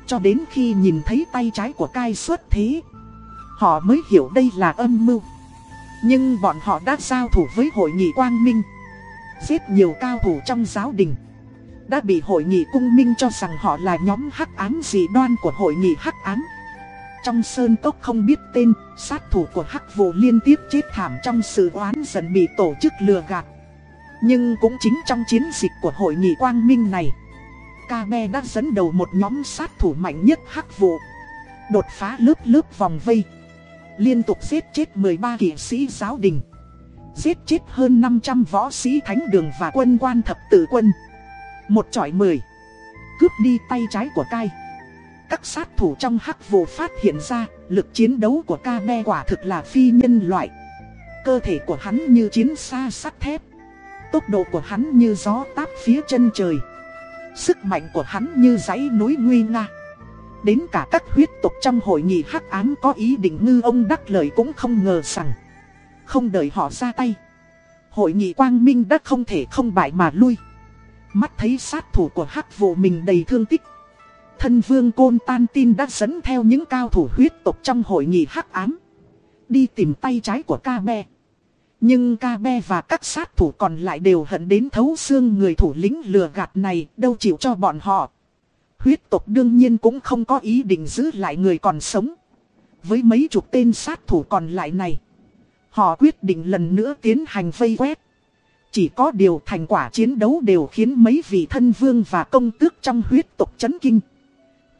Cho đến khi nhìn thấy tay trái của cai xuất thế, Họ mới hiểu đây là âm mưu Nhưng bọn họ đã giao thủ với hội nghị quang minh, Giết nhiều cao thủ trong giáo đình Đã bị hội nghị cung minh cho rằng họ là nhóm hắc ám dị đoan của hội nghị hắc ám trong sơn cốc không biết tên, Sát thủ của hắc vụ liên tiếp chết thảm trong sự oán giận bị tổ chức lừa gạt Nhưng cũng chính trong chiến dịch của hội nghị quang minh này, Kabe đã dẫn đầu một nhóm sát thủ mạnh nhất hắc vụ. Đột phá lớp lớp vòng vây. Liên tục giết chết 13 kỵ sĩ giáo đình. Giết chết hơn 500 võ sĩ thánh đường và quân quan thập tử quân. Một chọi mười, Cướp đi tay trái của cai. Các sát thủ trong hắc vụ phát hiện ra, lực chiến đấu của ca me quả thực là phi nhân loại. Cơ thể của hắn như chiến xa sắt thép. Tốc độ của hắn như gió táp phía chân trời. Sức mạnh của hắn như dãy núi nguy nga Đến cả các huyết tộc trong hội nghị hắc ám có ý định ngư ông đắc lợi cũng không ngờ rằng, Không đợi họ ra tay, Hội nghị quang minh đã không thể không bại mà lui Mắt thấy sát thủ của hắc vụ mình đầy thương tích Thân vương Côn Tan Tin đã dẫn theo những cao thủ huyết tộc trong hội nghị hắc ám Đi tìm tay trái của ca be nhưng ca be và các sát thủ còn lại đều hận đến thấu xương người thủ lĩnh lừa gạt này đâu chịu cho bọn họ. Huyết tộc đương nhiên cũng không có ý định giữ lại người còn sống. Với mấy chục tên sát thủ còn lại này, họ quyết định lần nữa tiến hành vây quét. Chỉ có điều thành quả chiến đấu đều khiến mấy vị thân vương và công tước trong huyết tộc chấn kinh.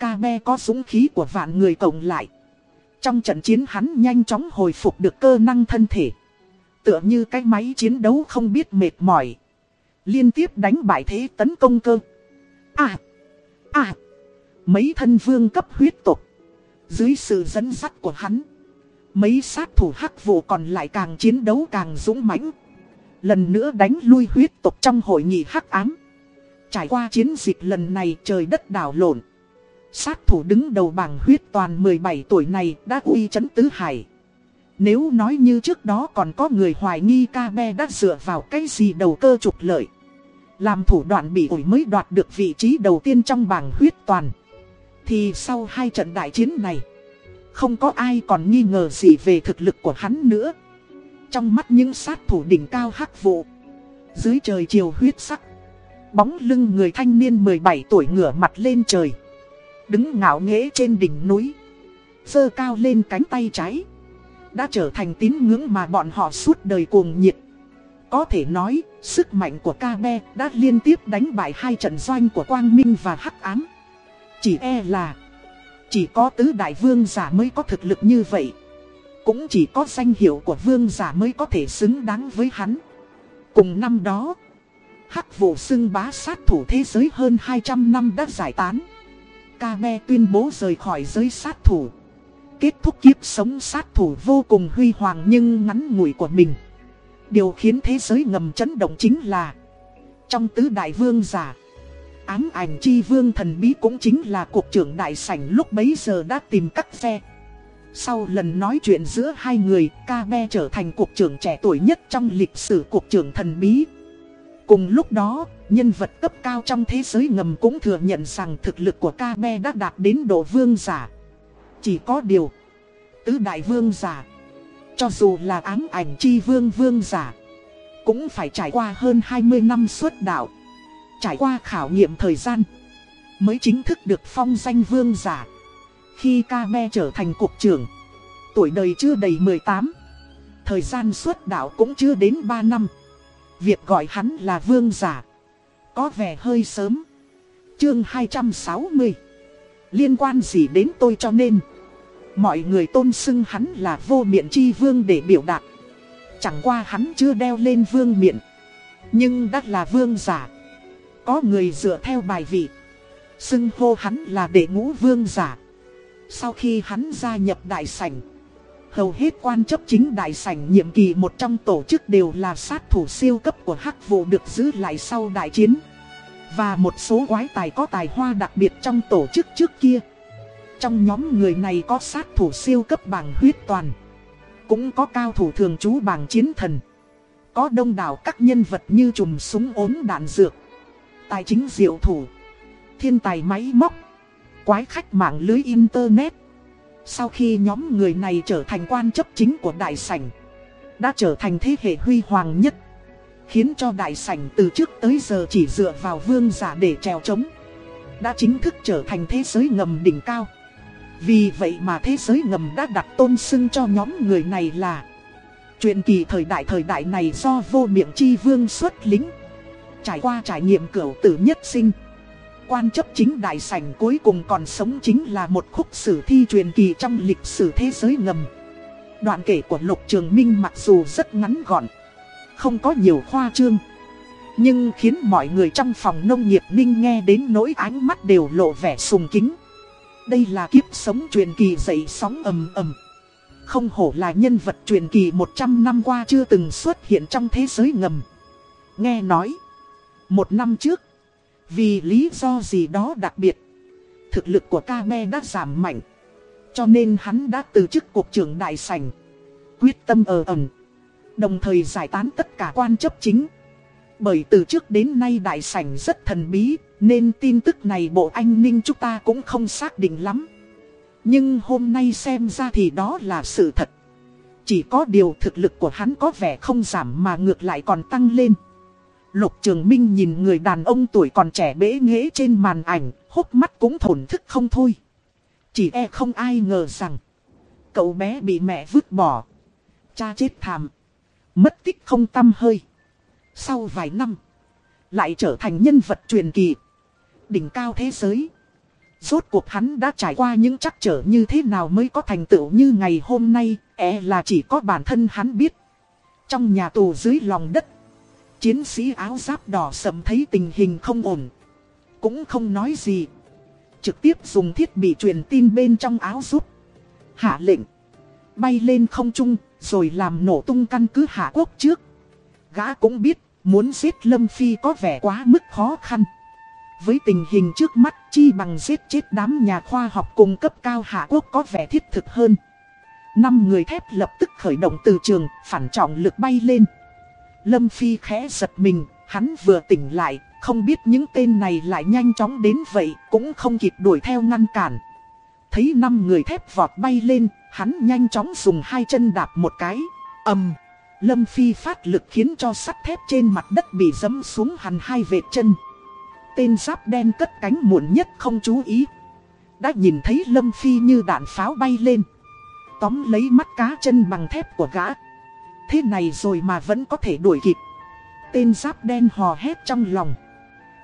Ca có súng khí của vạn người cộng lại. Trong trận chiến hắn nhanh chóng hồi phục được cơ năng thân thể. Tựa như cái máy chiến đấu không biết mệt mỏi. Liên tiếp đánh bại thế tấn công cơ. À! À! Mấy thân vương cấp huyết tục. Dưới sự dẫn dắt của hắn. Mấy sát thủ hắc vụ còn lại càng chiến đấu càng dũng mãnh Lần nữa đánh lui huyết tục trong hội nghị hắc ám. Trải qua chiến dịch lần này trời đất đảo lộn. Sát thủ đứng đầu bảng huyết toàn 17 tuổi này đã uy chấn tứ hải. Nếu nói như trước đó còn có người hoài nghi ca be đã dựa vào cái gì đầu cơ trục lợi. Làm thủ đoạn bị ủi mới đoạt được vị trí đầu tiên trong bảng huyết toàn. Thì sau hai trận đại chiến này, không có ai còn nghi ngờ gì về thực lực của hắn nữa. Trong mắt những sát thủ đỉnh cao hắc vụ, dưới trời chiều huyết sắc, bóng lưng người thanh niên 17 tuổi ngửa mặt lên trời. Đứng ngạo nghễ trên đỉnh núi, giơ cao lên cánh tay trái đã trở thành tín ngưỡng mà bọn họ suốt đời cuồng nhiệt. Có thể nói, sức mạnh của Kabe đã liên tiếp đánh bại hai trận doanh của Quang Minh và Hắc Ám. Chỉ e là, chỉ có tứ đại vương giả mới có thực lực như vậy. Cũng chỉ có danh hiệu của vương giả mới có thể xứng đáng với hắn. Cùng năm đó, Hắc vụ xưng bá sát thủ thế giới hơn 200 năm đã giải tán. Kabe tuyên bố rời khỏi giới sát thủ kết thúc kiếp sống sát thủ vô cùng huy hoàng nhưng ngắn ngủi của mình. Điều khiến thế giới ngầm chấn động chính là Trong tứ đại vương giả Ám ảnh chi vương thần bí cũng chính là cuộc trưởng đại sảnh lúc bấy giờ đã tìm các phe Sau lần nói chuyện giữa hai người, Kabe trở thành cuộc trưởng trẻ tuổi nhất trong lịch sử cuộc trưởng thần bí. Cùng lúc đó, nhân vật cấp cao trong thế giới ngầm cũng thừa nhận rằng thực lực của Kabe đã đạt đến độ vương giả. Chỉ có điều, tứ đại vương giả, cho dù là ám ảnh chi vương vương giả, cũng phải trải qua hơn 20 năm xuất đạo. Trải qua khảo nghiệm thời gian, mới chính thức được phong danh vương giả. Khi Kabe trở thành cục trưởng, tuổi đời chưa đầy 18, thời gian xuất đạo cũng chưa đến 3 năm. Việc gọi hắn là vương giả, có vẻ hơi sớm. Chương 260 Liên quan gì đến tôi cho nên? Mọi người tôn xưng hắn là vô miệng chi vương để biểu đạt. Chẳng qua hắn chưa đeo lên vương miện. Nhưng đã là vương giả. Có người dựa theo bài vị. Xưng hô hắn là đệ ngũ vương giả. Sau khi hắn gia nhập đại sảnh Hầu hết quan chấp chính đại sảnh nhiệm kỳ một trong tổ chức đều là sát thủ siêu cấp của hắc vụ được giữ lại sau đại chiến. Và một số quái tài có tài hoa đặc biệt trong tổ chức trước kia. Trong nhóm người này có sát thủ siêu cấp bằng huyết toàn. Cũng có cao thủ thường trú bằng chiến thần. Có đông đảo các nhân vật như trùm súng ốm đạn dược. Tài chính diệu thủ. Thiên tài máy móc. Quái khách mạng lưới internet. Sau khi nhóm người này trở thành quan chấp chính của đại sảnh, Đã trở thành thế hệ huy hoàng nhất, Khiến cho đại sảnh từ trước tới giờ chỉ dựa vào vương giả để trèo trống, Đã chính thức trở thành thế giới ngầm đỉnh cao. Vì vậy mà thế giới ngầm đã đặt tôn xưng cho nhóm người này là Truyền kỳ thời đại thời đại này do vô miệng chi vương xuất lính, Trải qua trải nghiệm cửu tử nhất sinh. Quan chấp chính đại sảnh cuối cùng còn sống chính là một khúc sử thi truyền kỳ trong lịch sử thế giới ngầm Đoạn kể của Lục Trường Minh mặc dù rất ngắn gọn Không có nhiều khoa trương Nhưng khiến mọi người trong phòng nông nghiệp ninh nghe đến nỗi ánh mắt đều lộ vẻ sùng kính đây là kiếp sống truyền kỳ dậy sóng ầm ầm. Không hổ là nhân vật truyền kỳ 100 năm qua chưa từng xuất hiện trong thế giới ngầm. Nghe nói, một năm trước, vì lý do gì đó đặc biệt, thực lực của Kame đã giảm mạnh. Cho nên hắn đã từ chức cục trưởng đại sảnh, quyết tâm ở ẩn, đồng thời giải tán tất cả quan chấp chính. Bởi từ trước đến nay đại sảnh rất thần bí, nên tin tức này bộ anh ninh chúng ta cũng không xác định lắm. Nhưng hôm nay xem ra thì đó là sự thật. Chỉ có điều thực lực của hắn có vẻ không giảm mà ngược lại còn tăng lên. Lục Trường Minh nhìn người đàn ông tuổi còn trẻ bế nghễ trên màn ảnh, hốc mắt cũng thổn thức không thôi. Chỉ e không ai ngờ rằng, cậu bé bị mẹ vứt bỏ. Cha chết thảm, mất tích không tâm hơi. Sau vài năm, lại trở thành nhân vật truyền kỳ đỉnh cao thế giới. Rốt cuộc hắn đã trải qua những trắc trở như thế nào mới có thành tựu như ngày hôm nay, e là chỉ có bản thân hắn biết. Trong nhà tù dưới lòng đất, chiến sĩ áo giáp đỏ sầm thấy tình hình không ổn. Cũng không nói gì. Trực tiếp dùng thiết bị truyền tin bên trong áo giúp. Hạ lệnh. Bay lên không trung, rồi làm nổ tung căn cứ Hạ Quốc trước. Gã cũng biết, muốn giết Lâm Phi có vẻ quá mức khó khăn. Với tình hình trước mắt chi bằng giết chết đám nhà khoa học cùng cấp cao Hạ Quốc có vẻ thiết thực hơn. Năm người thép lập tức khởi động từ trường, phản trọng lực bay lên. Lâm Phi khẽ giật mình, hắn vừa tỉnh lại, không biết những tên này lại nhanh chóng đến vậy, cũng không kịp đuổi theo ngăn cản. Thấy năm người thép vọt bay lên, hắn nhanh chóng dùng hai chân đạp một cái. ầm Lâm Phi phát lực khiến cho sắt thép trên mặt đất bị dấm xuống hẳn hai vệt chân. Tên giáp đen cất cánh muộn nhất không chú ý Đã nhìn thấy Lâm Phi như đạn pháo bay lên Tóm lấy mắt cá chân bằng thép của gã Thế này rồi mà vẫn có thể đuổi kịp Tên giáp đen hò hét trong lòng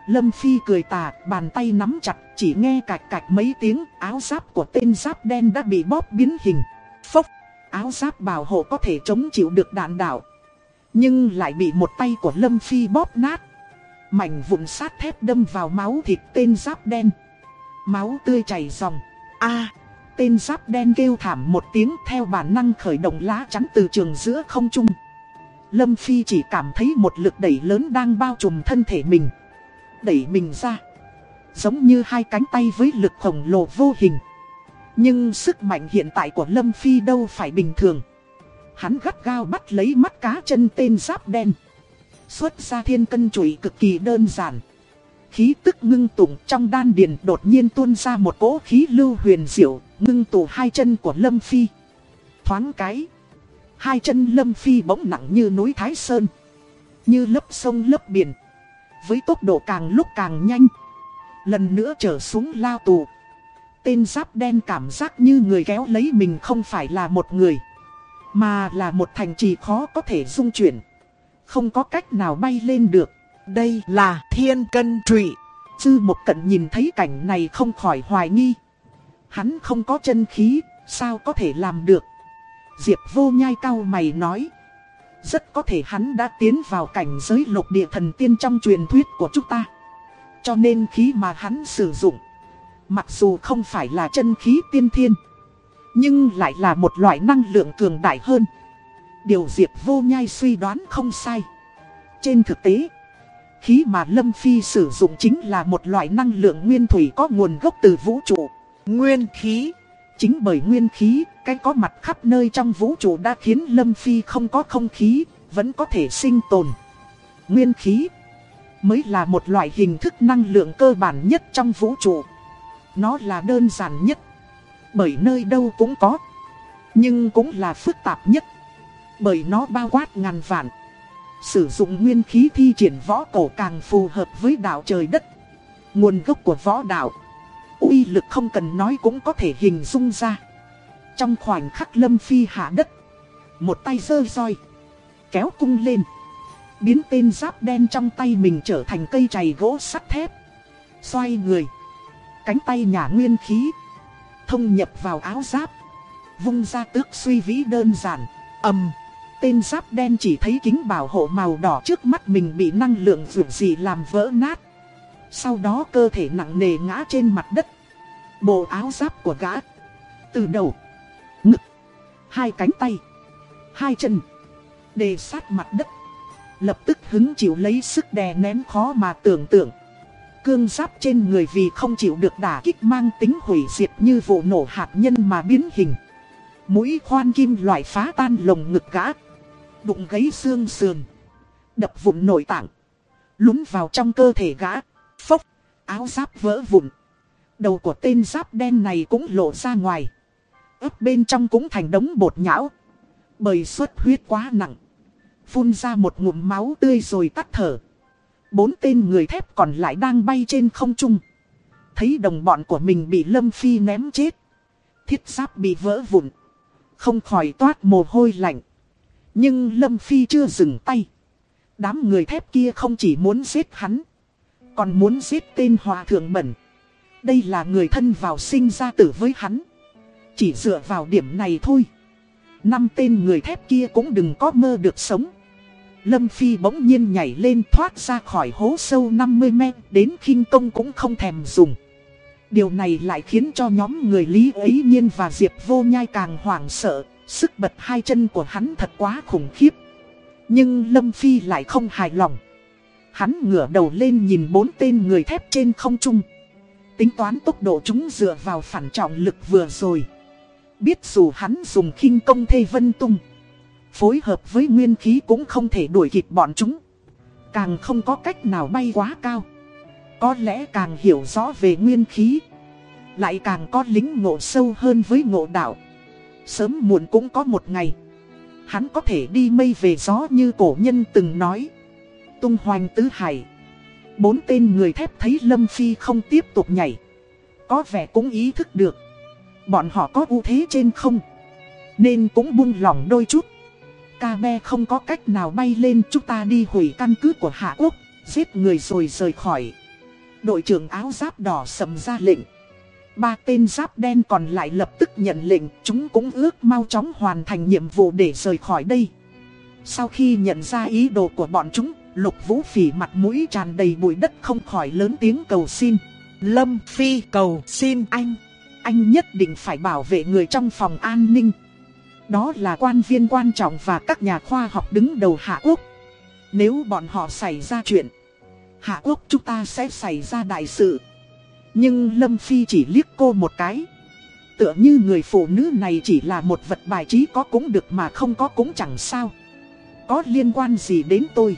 Lâm Phi cười tà, bàn tay nắm chặt, chỉ nghe cạch cạch mấy tiếng, áo giáp của tên giáp đen đã bị bóp biến hình. Phốc, áo giáp bảo hộ có thể chống chịu được đạn đạo. Nhưng lại bị một tay của Lâm Phi bóp nát. Mảnh vụn sát thép đâm vào máu thịt tên giáp đen. Máu tươi chảy ròng. a tên giáp đen kêu thảm một tiếng theo bản năng khởi động lá chắn từ trường giữa không trung. Lâm Phi chỉ cảm thấy một lực đẩy lớn đang bao trùm thân thể mình. Đẩy mình ra. Giống như hai cánh tay với lực khổng lồ vô hình. Nhưng sức mạnh hiện tại của Lâm Phi đâu phải bình thường. Hắn gắt gao bắt lấy mắt cá chân tên giáp đen. Xuất ra thiên cân chuỗi cực kỳ đơn giản. Khí tức ngưng tụng trong đan điền đột nhiên tuôn ra một cỗ khí lưu huyền diệu, ngưng tụ hai chân của Lâm Phi. Thoáng cái. Hai chân Lâm Phi bỗng nặng như núi Thái Sơn. Như lấp sông lấp biển. Với tốc độ càng lúc càng nhanh. Lần nữa trở xuống lao tù. Tên giáp đen cảm giác như người kéo lấy mình không phải là một người. Mà là một thành trì khó có thể dung chuyển. Không có cách nào bay lên được. Đây là thiên cân trụy. Chư một cận nhìn thấy cảnh này không khỏi hoài nghi. Hắn không có chân khí, sao có thể làm được. Diệp vô nhai cao mày nói. Rất có thể hắn đã tiến vào cảnh giới lục địa thần tiên trong truyền thuyết của chúng ta. Cho nên khí mà hắn sử dụng. Mặc dù không phải là chân khí tiên thiên. Nhưng lại là một loại năng lượng cường đại hơn. Điều Diệp vô nhai suy đoán không sai. Trên thực tế, khí mà Lâm Phi sử dụng chính là một loại năng lượng nguyên thủy có nguồn gốc từ vũ trụ. Nguyên khí. Chính bởi nguyên khí, cái có mặt khắp nơi trong vũ trụ đã khiến Lâm Phi không có không khí, vẫn có thể sinh tồn. Nguyên khí mới là một loại hình thức năng lượng cơ bản nhất trong vũ trụ. Nó là đơn giản nhất, bởi nơi đâu cũng có, nhưng cũng là phức tạp nhất, bởi nó bao quát ngàn vạn. Sử dụng nguyên khí thi triển võ cổ càng phù hợp với đạo trời đất. Nguồn gốc của võ đạo, uy lực không cần nói cũng có thể hình dung ra. Trong khoảnh khắc lâm phi hạ đất, một tay dơ roi, kéo cung lên. Biến tên giáp đen trong tay mình trở thành cây chày gỗ sắt thép. Xoay người, cánh tay nhả nguyên khí, thông nhập vào áo giáp. Vung ra tước suy vĩ đơn giản, ầm. Tên giáp đen chỉ thấy kính bảo hộ màu đỏ trước mắt mình bị năng lượng vượt gì làm vỡ nát. Sau đó cơ thể nặng nề ngã trên mặt đất. Bộ áo giáp của gã. Từ đầu, ngực, hai cánh tay, hai chân, đề sát mặt đất. Lập tức hứng chịu lấy sức đè nén khó mà tưởng tượng. Cương giáp trên người vì không chịu được đả kích mang tính hủy diệt như vụ nổ hạt nhân mà biến hình. Mũi khoan kim loại phá tan lồng ngực gã đụng gãy xương sườn. Đập vụn nội tạng. Lún vào trong cơ thể gã. Phốc. Áo giáp vỡ vụn. Đầu của tên giáp đen này cũng lộ ra ngoài. ấp bên trong cũng thành đống bột nhão. Bởi xuất huyết quá nặng. Phun ra một ngụm máu tươi rồi tắt thở. Bốn tên người thép còn lại đang bay trên không trung. Thấy đồng bọn của mình bị Lâm Phi ném chết. Thiết giáp bị vỡ vụn. Không khỏi toát mồ hôi lạnh. Nhưng Lâm Phi chưa dừng tay. Đám người thép kia không chỉ muốn giết hắn. Còn muốn giết tên hòa thượng bẩn. Đây là người thân vào sinh ra tử với hắn. Chỉ dựa vào điểm này thôi. Năm tên người thép kia cũng đừng có mơ được sống. Lâm Phi bỗng nhiên nhảy lên thoát ra khỏi hố sâu 50 mét đến khinh công cũng không thèm dùng. Điều này lại khiến cho nhóm người Lý ấy nhiên và Diệp vô nhai càng hoảng sợ, sức bật hai chân của hắn thật quá khủng khiếp. Nhưng Lâm Phi lại không hài lòng. Hắn ngửa đầu lên nhìn bốn tên người thép trên không trung. Tính toán tốc độ chúng dựa vào phản trọng lực vừa rồi. Biết dù hắn dùng khinh công thê vân tung. Phối hợp với nguyên khí cũng không thể đuổi kịp bọn chúng. Càng không có cách nào bay quá cao. Có lẽ càng hiểu rõ về nguyên khí. Lại càng có lính ngộ sâu hơn với ngộ đạo. Sớm muộn cũng có một ngày. Hắn có thể đi mây về gió như cổ nhân từng nói. Tung hoành tứ hải. Bốn tên người thép thấy Lâm Phi không tiếp tục nhảy. Có vẻ cũng ý thức được. Bọn họ có ưu thế trên không. Nên cũng buông lỏng đôi chút. Ca be không có cách nào bay lên, chúng ta đi hủy căn cứ của Hạ Quốc. Giết người rồi rời khỏi. Đội trưởng áo giáp đỏ sầm ra lệnh. Ba tên giáp đen còn lại lập tức nhận lệnh. Chúng cũng ước mau chóng hoàn thành nhiệm vụ để rời khỏi đây. Sau khi nhận ra ý đồ của bọn chúng, Lục Vũ Phỉ mặt mũi tràn đầy bụi đất không khỏi lớn tiếng cầu xin. Lâm Phi cầu xin anh. Anh nhất định phải bảo vệ người trong phòng an ninh. Đó là quan viên quan trọng và các nhà khoa học đứng đầu Hạ Quốc. Nếu bọn họ xảy ra chuyện, Hạ Quốc chúng ta sẽ xảy ra đại sự. Nhưng Lâm Phi chỉ liếc cô một cái. Tựa như người phụ nữ này chỉ là một vật bài trí có cũng được mà không có cũng chẳng sao Có liên quan gì đến tôi